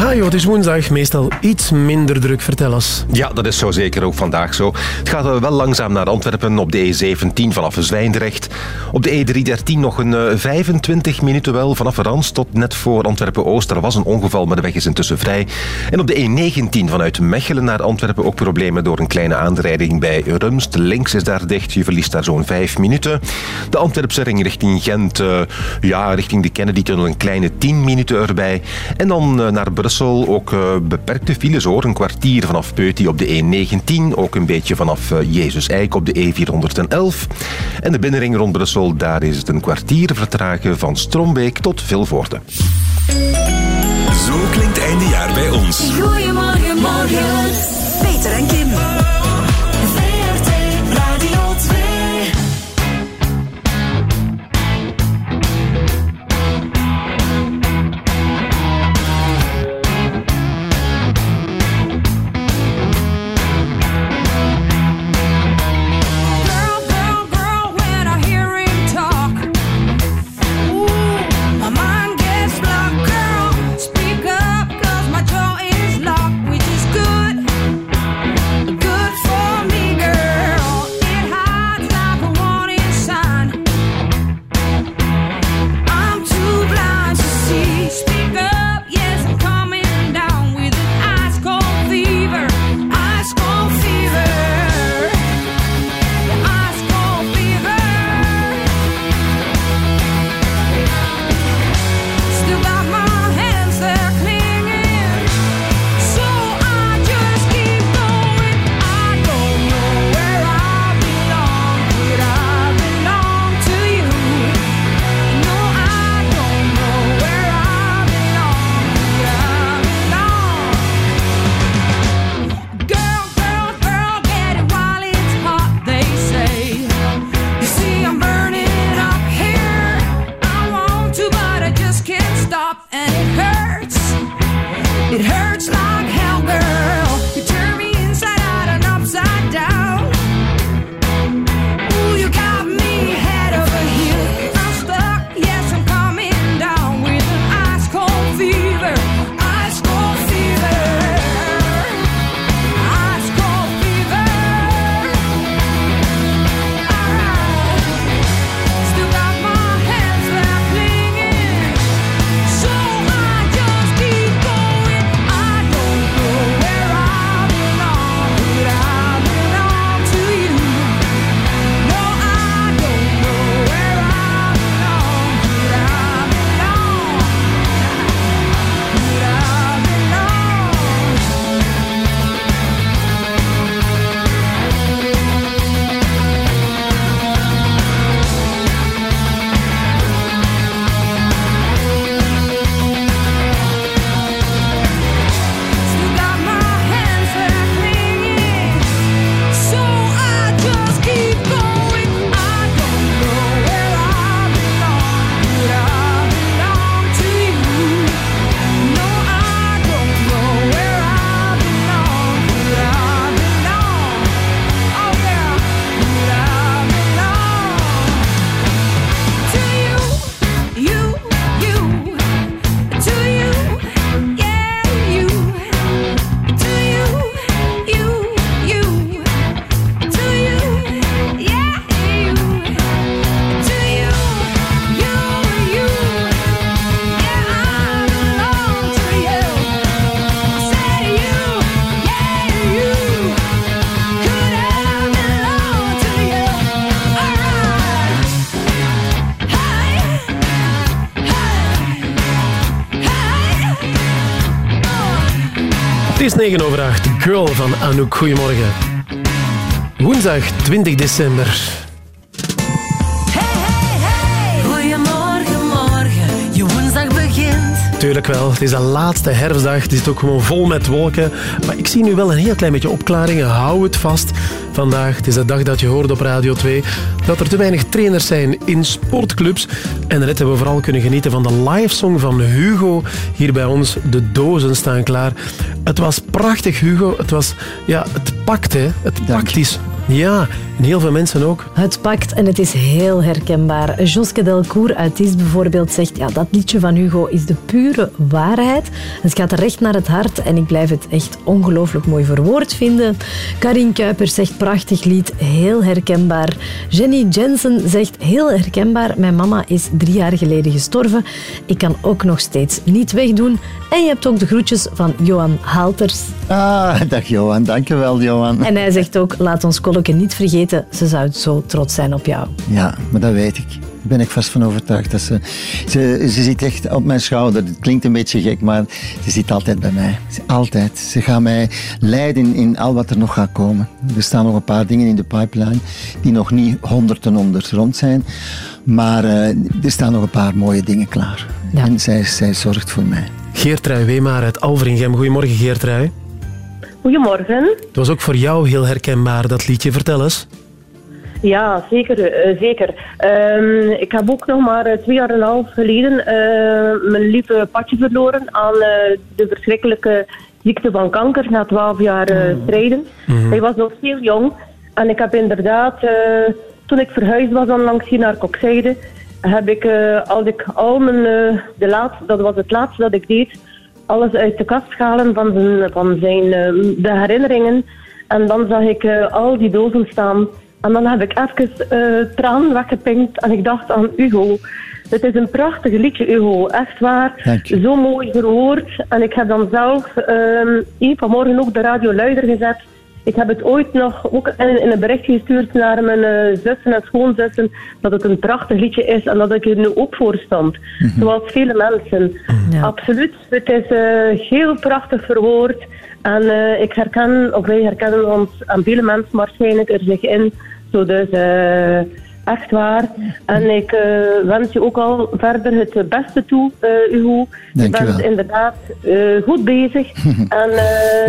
Ah joh, het is woensdag. Meestal iets minder druk. Vertel eens. Ja, dat is zo zeker ook vandaag zo. Het gaat eh, wel langzaam naar Antwerpen op de E17 vanaf Zwijndrecht. Op de E313 nog een eh, 25 minuten wel vanaf Rans tot net voor Antwerpen-Oost. Er was een ongeval, maar de weg is intussen vrij. En op de E19 vanuit Mechelen naar Antwerpen ook problemen door een kleine aanrijding bij Rumst. Links is daar dicht, je verliest daar zo'n 5 minuten. De Antwerpse ring richting Gent, eh, ja, richting de Kennedy-tunnel een kleine 10 minuten erbij. En dan eh, naar Brussel ook eh, beperkte files hoor. Een kwartier vanaf Peuty op de E19. Ook een beetje vanaf eh, Jezus Eik op de E411. En de binnenring rond Brussel, daar is het een kwartier vertragen van Strombeek tot Vilvoorde. Zo klinkt einde jaar bij ons. Goedemorgen, morgen. Anouk. Goedemorgen. Woensdag 20 december. Goedemorgen, morgen, je woensdag begint. Tuurlijk wel. Het is de laatste herfstdag. Het is ook gewoon vol met wolken. Maar ik zie nu wel een heel klein beetje opklaringen. Hou het vast. Vandaag, het is de dag dat je hoort op Radio 2, dat er te weinig trainers zijn in sportclubs. En net hebben we vooral kunnen genieten van de live song van Hugo. Hier bij ons, de dozen staan klaar. Het was prachtig, Hugo. Het was, ja, het pakt, hè. Het pakt is. Ja, en heel veel mensen ook. Het pakt en het is heel herkenbaar. Joske Delcourt uit Is bijvoorbeeld zegt ja, dat liedje van Hugo is de pure waarheid. Het gaat recht naar het hart en ik blijf het echt ongelooflijk mooi verwoord vinden. Karin Kuipers zegt prachtig lied, heel herkenbaar. Jenny Jensen zegt heel herkenbaar, mijn mama is drie jaar geleden gestorven. Ik kan ook nog steeds niet wegdoen. En je hebt ook de groetjes van Johan Halters. Ah, dag Johan. Dankjewel, Johan. En hij zegt ook, laat ons Kolke niet vergeten, ze zou zo trots zijn op jou. Ja, maar dat weet ik. Daar ben ik vast van overtuigd. Dat ze, ze, ze zit echt op mijn schouder. Het klinkt een beetje gek, maar ze zit altijd bij mij. Altijd. Ze gaat mij leiden in, in al wat er nog gaat komen. Er staan nog een paar dingen in de pipeline die nog niet honderd en honderd rond zijn. Maar eh, er staan nog een paar mooie dingen klaar. En zij, zij zorgt voor mij. Geertrui Weemaar uit Alveringem. Goedemorgen, Geertrui. Goedemorgen. Het was ook voor jou heel herkenbaar, dat liedje. Vertel eens. Ja, zeker. eh, zeker. Ehm, ik heb ook nog maar eh, twee jaar en een half geleden eh, mijn lieve patje verloren aan de verschrikkelijke ziekte van kanker na twaalf jaar eh, strijden. Hij was nog heel jong en ik heb inderdaad, toen ik verhuisd was onlangs hier naar Kokzijde, heb ik, als ik al mijn, de laatste, dat was het laatste dat ik deed, alles uit de kast halen van zijn, van zijn eh, de herinneringen. En dan zag ik eh, al die dozen staan. En dan heb ik even eh tranen weggepinkt en ik dacht aan Hugo. Het is een prachtig liedje, Hugo. Echt waar. Zo mooi verwoord. En ik heb dan zelf hier vanmorgen ook de radio luider gezet. Ik heb het ooit nog ook in, in een bericht gestuurd naar mijn eh, zussen en schoonzussen dat het een prachtig liedje is en dat ik er nu ook voor stond. Zoals vele mensen. Absoluut. Het is eh, heel prachtig verwoord. En eh, ik herken, of wij herkennen ons aan vele mensen waarschijnlijk er zich in. Zo dus, eh, Echt waar. En ik eh, wens je ook al verder het beste toe, eh, Hugo. Je je bent wel. inderdaad eh, goed bezig. en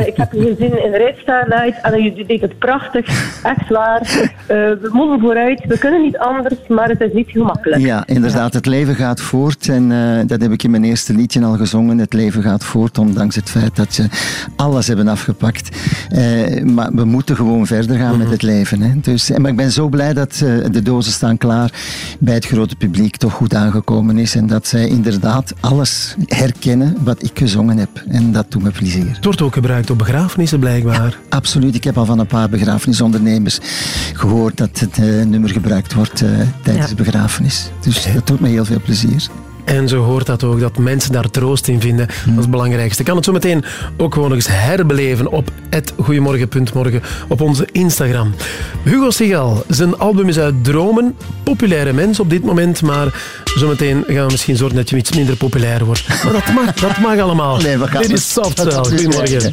ik heb je gezien in Red Starlight en je deed het prachtig. Echt waar. We moeten vooruit. We kunnen niet anders, maar het is niet gemakkelijk. Ja, inderdaad. Het leven gaat voort. En dat heb ik in mijn eerste liedje al gezongen. Het leven gaat voort, ondanks het feit dat ze alles hebben afgepakt. Maar we moeten gewoon verder gaan met het leven. Hè. Dus, en, maar ik ben zo blij dat de dozen staan klaar bij het grote publiek toch goed aangekomen is. En dat zij inderdaad alles herkennen wat ik gezongen heb. En dat doet me plezier. Het wordt ook gebruikt op begrafenissen blijkbaar. Absoluut. Ik heb al van een paar begrafenisondernemers gehoord dat het eh, nummer gebruikt wordt eh, tijdens Ja. de begrafenis. Dus dat doet me heel veel plezier. En zo hoort dat ook, dat mensen daar troost in vinden. Dat is het belangrijkste. Ik kan het zo meteen ook gewoon nog eens herbeleven op goeiemorgen.morgen op onze Instagram. Hugo Sigal, zijn album is uit Dromen. Populaire mens op dit moment, maar zometeen gaan we misschien zorgen dat je iets minder populair wordt. Maar dat mag, dat mag allemaal. Nee, we gaan dit is Soft is Goedemorgen.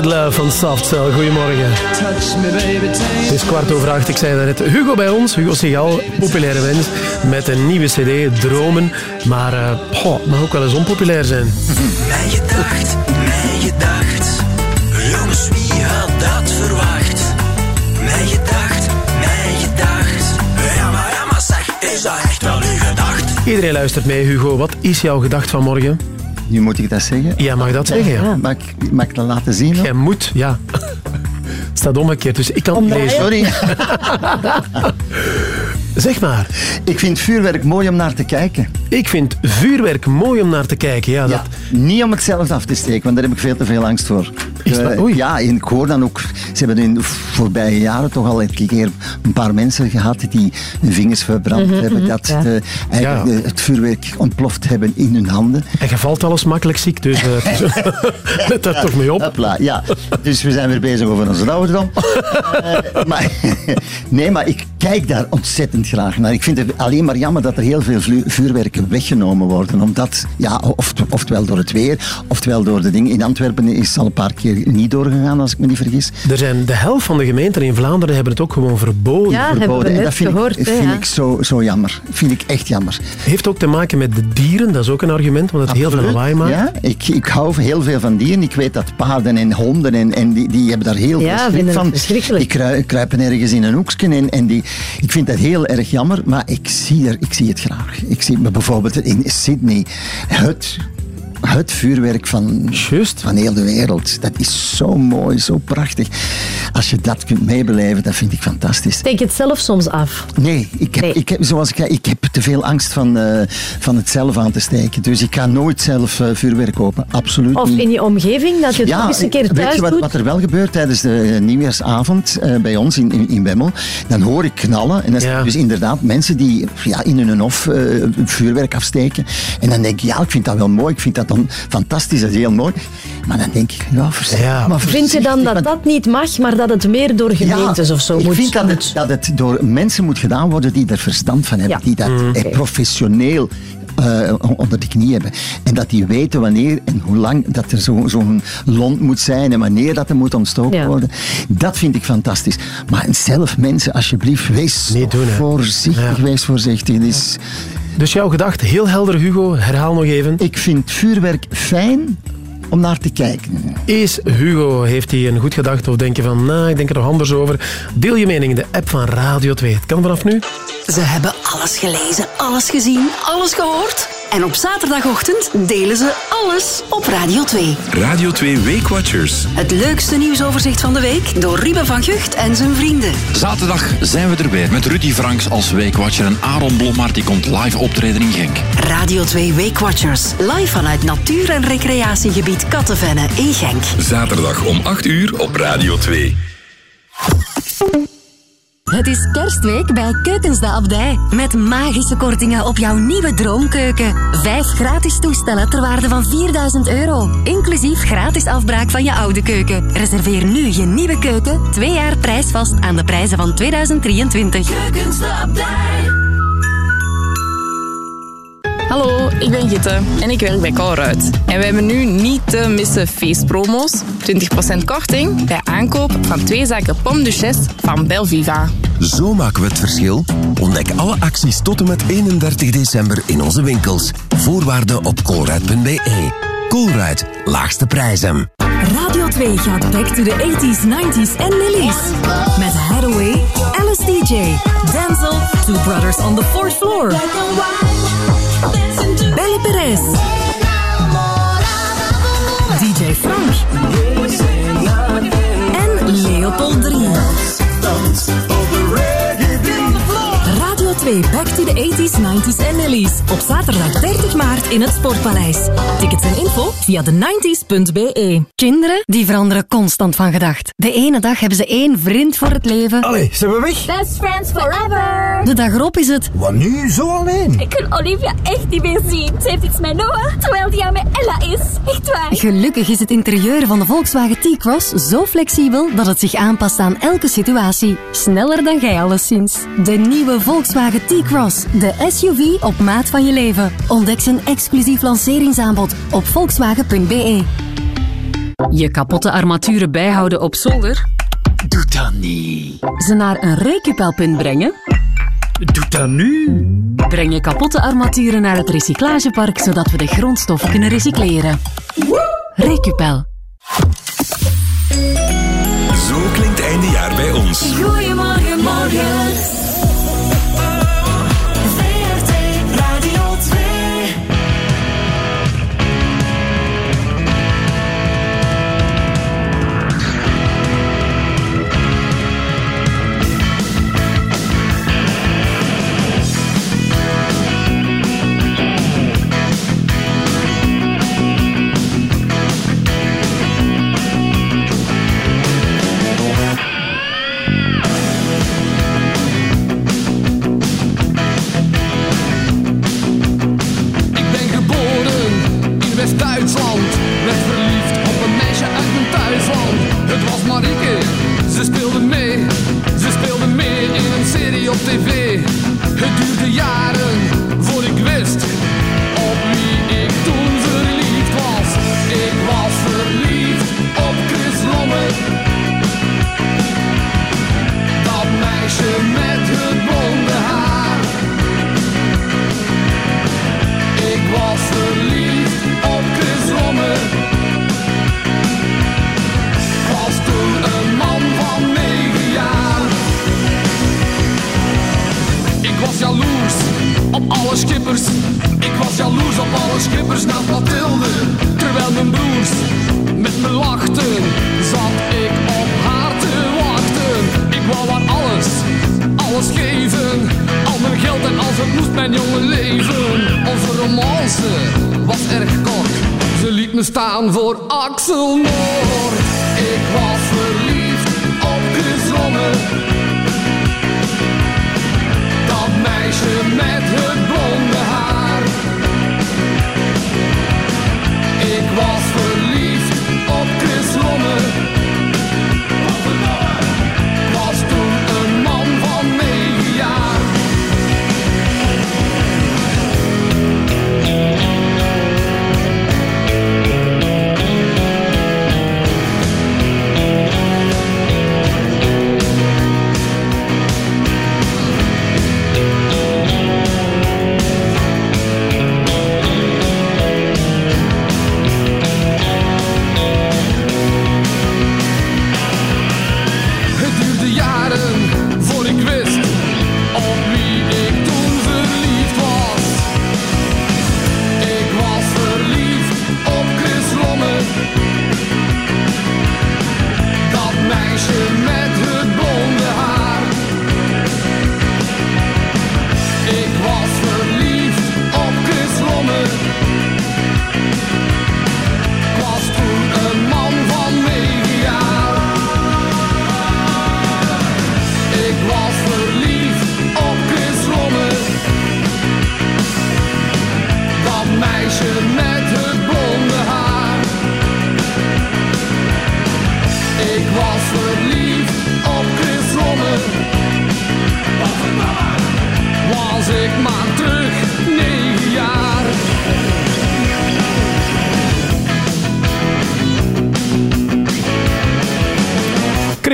Tainted Love van Soft Cell. Goedemorgen. Het is kwart over acht, ik zei daarnet. Hugo bij ons, Hugo Sigal, populaire mens, met een nieuwe cd, Dromen. Maar eh goh, mag ook wel eens onpopulair zijn. Mij gedacht, mij gedacht. Jongens, wie had dat verwacht? Mij gedacht, mij gedacht. Ja, maar, ja, maar zeg, is dat echt wel uw gedacht? Iedereen luistert mee, Hugo. Wat is jouw gedacht van morgen? Nu moet ik dat zeggen. Ja, mag je dat zeggen? Ja. Mag, ik- mag ik dat laten zien? Jij moet, ja. Het staat omgekeerd, dus ik kan het lezen. Sorry. Zeg maar. Ik vind vuurwerk mooi om naar te kijken. Ik vind vuurwerk mooi om naar te kijken. Ja, dat... Niet om het zelf af te steken, want daar heb ik veel te veel angst voor. Is dat- Eh, oei. ja, en ik hoor dan ook... Ze hebben in voorbije jaren toch al een keer een paar mensen gehad die hun vingers verbrand Mhm, hebben. mhm, Dat ja. eh, eigenlijk Ja. eh, het vuurwerk ontploft hebben in hun handen. En je valt alles makkelijk ziek, dus eh, let daar toch mee op. Hopla, ja. Dus we zijn weer bezig over onze ouderdom. Eh, maar, nee, maar ik kijk daar ontzettend graag naar. Ik vind het alleen maar jammer dat er heel veel vuurwerken weggenomen worden. Omdat, ja, of, oftewel door het weer, oftewel door de dingen. In Antwerpen is het al een paar keer niet doorgegaan, als ik me niet vergis. Er zijn de helft van de gemeenten in Vlaanderen hebben het ook gewoon verboden. Ja, hebben we verboden. En dat vind, gehoord, ik, vind ja. ik zo, zo jammer. Vind ik echt jammer. Heeft ook te maken met de dieren, dat is ook een argument, want het heel veel lawaai maakt. Ja, ik, ik hou heel veel van dieren. Ik weet dat paarden en honden en, en die, die hebben daar heel Ja, veel schrik van. verschrikkelijk. Die krui- kruipen ergens in een hoekje en, en die, ik vind dat heel erg jammer, maar ik zie, er, ik zie het graag. Ik zie maar bijvoorbeeld in Sydney het het vuurwerk van, van heel de wereld. Dat is zo mooi, zo prachtig. Als je dat kunt meebeleven, dat vind ik fantastisch. Steek het zelf soms af. Nee, ik heb, Ik heb, zoals ik, zei, ik heb te veel angst van, eh, van het zelf aan te steken. Dus ik ga nooit zelf eh, vuurwerk kopen. Absoluut Of niet. in je omgeving, dat je het nog eens een keer weet thuis je wat, doet. wat er wel gebeurt tijdens de nieuwjaarsavond eh, bij ons in, in, in Wemmel? Dan hoor ik knallen. En dat zijn dus inderdaad mensen die ja, in hun hof eh, vuurwerk afsteken. En dan denk ik, ja, ik vind dat wel mooi. Ik vind dat dan fantastisch, dat is heel mooi. Maar dan denk ik, ja, voorzichtig. maar Vind je dan dat dat niet mag, maar dat het meer door gemeentes of zo ik moet? vind dat het, dat het door mensen moet gedaan worden die er verstand van hebben. Ja. Die dat Mm, eh, professioneel eh, onder de knie hebben. En dat die weten wanneer en hoe lang dat er zo- zo'n lont moet zijn en wanneer dat er moet ontstoken worden. Dat vind ik fantastisch. Maar zelf mensen, alsjeblieft, wees voorzichtig. Wees voorzichtig. Het is... Dus jouw gedachte, heel helder Hugo, herhaal nog even. Ik vind vuurwerk fijn om naar te kijken. Is Hugo, heeft hij een goed gedacht of denk je van, nou, ik denk er nog anders over? Deel je mening in de app van Radio 2. Het kan vanaf nu. Ze hebben alles gelezen, alles gezien, alles gehoord. En op zaterdagochtend delen ze alles op Radio 2. Radio 2 Weekwatchers. Het leukste nieuwsoverzicht van de week door Ruben van Gucht en zijn vrienden. Zaterdag zijn we er weer met Rudy Franks als weekwatcher en Aaron Blommaert die komt live optreden in Genk. Radio 2 Weekwatchers. Live vanuit natuur- en recreatiegebied Kattenvenne in Genk. Zaterdag om 8 uur op Radio 2. Het is kerstweek bij Keukens de Abdij. Met magische kortingen op jouw nieuwe droomkeuken. Vijf gratis toestellen ter waarde van 4000 euro. Inclusief gratis afbraak van je oude keuken. Reserveer nu je nieuwe keuken. Twee jaar prijsvast aan de prijzen van 2023. Keukens de Abdij. Hallo, ik ben Gitte en ik werk bij Colruyt. En we hebben nu niet te missen feestpromo's. 20% korting bij aankoop van twee zaken Pomme Duchesse van Belviva. Zo maken we het verschil. Ontdek alle acties tot en met 31 december in onze winkels. Voorwaarden op colruyt.be. Colruyt, laagste prijzen. Radio 2 gaat back to the 80s, 90s en Lilies. Met Hathaway, Alice DJ, Denzel, Two Brothers on the Fourth Floor. Belly Perez. DJ Frank. En Leopold 3. Radio 2 Back to the 80s, 90s en Lilies. Op zaterdag 30 maart in het Sportpaleis. Tickets en info via de 90s.be. Kinderen die veranderen constant van gedacht. De ene dag hebben ze één vriend voor het leven. Allee, zijn we weg? Best friends forever. De dag erop is het. Wat nu? Zo alleen? Ik kan Olivia echt niet meer zien. Ze heeft iets met Noah, terwijl die aan met Ella is. Echt waar. Gelukkig is het interieur van de Volkswagen T-Cross zo flexibel dat het zich aanpast aan elke situatie. Sneller dan jij alleszins. De nieuwe Volkswagen T-Cross. De SUV op maat van je leven. Ontdek zijn exclusief lanceringsaanbod op volkswagen.be. Je kapotte armaturen bijhouden op zolder? Doe dat niet. Ze naar een recupelpunt brengen? Doe dat nu. Breng je kapotte armaturen naar het recyclagepark zodat we de grondstoffen kunnen recycleren. Recupel. Zo klinkt einde jaar bij ons. Goedemorgen, morgen. alle schippers. Ik was jaloers op alle schippers naar Mathilde. Terwijl mijn broers met me lachten, zat ik op haar te wachten. Ik wou haar alles, alles geven. Al mijn geld en als het moest mijn jonge leven. Onze romance was erg kort. Ze liet me staan voor Axel Noord. Ik was verliefd op de zonne. Dat meisje met het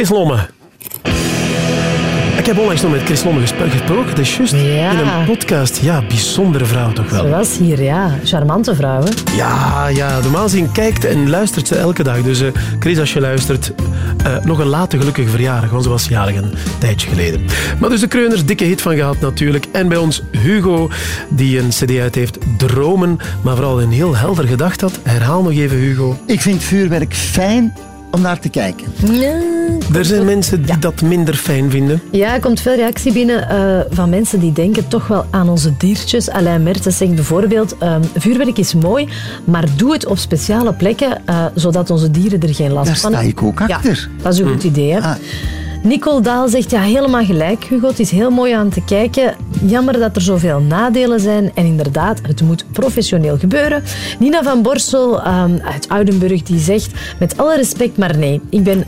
Chris Lomme. Ik heb onlangs nog met Chris Lomme gesp- gesproken. Dat is juist Ja. in een podcast. Ja, bijzondere vrouw toch wel. Ze was hier, ja. Charmante vrouw, hè? Ja, ja, normaal gezien kijkt en luistert ze elke dag. Dus eh, Chris, als je luistert, eh, nog een late gelukkige verjaardag, want ze was jarig een tijdje geleden. Maar dus de Kreuners, dikke hit van gehad natuurlijk. En bij ons Hugo, die een cd uit heeft, Dromen, maar vooral een heel helder gedacht had. Herhaal nog even, Hugo. Ik vind vuurwerk fijn om naar te kijken. Er zijn mensen die dat minder fijn vinden. Ja, er komt veel reactie binnen eh, van mensen die denken toch wel aan onze diertjes. Alain Mertens zegt bijvoorbeeld, ehm, vuurwerk is mooi, maar doe het op speciale plekken, eh, zodat onze dieren er geen last Daar van sta hebben. ik ook achter. Ja, dat is een goed idee. Hè? Nicole Daal zegt, ja, helemaal gelijk, Hugo. Het is heel mooi aan te kijken. Jammer dat er zoveel nadelen zijn. En inderdaad, het moet professioneel gebeuren. Nina van Borsel ehm, uit Oudenburg die zegt, met alle respect, maar nee. Ik ben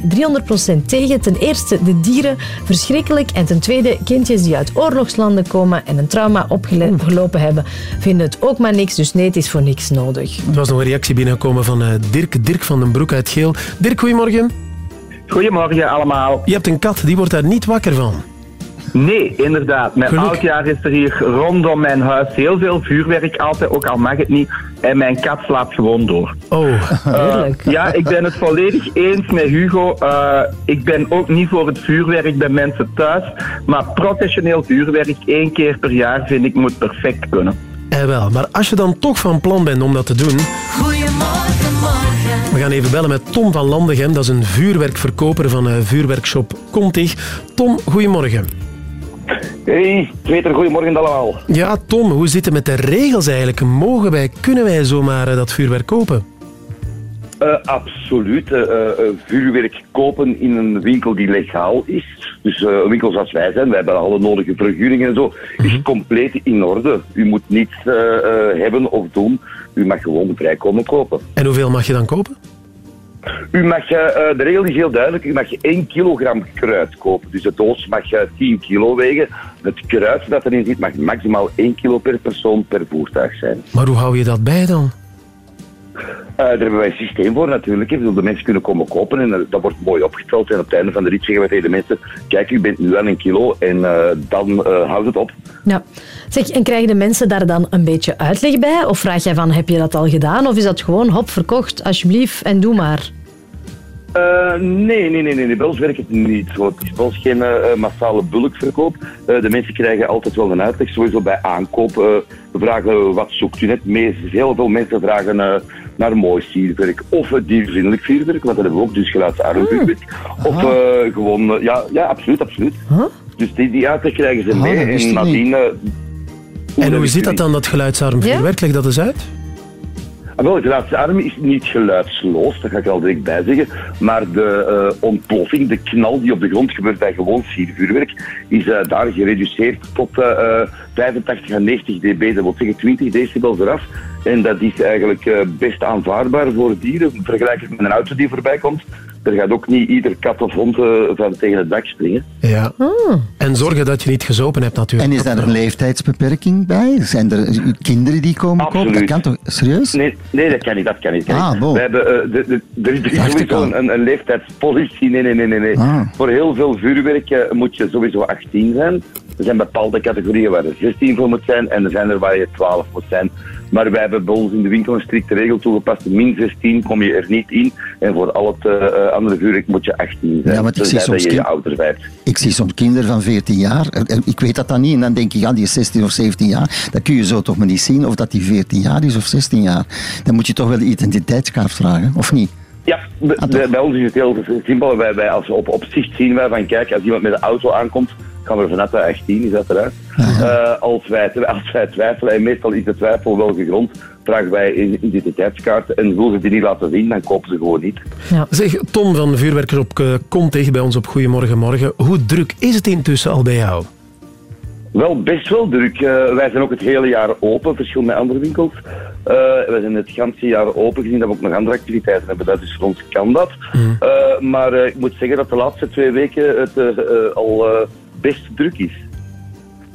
300% tegen. Ten eerste de dieren, verschrikkelijk. En ten tweede, kindjes die uit oorlogslanden komen en een trauma opgelopen hebben, vinden het ook maar niks. Dus nee, het is voor niks nodig. Er was nog een reactie binnengekomen van eh, Dirk, Dirk van den Broek uit Geel. Dirk, goedemorgen. Goedemorgen allemaal. Je hebt een kat, die wordt daar niet wakker van. Nee, inderdaad. Met Geluk. oudjaar is er hier rondom mijn huis heel veel vuurwerk altijd, ook al mag het niet. En mijn kat slaapt gewoon door. Oh, Eh, ja, ik ben het volledig eens met Hugo. Eh, ik ben ook niet voor het vuurwerk bij mensen thuis. Maar professioneel vuurwerk één keer per jaar vind ik moet perfect kunnen. Eh wel, maar als je dan toch van plan bent om dat te doen... Morgen. We gaan even bellen met Tom van Landegem. Dat is een vuurwerkverkoper van eh, vuurwerkshop Contig. Tom, goedemorgen. Hey, Peter, goedemorgen allemaal. Ja, Tom, hoe zit het met de regels eigenlijk? Mogen wij, kunnen wij zomaar eh, dat vuurwerk kopen? Eh, absoluut. Vuurwerk kopen in een winkel die legaal is. Dus eh, een winkel zoals wij zijn, wij hebben alle nodige vergunningen en zo, is compleet in orde. U moet niets eh, eh, hebben of doen. U mag gewoon vrij komen kopen. En hoeveel mag je dan kopen? U mag, de regel is heel duidelijk, u mag 1 kilogram kruid kopen. Dus de doos mag eh, 10 kilo wegen. Het kruid dat erin zit mag maximaal 1 kilo per persoon per voertuig zijn. Maar hoe hou je dat bij dan? Eh, daar hebben wij een systeem voor natuurlijk. Ik bedoel, De mensen kunnen komen kopen en eh, dat wordt mooi opgeteld. En op het einde van de rit zeggen wij tegen de mensen, kijk, u bent nu aan een kilo en eh, dan houdt het op. Ja. Zeg, en krijgen de mensen daar dan een beetje uitleg bij? Of vraag jij van, heb je dat al gedaan? Of is dat gewoon, hop, verkocht, alsjeblieft, en doe maar? Eh, nee, nee, nee, nee, bij ons werkt het niet zo. Het is bij ons geen massale bulkverkoop. De mensen krijgen altijd wel een uitleg, sowieso bij aankoop. We vragen wat zoekt u net. Meest, heel veel mensen vragen naar mooi vuurwerk of uh, diervriendelijk vuurwerk, want dat hebben we ook, dus geluidsarm vuurwerk. Of eh, gewoon, eh, ja, ja, absoluut, absoluut. Dus die, die uitleg krijgen ze mee en nadien... eh, En hoe dat zit dat dan, dat geluidsarm vuurwerk? Leg dat eens uit. Ah, wel, geluidsalarm is niet geluidsloos, dat ga ik al direct bij zeggen. Maar de eh, ontploffing, de knal die op de grond gebeurt bij gewoon siervuurwerk, is eh, daar gereduceerd tot 85 à 90 dB. Dat wil zeggen 20 decibel eraf. En dat is eigenlijk eh, best aanvaardbaar voor dieren. Vergelijkelijk met een auto die voorbij komt. Er gaat ook niet ieder kat of hond eh, van tegen het dak springen. Ja. En zorgen dat je niet gezopen hebt natuurlijk. En is daar een leeftijdsbeperking bij? Zijn er eh, kinderen die komen kopen? Dat kan toch? Serieus? Nee, nee, dat kan niet. Dat kan niet. Kan Ah. We hebben, eh, de, de, er is- er sowieso een, een leeftijdspolitie. Nee, nee, nee, nee. nee. Ah. Voor heel veel vuurwerk moet je sowieso 18 zijn. Er zijn bepaalde categorieën waar er 16 voor moet zijn en er zijn er waar je 12 moet zijn. Maar wij hebben bij ons in de winkel een strikte regel toegepast. Min 16 kom je er niet in. En voor al het eh, eh, andere vuurwerk moet je 18 zijn. Ja, want ik zie soms dat je je kind- ouder bent. Ik zie soms kinderen van 14 jaar. en- Ik weet dat dan niet. En dan denk ik, ja, die is 16 of 17 jaar. Dat kun je zo toch maar niet zien of dat die 14 jaar is of 16 jaar. Dan moet je toch wel de identiteitskaart vragen, of niet? Ja, b- bij, ons is het heel simpel. Wij, wij, als op, op zicht zien wij van, kijk, als iemand met een auto aankomt, we er vanuit dat hij 18 is uiteraard. Eh, als, wij, als wij twijfelen, en meestal is de twijfel wel gegrond, vragen wij een identiteitskaart en willen ze die niet laten zien, dan kopen ze gewoon niet. Zeg, Tom van Vuurwerkers op eh, komt tegen bij ons op Goedemorgen Morgen. Hoe druk is het intussen al bij jou? Wel, best wel druk. Eh, wij zijn ook het hele jaar open, verschil met andere winkels. Eh, wij zijn het ganse jaar open, gezien dat we ook nog andere activiteiten hebben. Dat dus voor ons kan dat. Eh, maar eh, ik moet zeggen dat de laatste twee weken het eh, eh, al eh, best druk is.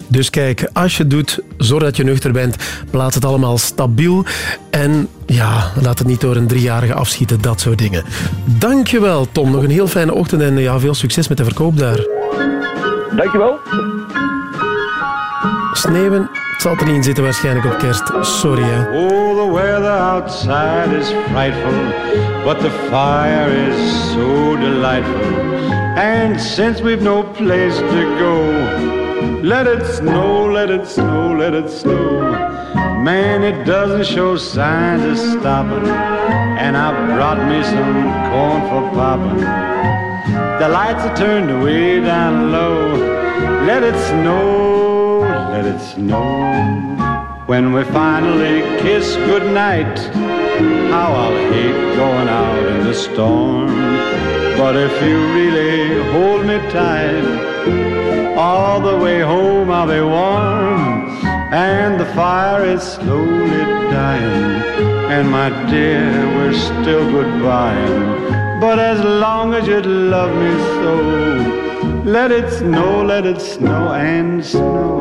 Dus kijk, als je het doet, zorg dat je nuchter bent. Plaats het allemaal stabiel. En ja, laat het niet door een driejarige afschieten, dat soort dingen. Dankjewel, Tom. Nog een heel fijne ochtend en ja, veel succes met de verkoop daar. Dankjewel. Sneeuwen, het zal er niet in zitten waarschijnlijk op kerst. Sorry, hè. Oh, the weather outside is frightful, but the fire is so delightful. And since we've no place to go, let it snow, let it snow, let it snow. Man, it doesn't show signs of stopping, and I brought me some corn for popping. The lights are turned way down low. Let it snow, let it snow. When we finally kiss goodnight, how I'll hate going out in the storm. But if you really hold me tight, all the way home I'll be warm. And the fire is slowly dying. And my dear, we're still goodbying. But as long as you love me so, let it snow, let it snow and snow.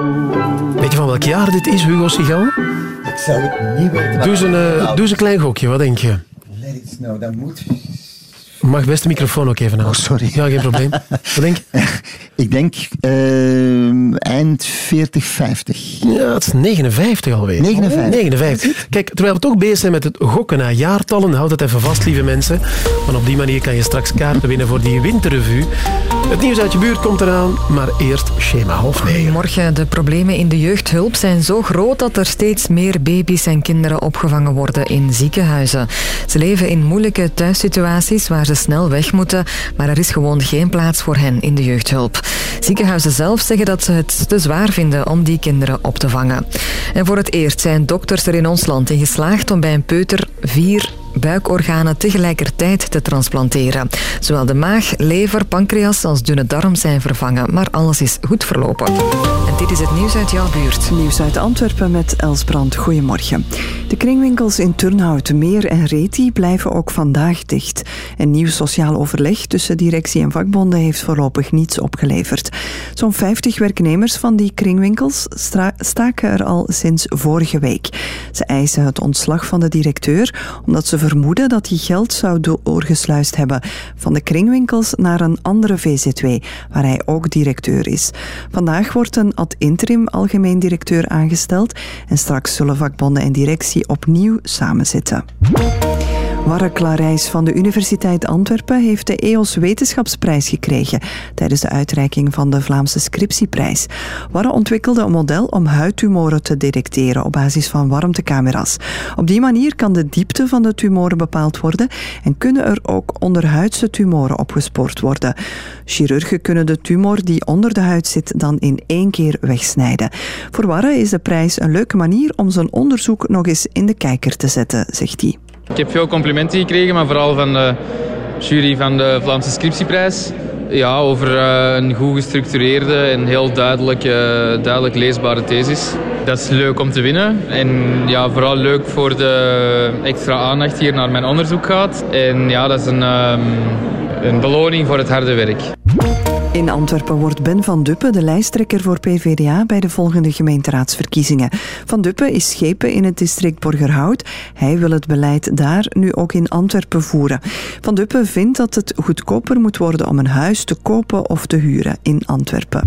Weet je van welk jaar dit is, Hugo Sigal? Ik zou het niet weten. Doe eens een, eh, doe eens een klein gokje, wat denk je? Let it snow, dat moet. Mag best de microfoon ook even aan. Oh, sorry. Ja, geen probleem. Wat denk je? Ik denk ehm, eind 40, 50. Ja, het is 59 alweer. 59. 59. Kijk, terwijl we toch bezig zijn met het gokken naar jaartallen, houd het even vast, lieve mensen. Want op die manier kan je straks kaarten winnen voor die winterrevue. Het nieuws uit je buurt komt eraan, maar eerst schema half negen. Morgen, de problemen in de jeugdhulp zijn zo groot dat er steeds meer baby's en kinderen opgevangen worden in ziekenhuizen. Ze leven in moeilijke thuissituaties waar ze snel weg moeten, maar er is gewoon geen plaats voor hen in de jeugdhulp. Ziekenhuizen zelf zeggen dat ze het te zwaar vinden om die kinderen op te vangen. En voor het eerst zijn dokters er in ons land in geslaagd om bij een peuter vier buikorganen tegelijkertijd te transplanteren. Zowel de maag, lever, pancreas als dunne darm zijn vervangen, maar alles is goed verlopen. En dit is het nieuws uit jouw buurt. Nieuws uit Antwerpen met Els Brand. Goedemorgen. De kringwinkels in Turnhout, Meer en Reti blijven ook vandaag dicht. Een nieuw sociaal overleg tussen directie en vakbonden heeft voorlopig niets opgeleverd. Zo'n 50 werknemers van die kringwinkels staken er al sinds vorige week. Ze eisen het ontslag van de directeur omdat ze vermoeden dat hij geld zou doorgesluist hebben van de kringwinkels naar een andere VZW, waar hij ook directeur is. Vandaag wordt een ad interim algemeen directeur aangesteld en straks zullen vakbonden en directie opnieuw samenzitten. Warre Clarijs van de Universiteit Antwerpen heeft de EOS Wetenschapsprijs gekregen tijdens de uitreiking van de Vlaamse Scriptieprijs. Warre ontwikkelde een model om huidtumoren te detecteren op basis van warmtecamera's. Op die manier kan de diepte van de tumoren bepaald worden en kunnen er ook onderhuidse tumoren opgespoord worden. Chirurgen kunnen de tumor die onder de huid zit dan in één keer wegsnijden. Voor Warre is de prijs een leuke manier om zijn onderzoek nog eens in de kijker te zetten, zegt hij. Ik heb veel complimenten gekregen, maar vooral van de jury van de Vlaamse Scriptieprijs. Ja, over eh, een goed gestructureerde en heel duidelijk, eh, duidelijk leesbare thesis. Dat is leuk om te winnen. En ja, vooral leuk voor de extra aandacht die hier naar mijn onderzoek gaat. En ja, dat is een, ehm, een beloning voor het harde werk. In Antwerpen wordt Ben van Duppe de lijsttrekker voor PVDA bij de volgende gemeenteraadsverkiezingen. Van Duppe is schepen in het district Borgerhout. Hij wil het beleid daar nu ook in Antwerpen voeren. Van Duppe vindt dat het goedkoper moet worden om een huis te kopen of te huren in Antwerpen.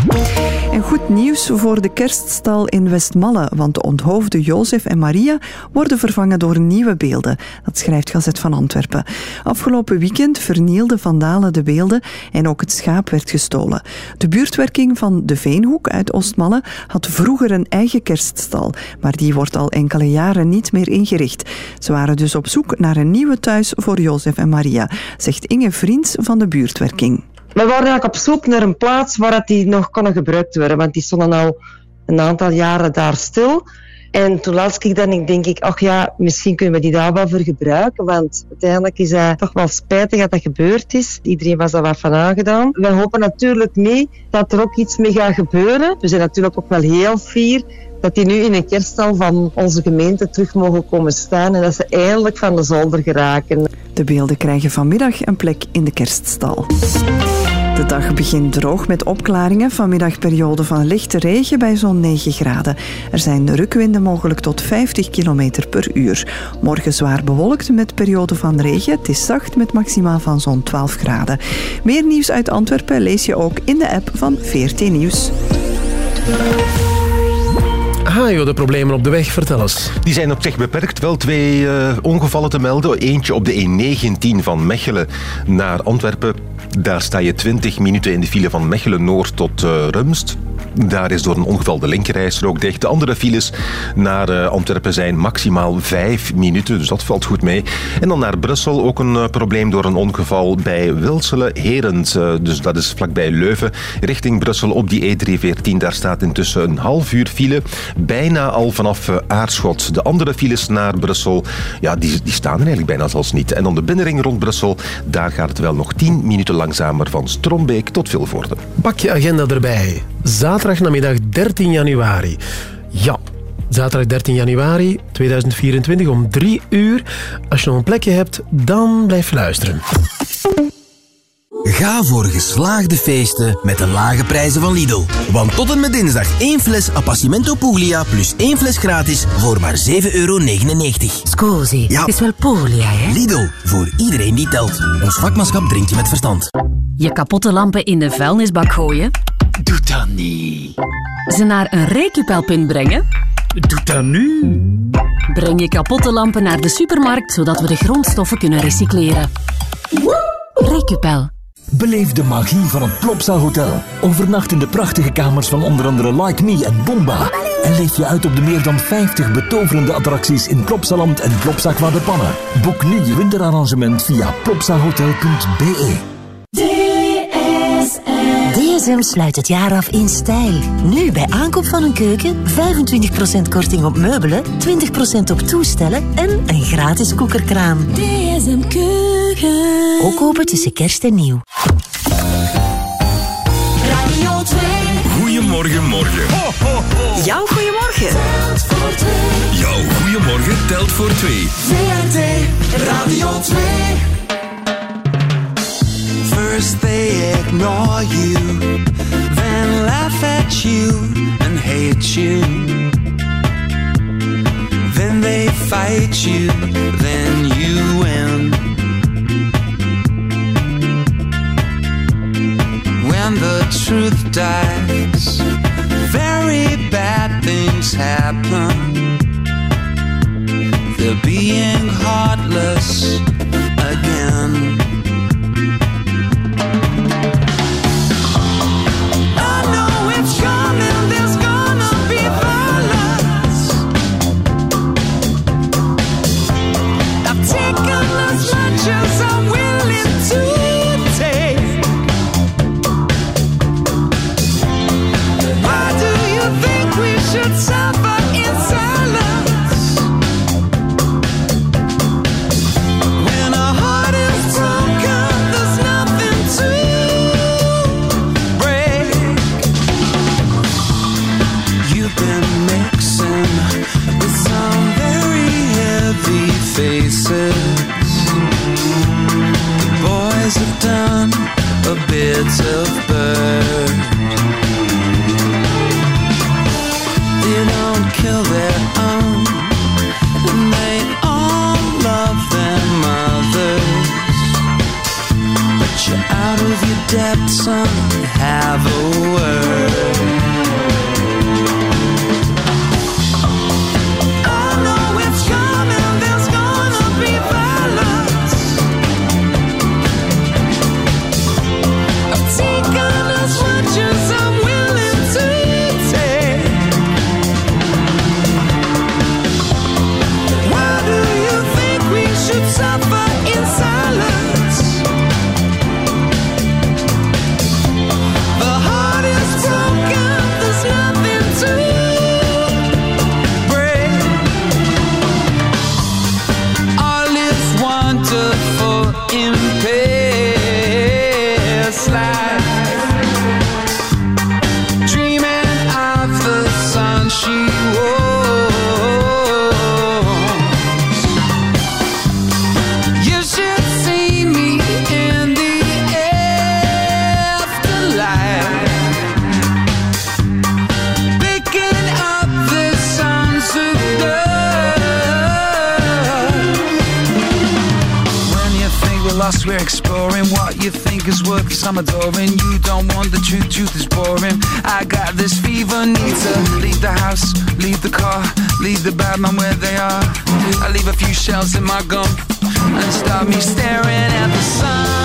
En goed nieuws voor de kerststal in Westmalle, want de onthoofde Jozef en Maria worden vervangen door nieuwe beelden. Dat schrijft Gazet van Antwerpen. Afgelopen weekend vernielden vandalen de beelden en ook het schaap werd gestolen. De buurtwerking van De Veenhoek uit Oostmalle had vroeger een eigen kerststal, maar die wordt al enkele jaren niet meer ingericht. Ze waren dus op zoek naar een nieuwe thuis voor Jozef en Maria, zegt Inge Vriends van de buurtwerking. We waren eigenlijk op zoek naar een plaats waar die nog konden gebruikt worden, want die stonden al een aantal jaren daar stil. En toen las ik dan, ik denk ik, ach ja, misschien kunnen we die daar wel voor gebruiken, want uiteindelijk is het toch wel spijtig dat dat gebeurd is. Iedereen was daar wat van aangedaan. We hopen natuurlijk mee dat er ook iets mee gaat gebeuren. We zijn natuurlijk ook wel heel fier dat die nu in een kerststal van onze gemeente terug mogen komen staan en dat ze eindelijk van de zolder geraken. De beelden krijgen vanmiddag een plek in de kerststal. De dag begint droog met opklaringen. Vanmiddag periode van lichte regen bij zo'n 9 graden. Er zijn rukwinden mogelijk tot 50 km per uur. Morgen zwaar bewolkt met periode van regen. Het is zacht met maximaal van zo'n 12 graden. Meer nieuws uit Antwerpen lees je ook in de app van VRT Nieuws. Joh, de problemen op de weg, vertel eens. Die zijn op zich beperkt. Wel twee eh, ongevallen te melden. Eentje op de E19 van Mechelen naar Antwerpen. Daar sta je 20 minuten in de file van Mechelen Noord tot eh, Rumst. Daar is door een ongeval de linkerrijstrook dicht. De andere files naar eh, Antwerpen zijn maximaal 5 minuten, dus dat valt goed mee. En dan naar Brussel ook een eh, probleem door een ongeval bij Wilselen-Herend. Eh, dus dat is vlakbij Leuven. Richting Brussel op die E314. Daar staat intussen een half uur file. Bijna al vanaf Aarschot. De andere files naar Brussel, ja, die, die staan er eigenlijk bijna zelfs niet. En dan de binnenring rond Brussel, daar gaat het wel nog 10 minuten langzamer van Strombeek tot Vilvoorde. Pak je agenda erbij. Zaterdag namiddag 13 januari. Ja, zaterdag 13 januari 2024 om 3 uur. Als je nog een plekje hebt, dan blijf luisteren. Ga voor geslaagde feesten met de lage prijzen van Lidl. Want tot en met dinsdag één fles Appassimento Puglia plus één fles gratis voor maar 7,99 euro. Scusi, Ja. het is wel Puglia, hè? Lidl, voor iedereen die telt. Ons vakmanschap drinkt je met verstand. Je kapotte lampen in de vuilnisbak gooien? Doe dat niet. Ze naar een recupelpunt brengen? Doe dat nu. Breng je kapotte lampen naar de supermarkt, zodat we de grondstoffen kunnen recycleren. Recupel. Beleef de magie van het Plopsa Hotel. Overnacht in de prachtige kamers van onder andere Like Me en Bomba. En leef je uit op de meer dan 50 betoverende attracties in Plopsaland en Plopsa Qua de Pannen. Boek nu je winterarrangement via plopsahotel.be. DSM. Sluit het jaar af in stijl. Nu bij aankoop van een keuken 25% korting op meubelen, 20% op toestellen en een gratis koekerkraan. DSM Keuken. Ook open tussen kerst en nieuw. Radio 2. Goedemorgen, morgen. Jouw goeiemorgen. Jouw goedemorgen telt voor twee. VRT Radio 2. First they ignore you, then laugh at you and hate you. Then they fight you, then you win. When the truth dies, very bad things happen. They're being heartless sun, have a is worth some adoring. You don't want the truth, truth is boring. I got this fever, need to leave the house, leave the car, leave the bad man where they are. I leave a few shells in my gum and start me staring at the sun.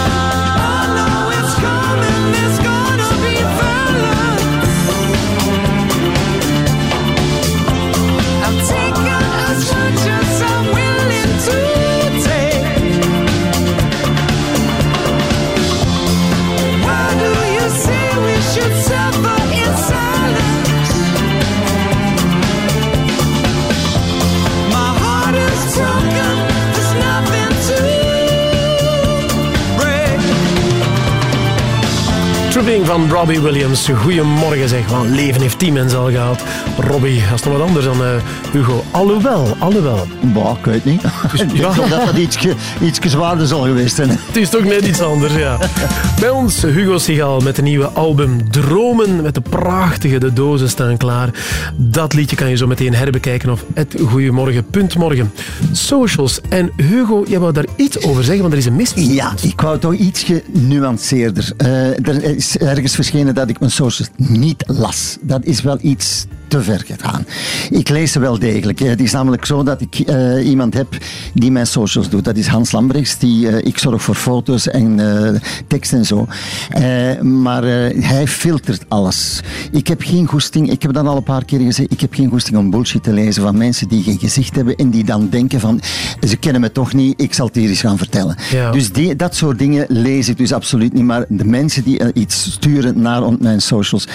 Trooping van Robbie Williams. Goedemorgen zeg, een leven heeft die mens al gehad. Robbie, dat is nog wat anders dan eh, Hugo. Alhoewel, alhoewel. Bah, ik weet niet. ik denk toch dat dat iets, iets zwaarder zal geweest zijn. Het is toch net iets anders, ja. Bij ons Hugo Sigal met de nieuwe album Dromen met de prachtige De Dozen staan klaar. Dat liedje kan je zo meteen herbekijken op het Goeiemorgen.morgen. Socials. En Hugo, jij wou daar iets over zeggen, want er is een mis. Ja, ik wou toch iets genuanceerder. Eh, er is ergens verschenen dat ik mijn socials niet las. Dat is wel iets te ver gegaan. Ik lees ze wel degelijk. Het is namelijk zo dat ik eh, iemand heb die mijn socials doet. Dat is Hans Lambrechts. Die, eh, ik zorg voor foto's en eh, tekst en zo. Maar hij filtert alles. Ik heb geen goesting, ik heb dat al een paar keer gezegd, ik heb geen goesting om bullshit te lezen van mensen die geen gezicht hebben en die dan denken van, ze kennen me toch niet, ik zal het hier eens gaan vertellen. Ja. Dus die, dat soort dingen lees ik dus absoluut niet. Maar de mensen die iets sturen naar mijn socials,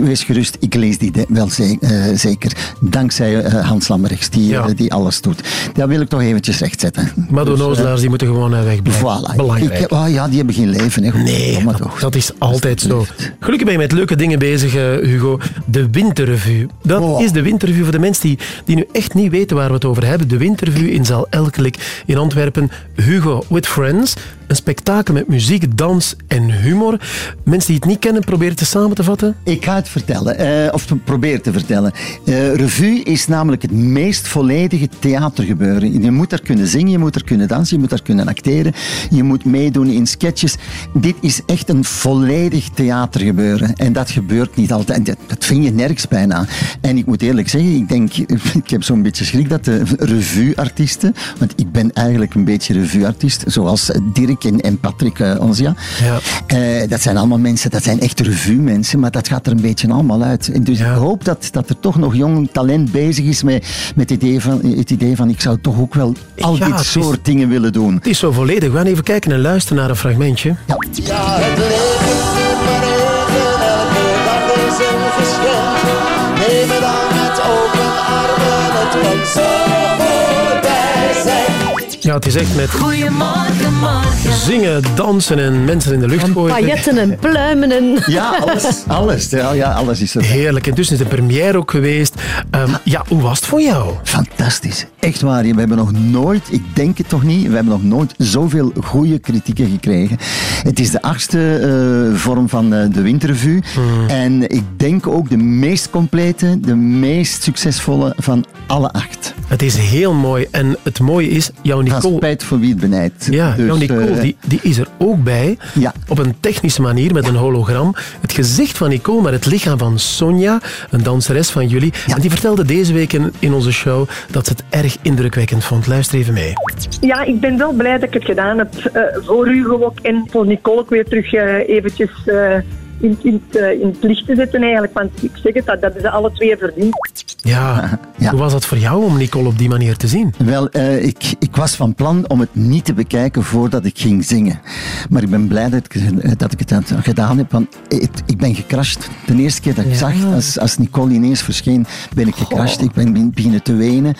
wees gerust, ik lees die wel ze- eh, zeker. Dankzij eh, Hans Lambrechts, die, eh, die alles doet. Dat wil ik toch eventjes rechtzetten. Maar de Dus, eh, onnozelaars die moeten gewoon eh, wegblijven. Voilà. Belangrijk. Ik, oh ja, die hebben geen leven. Hè. Nee, dat, dat is altijd zo. Gelukkig ben je met leuke dingen bezig, eh, Hugo. De Winterrevue. Dat is de Winterrevue voor de mensen die, die nu echt niet weten waar we het over hebben. De Winterrevue in Zaal Elkelik in Antwerpen. Hugo with Friends. Een spektakel met muziek, dans en humor. Mensen die het niet kennen, probeer het samen te vatten. Ik ga het vertellen, eh, of probeer te vertellen. Eh, revue is namelijk het meest volledige theatergebeuren. Je moet er kunnen zingen, je moet er kunnen dansen, je moet er kunnen acteren, je moet meedoen in sketches. Dit is echt een volledig theatergebeuren. En dat gebeurt niet altijd. Dat vind je nergens bijna. En ik moet eerlijk zeggen, ik denk, ik heb zo'n beetje schrik dat de revueartiesten, want ik ben eigenlijk een beetje revueartiest, zoals Dirk en, en Patrick uh, Onzia. Eh, dat zijn allemaal mensen, dat zijn echt revue-mensen, maar dat gaat er een beetje allemaal uit. En Dus ik hoop dat, dat er toch nog jong talent bezig is met, met het, idee van, het idee van ik zou toch ook wel al Ja, dit is- soort dingen willen doen. Het is zo volledig. We gaan even kijken en luisteren naar een fragmentje. Ja, het leven neemt maar even, elke dag is een verschil. Neem het aan met open armen, het. Ja, het is echt met Goedemorgen, morgen. zingen, dansen en mensen in de lucht gooien. Pailletten en pluimen en... Ja, alles. alles, ja, ja, alles is er. Heerlijk. Intussen is de première ook geweest. Ehm, ja, hoe was het voor jou? Fantastisch. Echt waar. We hebben nog nooit, ik denk het toch niet, we hebben nog nooit zoveel goede kritieken gekregen. Het is de achtste eh, vorm van eh, de Winterrevue. En ik denk ook de meest complete, de meest succesvolle van alle acht. Het is heel mooi. En het mooie is, jouw Nicole... spijt voor wie het benijdt. Ja, Dus, jouw Nicole eh, die, die is er ook bij. Ja. Op een technische manier met een hologram. Het gezicht van Nicole, maar het lichaam van Sonja, een danseres van jullie. En die vertelde deze week in, in onze show dat ze het erg indrukwekkend vond. Luister even mee. Ja, ik ben wel blij dat ik het gedaan heb eh, voor u ook en voor Nicole ook weer terug eh, eventjes eh, in, in, het, eh, in het licht te zetten eigenlijk. Want ik zeg het, dat, dat is alle twee verdiend. Ja, hoe was dat voor jou om Nicole op die manier te zien? Wel, eh, ik, ik was van plan om het niet te bekijken voordat ik ging zingen. Maar ik ben blij dat ik, eh, dat ik het gedaan heb, want het- ik ben gecrashed. De eerste keer dat ik Ja. zag, als, als Nicole ineens verscheen, ben ik gecrashed. Ik ben be- beginnen te wenen.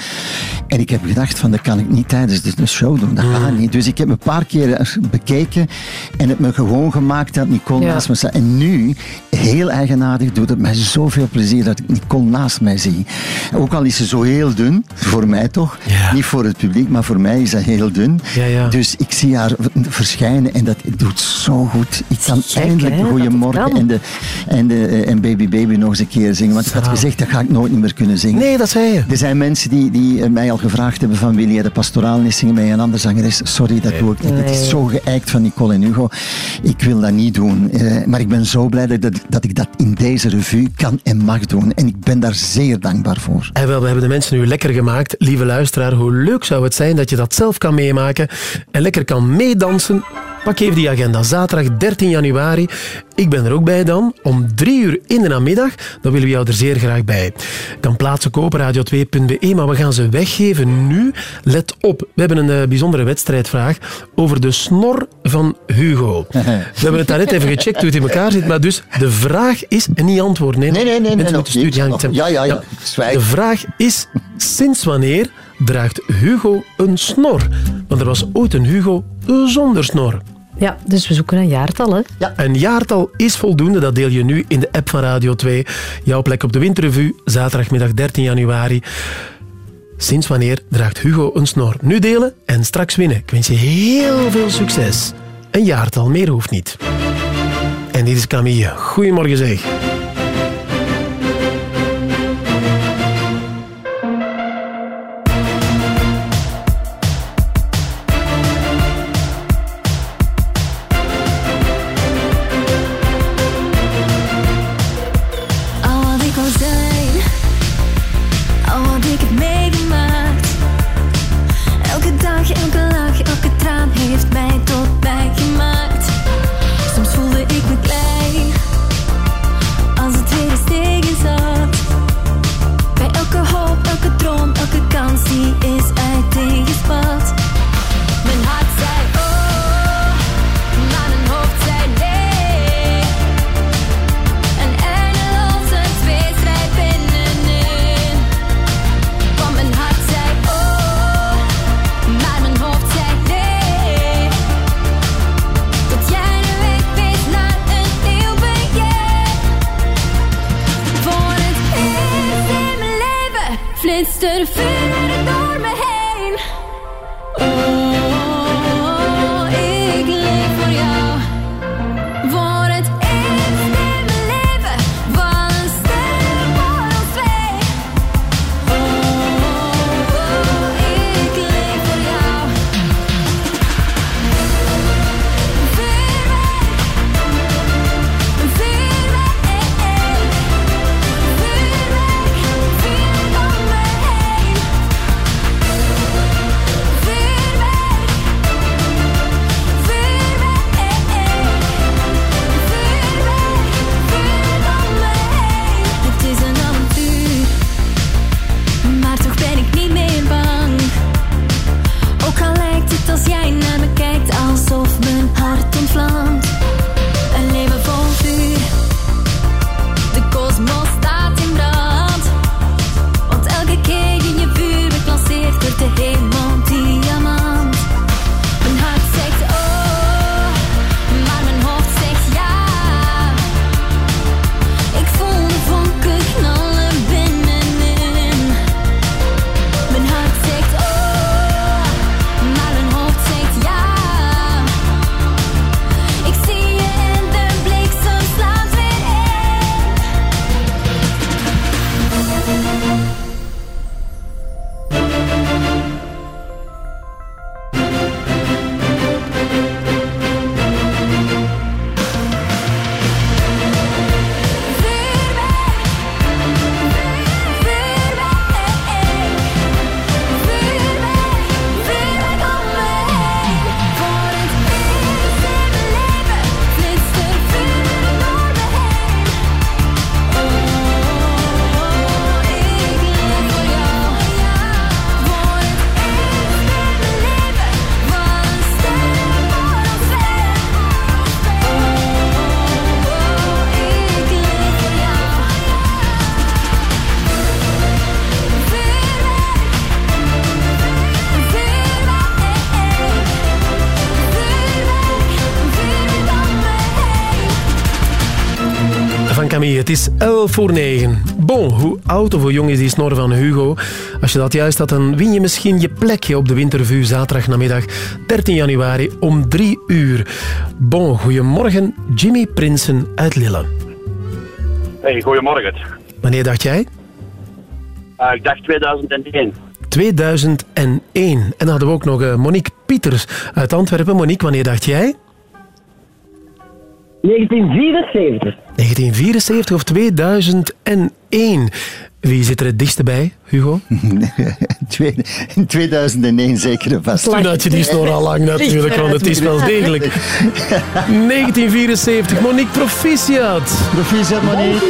En ik heb gedacht, van, dat kan ik niet tijdens de show doen. Dat gaat niet. Dus ik heb een paar keer bekeken en het me gewoon gemaakt dat Nicole Ja. naast me staat. En nu, heel eigenaardig, doet het mij zoveel plezier dat ik Nicole naast mij zie. Ook al is ze zo heel dun, voor mij toch, niet voor het publiek, maar voor mij is ze heel dun. Dus ik zie haar verschijnen en dat doet zo goed. Ik kan eindelijk hè, dat Goeiemorgen en, de, en, de, en Baby Baby nog eens een keer zingen. Want ik had gezegd, dat ga ik nooit meer kunnen zingen. Nee, dat zei je. Er zijn mensen die, die eh, mij al gevraagd hebben van wil je de pastoraal niet zingen met een andere zangeres? Sorry, dat doe ik niet. Het is zo geëikt van Nicole en Hugo. Ik wil dat niet doen. Eh, maar ik ben zo dat, dat, dat ik dat in deze revue kan en mag doen. En ik ben daar zeer dankbaar voor. En wel, we hebben de mensen nu lekker gemaakt. Lieve luisteraar, hoe leuk zou het zijn dat je dat zelf kan meemaken en lekker kan meedansen. Pak even die agenda. Zaterdag 13 januari. Ik ben er ook bij dan. Om drie uur in de namiddag. Dan willen we jou er zeer graag bij. Kan plaatsen kopen, radio2.be. Maar we gaan ze weggeven nu. Let op. We hebben een eh, bijzondere wedstrijdvraag over de snor van Hugo. We hebben het daarnet even gecheckt hoe het in elkaar zit. Maar dus, de vraag is... En niet antwoorden. Nee, nee, nee. nee, moeten niet. Ja, Nog- niet- Ja, ja, ja. Zwijg. De vraag is, sinds wanneer draagt Hugo een snor? Want er was ooit een Hugo zonder snor. Ja, dus we zoeken een jaartal, hè? Een jaartal is voldoende, dat deel je nu in de app van Radio 2. Jouw plek op de Winterrevue, zaterdagmiddag 13 januari. Sinds wanneer draagt Hugo een snor? Nu delen en straks winnen. Ik wens je heel veel succes. Een jaartal, meer hoeft niet. En dit is Camille. Goedemorgen zeg. Is 11 voor 9. Bon, hoe oud of hoe jong is die snor van Hugo? Als je dat juist had, dan win je misschien je plekje op de Wintervue zaterdag namiddag 13 januari om 3 uur. Bon, goedemorgen, Jimmy Prinsen uit Lille. Hey, goedemorgen. Wanneer dacht jij? Uh, ik dacht 2001. 2001. En dan hadden we ook nog eh, Monique Pieters uit Antwerpen. Monique, wanneer dacht jij? 1974. 1974 of 2001. Wie zit er het dichtste bij, Hugo? In 2001 zeker en vast. Toen had je die snor al lang natuurlijk, want het is wel degelijk. 1974, Monique Proficiat. Proficiat, Monique.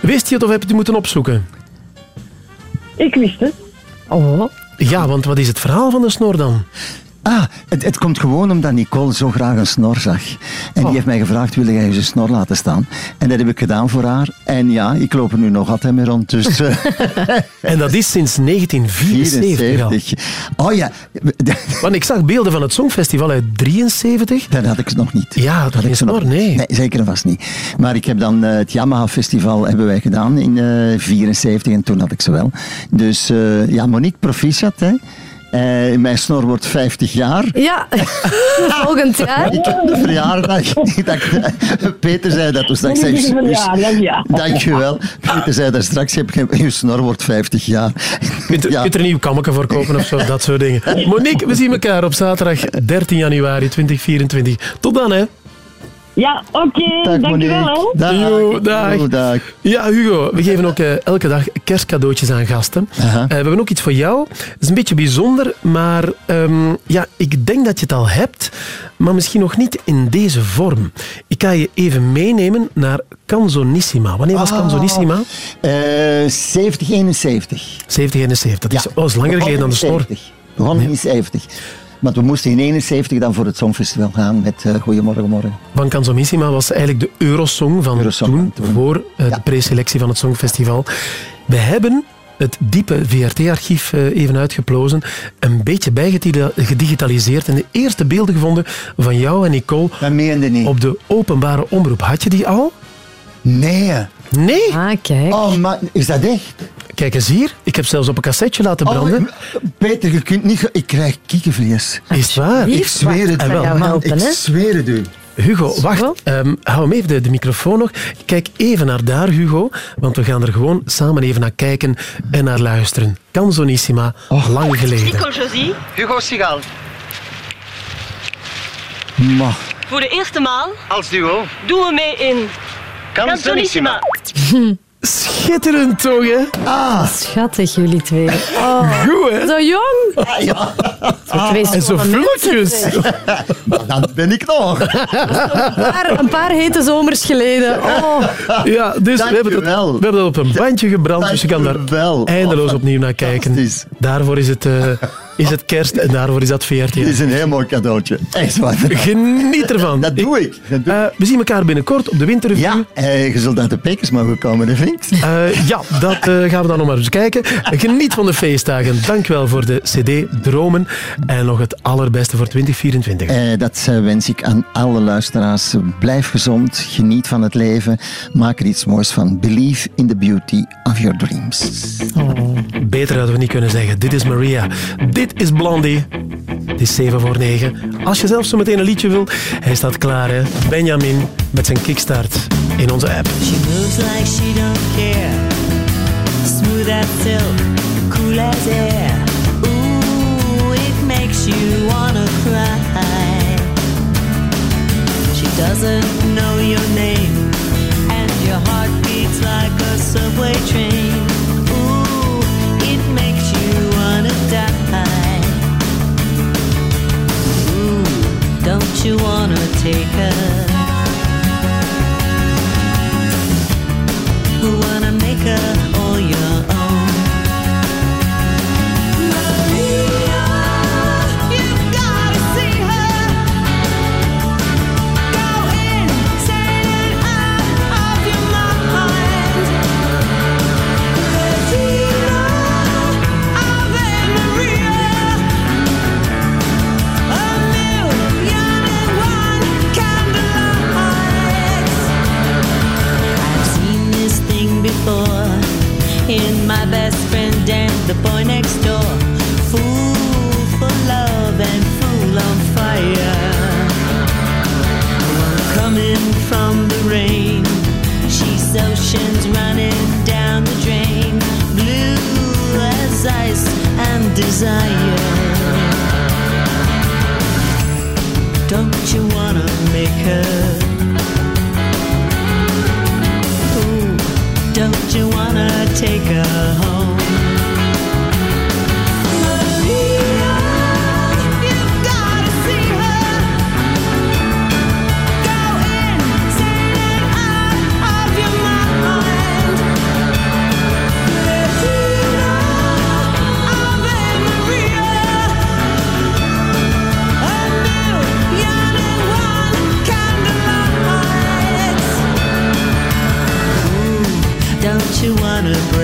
Wist je het of heb je het moeten opzoeken? Ik wist het. Oh. Ja, want wat is het verhaal van de snor dan? Ah, het, het komt gewoon omdat Nicole zo graag een snor zag. En die heeft mij gevraagd, wil jij je zijn snor laten staan? En dat heb ik gedaan voor haar. En ja, ik loop er nu nog altijd mee rond. Dus, eh, En dat is sinds 1974 al. 74. Oh ja. Want ik zag beelden van het Songfestival uit 73. Dat had ik nog niet. Ja, dat had is ze nog snor, nee. Nee, zeker vast niet. Maar ik heb dan eh, het Yamaha Festival hebben wij gedaan in 1974 en toen had ik ze wel. Dus eh, ja, Monique Proficiat, hè. Eh, mijn snor wordt 50 jaar. Ja, volgend jaar. Ik heb de verjaardag. Ik dacht, Peter zei dat toen straks. Zei, verjaardag, ja. Dankjewel. Peter zei daar straks, je, je snor wordt 50 jaar. Kunt er, kunt er een nieuw kammetje voor kopen of zo, dat soort dingen. Monique, we zien elkaar op zaterdag 13 januari 2024. Tot dan, hè. Ja, oké, dankjewel. hè. Dag. Dag. Dag. Ja, Hugo, we geven ook eh, elke dag kerstcadeautjes aan gasten. Eh, we hebben ook iets voor jou. Het is een beetje bijzonder, maar ehm, ja, ik denk dat je het al hebt, maar misschien nog niet in deze vorm. Ik ga je even meenemen naar Canzonissima. Wanneer was Ah. Canzonissima? Eh 70, 71. 70, 71. Dat is, oh, dat is langer geleden dan de snor. Begonnen in 70. Want we moesten in 71 dan voor het Songfestival gaan met eh Goedemorgen Morgen. Van Canzonissima was eigenlijk de Eurosong van toen, voor eh, de preselectie van het Songfestival. We hebben het diepe VRT-archief eh, even uitgeplozen, een beetje bijgedigitaliseerd en de eerste beelden gevonden van jou en Nicole niet. op de openbare omroep. Had je die al? Nee. Nee? Ah, kijk. Oh, maar is dat echt? Kijk eens hier. Ik heb zelfs op een cassetje laten branden. Oh, Peter, je kunt niet... Ik krijg kikkervlees. Is waar? Ik zweer het. Ah, wel. Man, ik zweer het u. Hugo, wacht. Ehm, hou hem even de, de microfoon nog. Kijk even naar daar, Hugo. Want we gaan er gewoon samen even naar kijken en naar luisteren. Canzonissima, lang geleden. Nico Josie, Hugo Sigal. Ma. voor de eerste maal Als duo. doen we mee in Canzonissima. Schitterend toch, hè? Ah. Schattig, jullie twee. Oh. Goed, hè? Zo jong. Ah, ja. Zo twee en zo vlotjes. Dat ben ik nog. Een paar, een paar hete zomers geleden. Oh. Ja, dus we hebben, het, we hebben het op een bandje gebrand, dus je kan daar eindeloos opnieuw naar kijken. Daarvoor is het, eh, is het kerst en daarvoor is dat VRT. Het is een heel mooi cadeautje. Echt waar. Geniet ervan. Dat doe ik. Dat doe Eh, we zien elkaar binnenkort op de Winterreview. Ja, eh, je zult uit de pekers mogen komen, hè, vriend? Eh, ja, dat gaan we dan nog maar eens kijken. Geniet van de feestdagen. Dank wel voor de CD Dromen. En nog het allerbeste voor 2024. Eh, dat wens ik aan alle luisteraars. Blijf gezond, geniet van het leven, maak er iets moois van. Believe in the beauty of your dreams. Beter hadden we niet kunnen zeggen. Dit is Maria. Dit is Blondie. Het is 7 voor 9. Als je zelf zo meteen een liedje wil, hij staat klaar. Hè? Benjamin met zijn kickstart in onze app. She moves like she don't care. Smooth as silk, cool as air. Ooh, it makes you wanna cry. She doesn't know your name, and your heart beats like a subway train. Don't you wanna take her? who wanna make her best friend and the boy next door. Fool for love and fool on fire. Coming from the rain. She's oceans running down the drain. Blue as ice and desire. Don't you wanna make her? Take a home?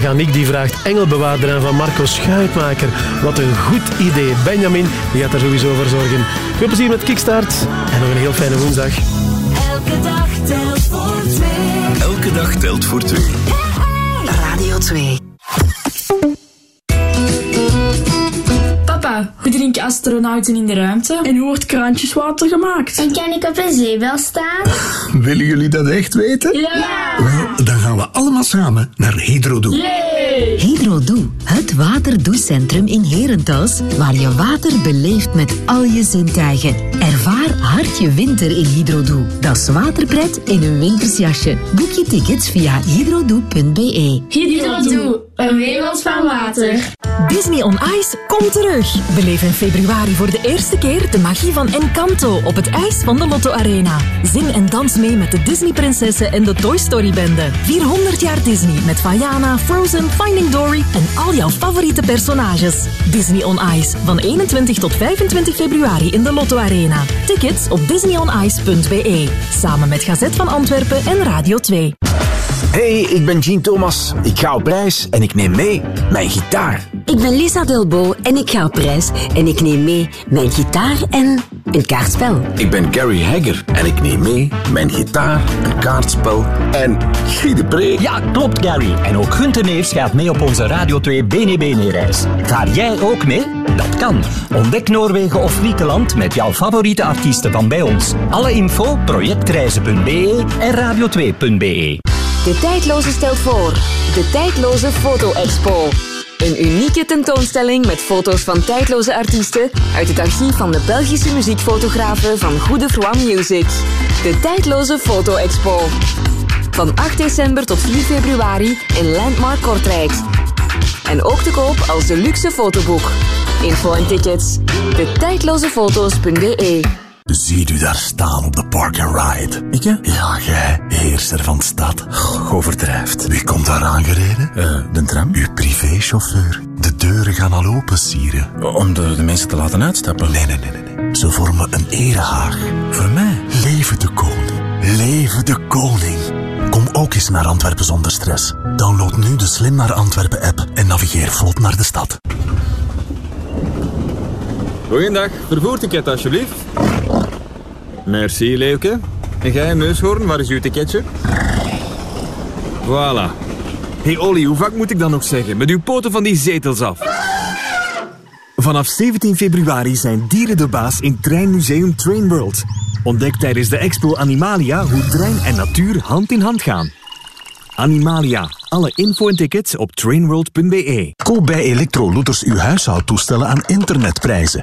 Zeg, Aniek die vraagt Engelbewaarder aan van Marco Schuitmaker. Wat een goed idee. Benjamin, die gaat er sowieso voor zorgen. Veel plezier met Kickstart en nog een heel fijne woensdag. Elke dag telt voor twee. Elke dag telt voor twee. Radio 2. Drinken astronauten in de ruimte? En hoe wordt kraantjeswater gemaakt? En kan ik op een zeebel staan? Willen jullie dat echt weten? Ja! Wel, dan gaan we allemaal samen naar Hydrodoe. Hydrodoe, het waterdouchecentrum in Herentals, waar je water beleeft met al je zintuigen. Ervaar hard je winter in Hydrodoe. Dat is waterpret in een winters jasje. Boek je tickets via hydrodoe.be. Hydrodoe, een wereld van water. Disney on Ice komt terug. Beleef in februari voor de eerste keer de magie van Encanto op het ijs van de Lotto Arena. Zing en dans mee met de Disney-prinsessen en de Toy Story-bende. 400 jaar Disney met Vaiana, Frozen, Finding Dory en al jouw favoriete personages. Disney on Ice van 21 tot 25 februari in de Lotto Arena. Tickets op disneyoниce.be. Samen met Gazet van Antwerpen en Radio 2. Hey, ik ben Jean Thomas. Ik ga op reis en ik neem mee mijn gitaar. Ik ben Lisa Delbo en ik ga op reis en ik neem mee mijn gitaar en een kaartspel. Ik ben Gary Hagger en ik neem mee mijn gitaar, een kaartspel en Guy de Pre. Ja, klopt Gary. En ook Gunther Neefs gaat mee op onze Radio 2 Bene Bene reis. Ga jij ook mee? Dat kan. Ontdek Noorwegen of Griekenland met jouw favoriete artiesten van bij ons. Alle info projectreizen.be en radio2.be. De Tijdloze stelt voor. De Tijdloze Foto-expo. Een unieke tentoonstelling met foto's van tijdloze artiesten uit het archief van de Belgische muziekfotografen van Goede Vroom Music. De Tijdloze Foto-expo. Van 8 december tot 4 februari in Landmark Kortrijk. En ook te koop als de luxe fotoboek. Info en tickets. De Ziet u daar staan op de park and ride? Ik hè? Ja, jij, heerser van de stad. Overdrijft. Wie komt daar aangereden? de tram? Uw privéchauffeur. De deuren gaan al open, sieren. Om de, de mensen te laten uitstappen? Nee, nee, nee, nee. nee. Ze vormen een erehaag. Voor mij? Leven de koning. Leven de koning. Kom ook eens naar Antwerpen zonder stress. Download nu de Slim naar Antwerpen app en navigeer vlot naar de stad. Goeiedag, vervoerticket alsjeblieft. Merci, Leeuwke. En jij, neushoorn, waar is uw ticketje? Voilà. hey Olly, hoe vaak moet ik dan nog zeggen? Met uw poten van die zetels af. Vanaf 17 februari zijn dieren de baas in Treinmuseum Train World. Ontdek tijdens de expo Animalia hoe trein en natuur hand in hand gaan. Animalia. Alle info en tickets op trainworld.be. Koop bij Electro Looters uw huishoudtoestellen aan internetprijzen.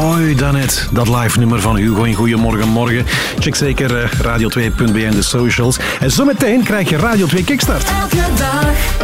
Mooi daarnet, dat live nummer van Hugo in Goedemorgen Morgen. Check zeker eh, radio2.be en de socials. En zometeen krijg je Radio 2 Kickstart. Elke dag.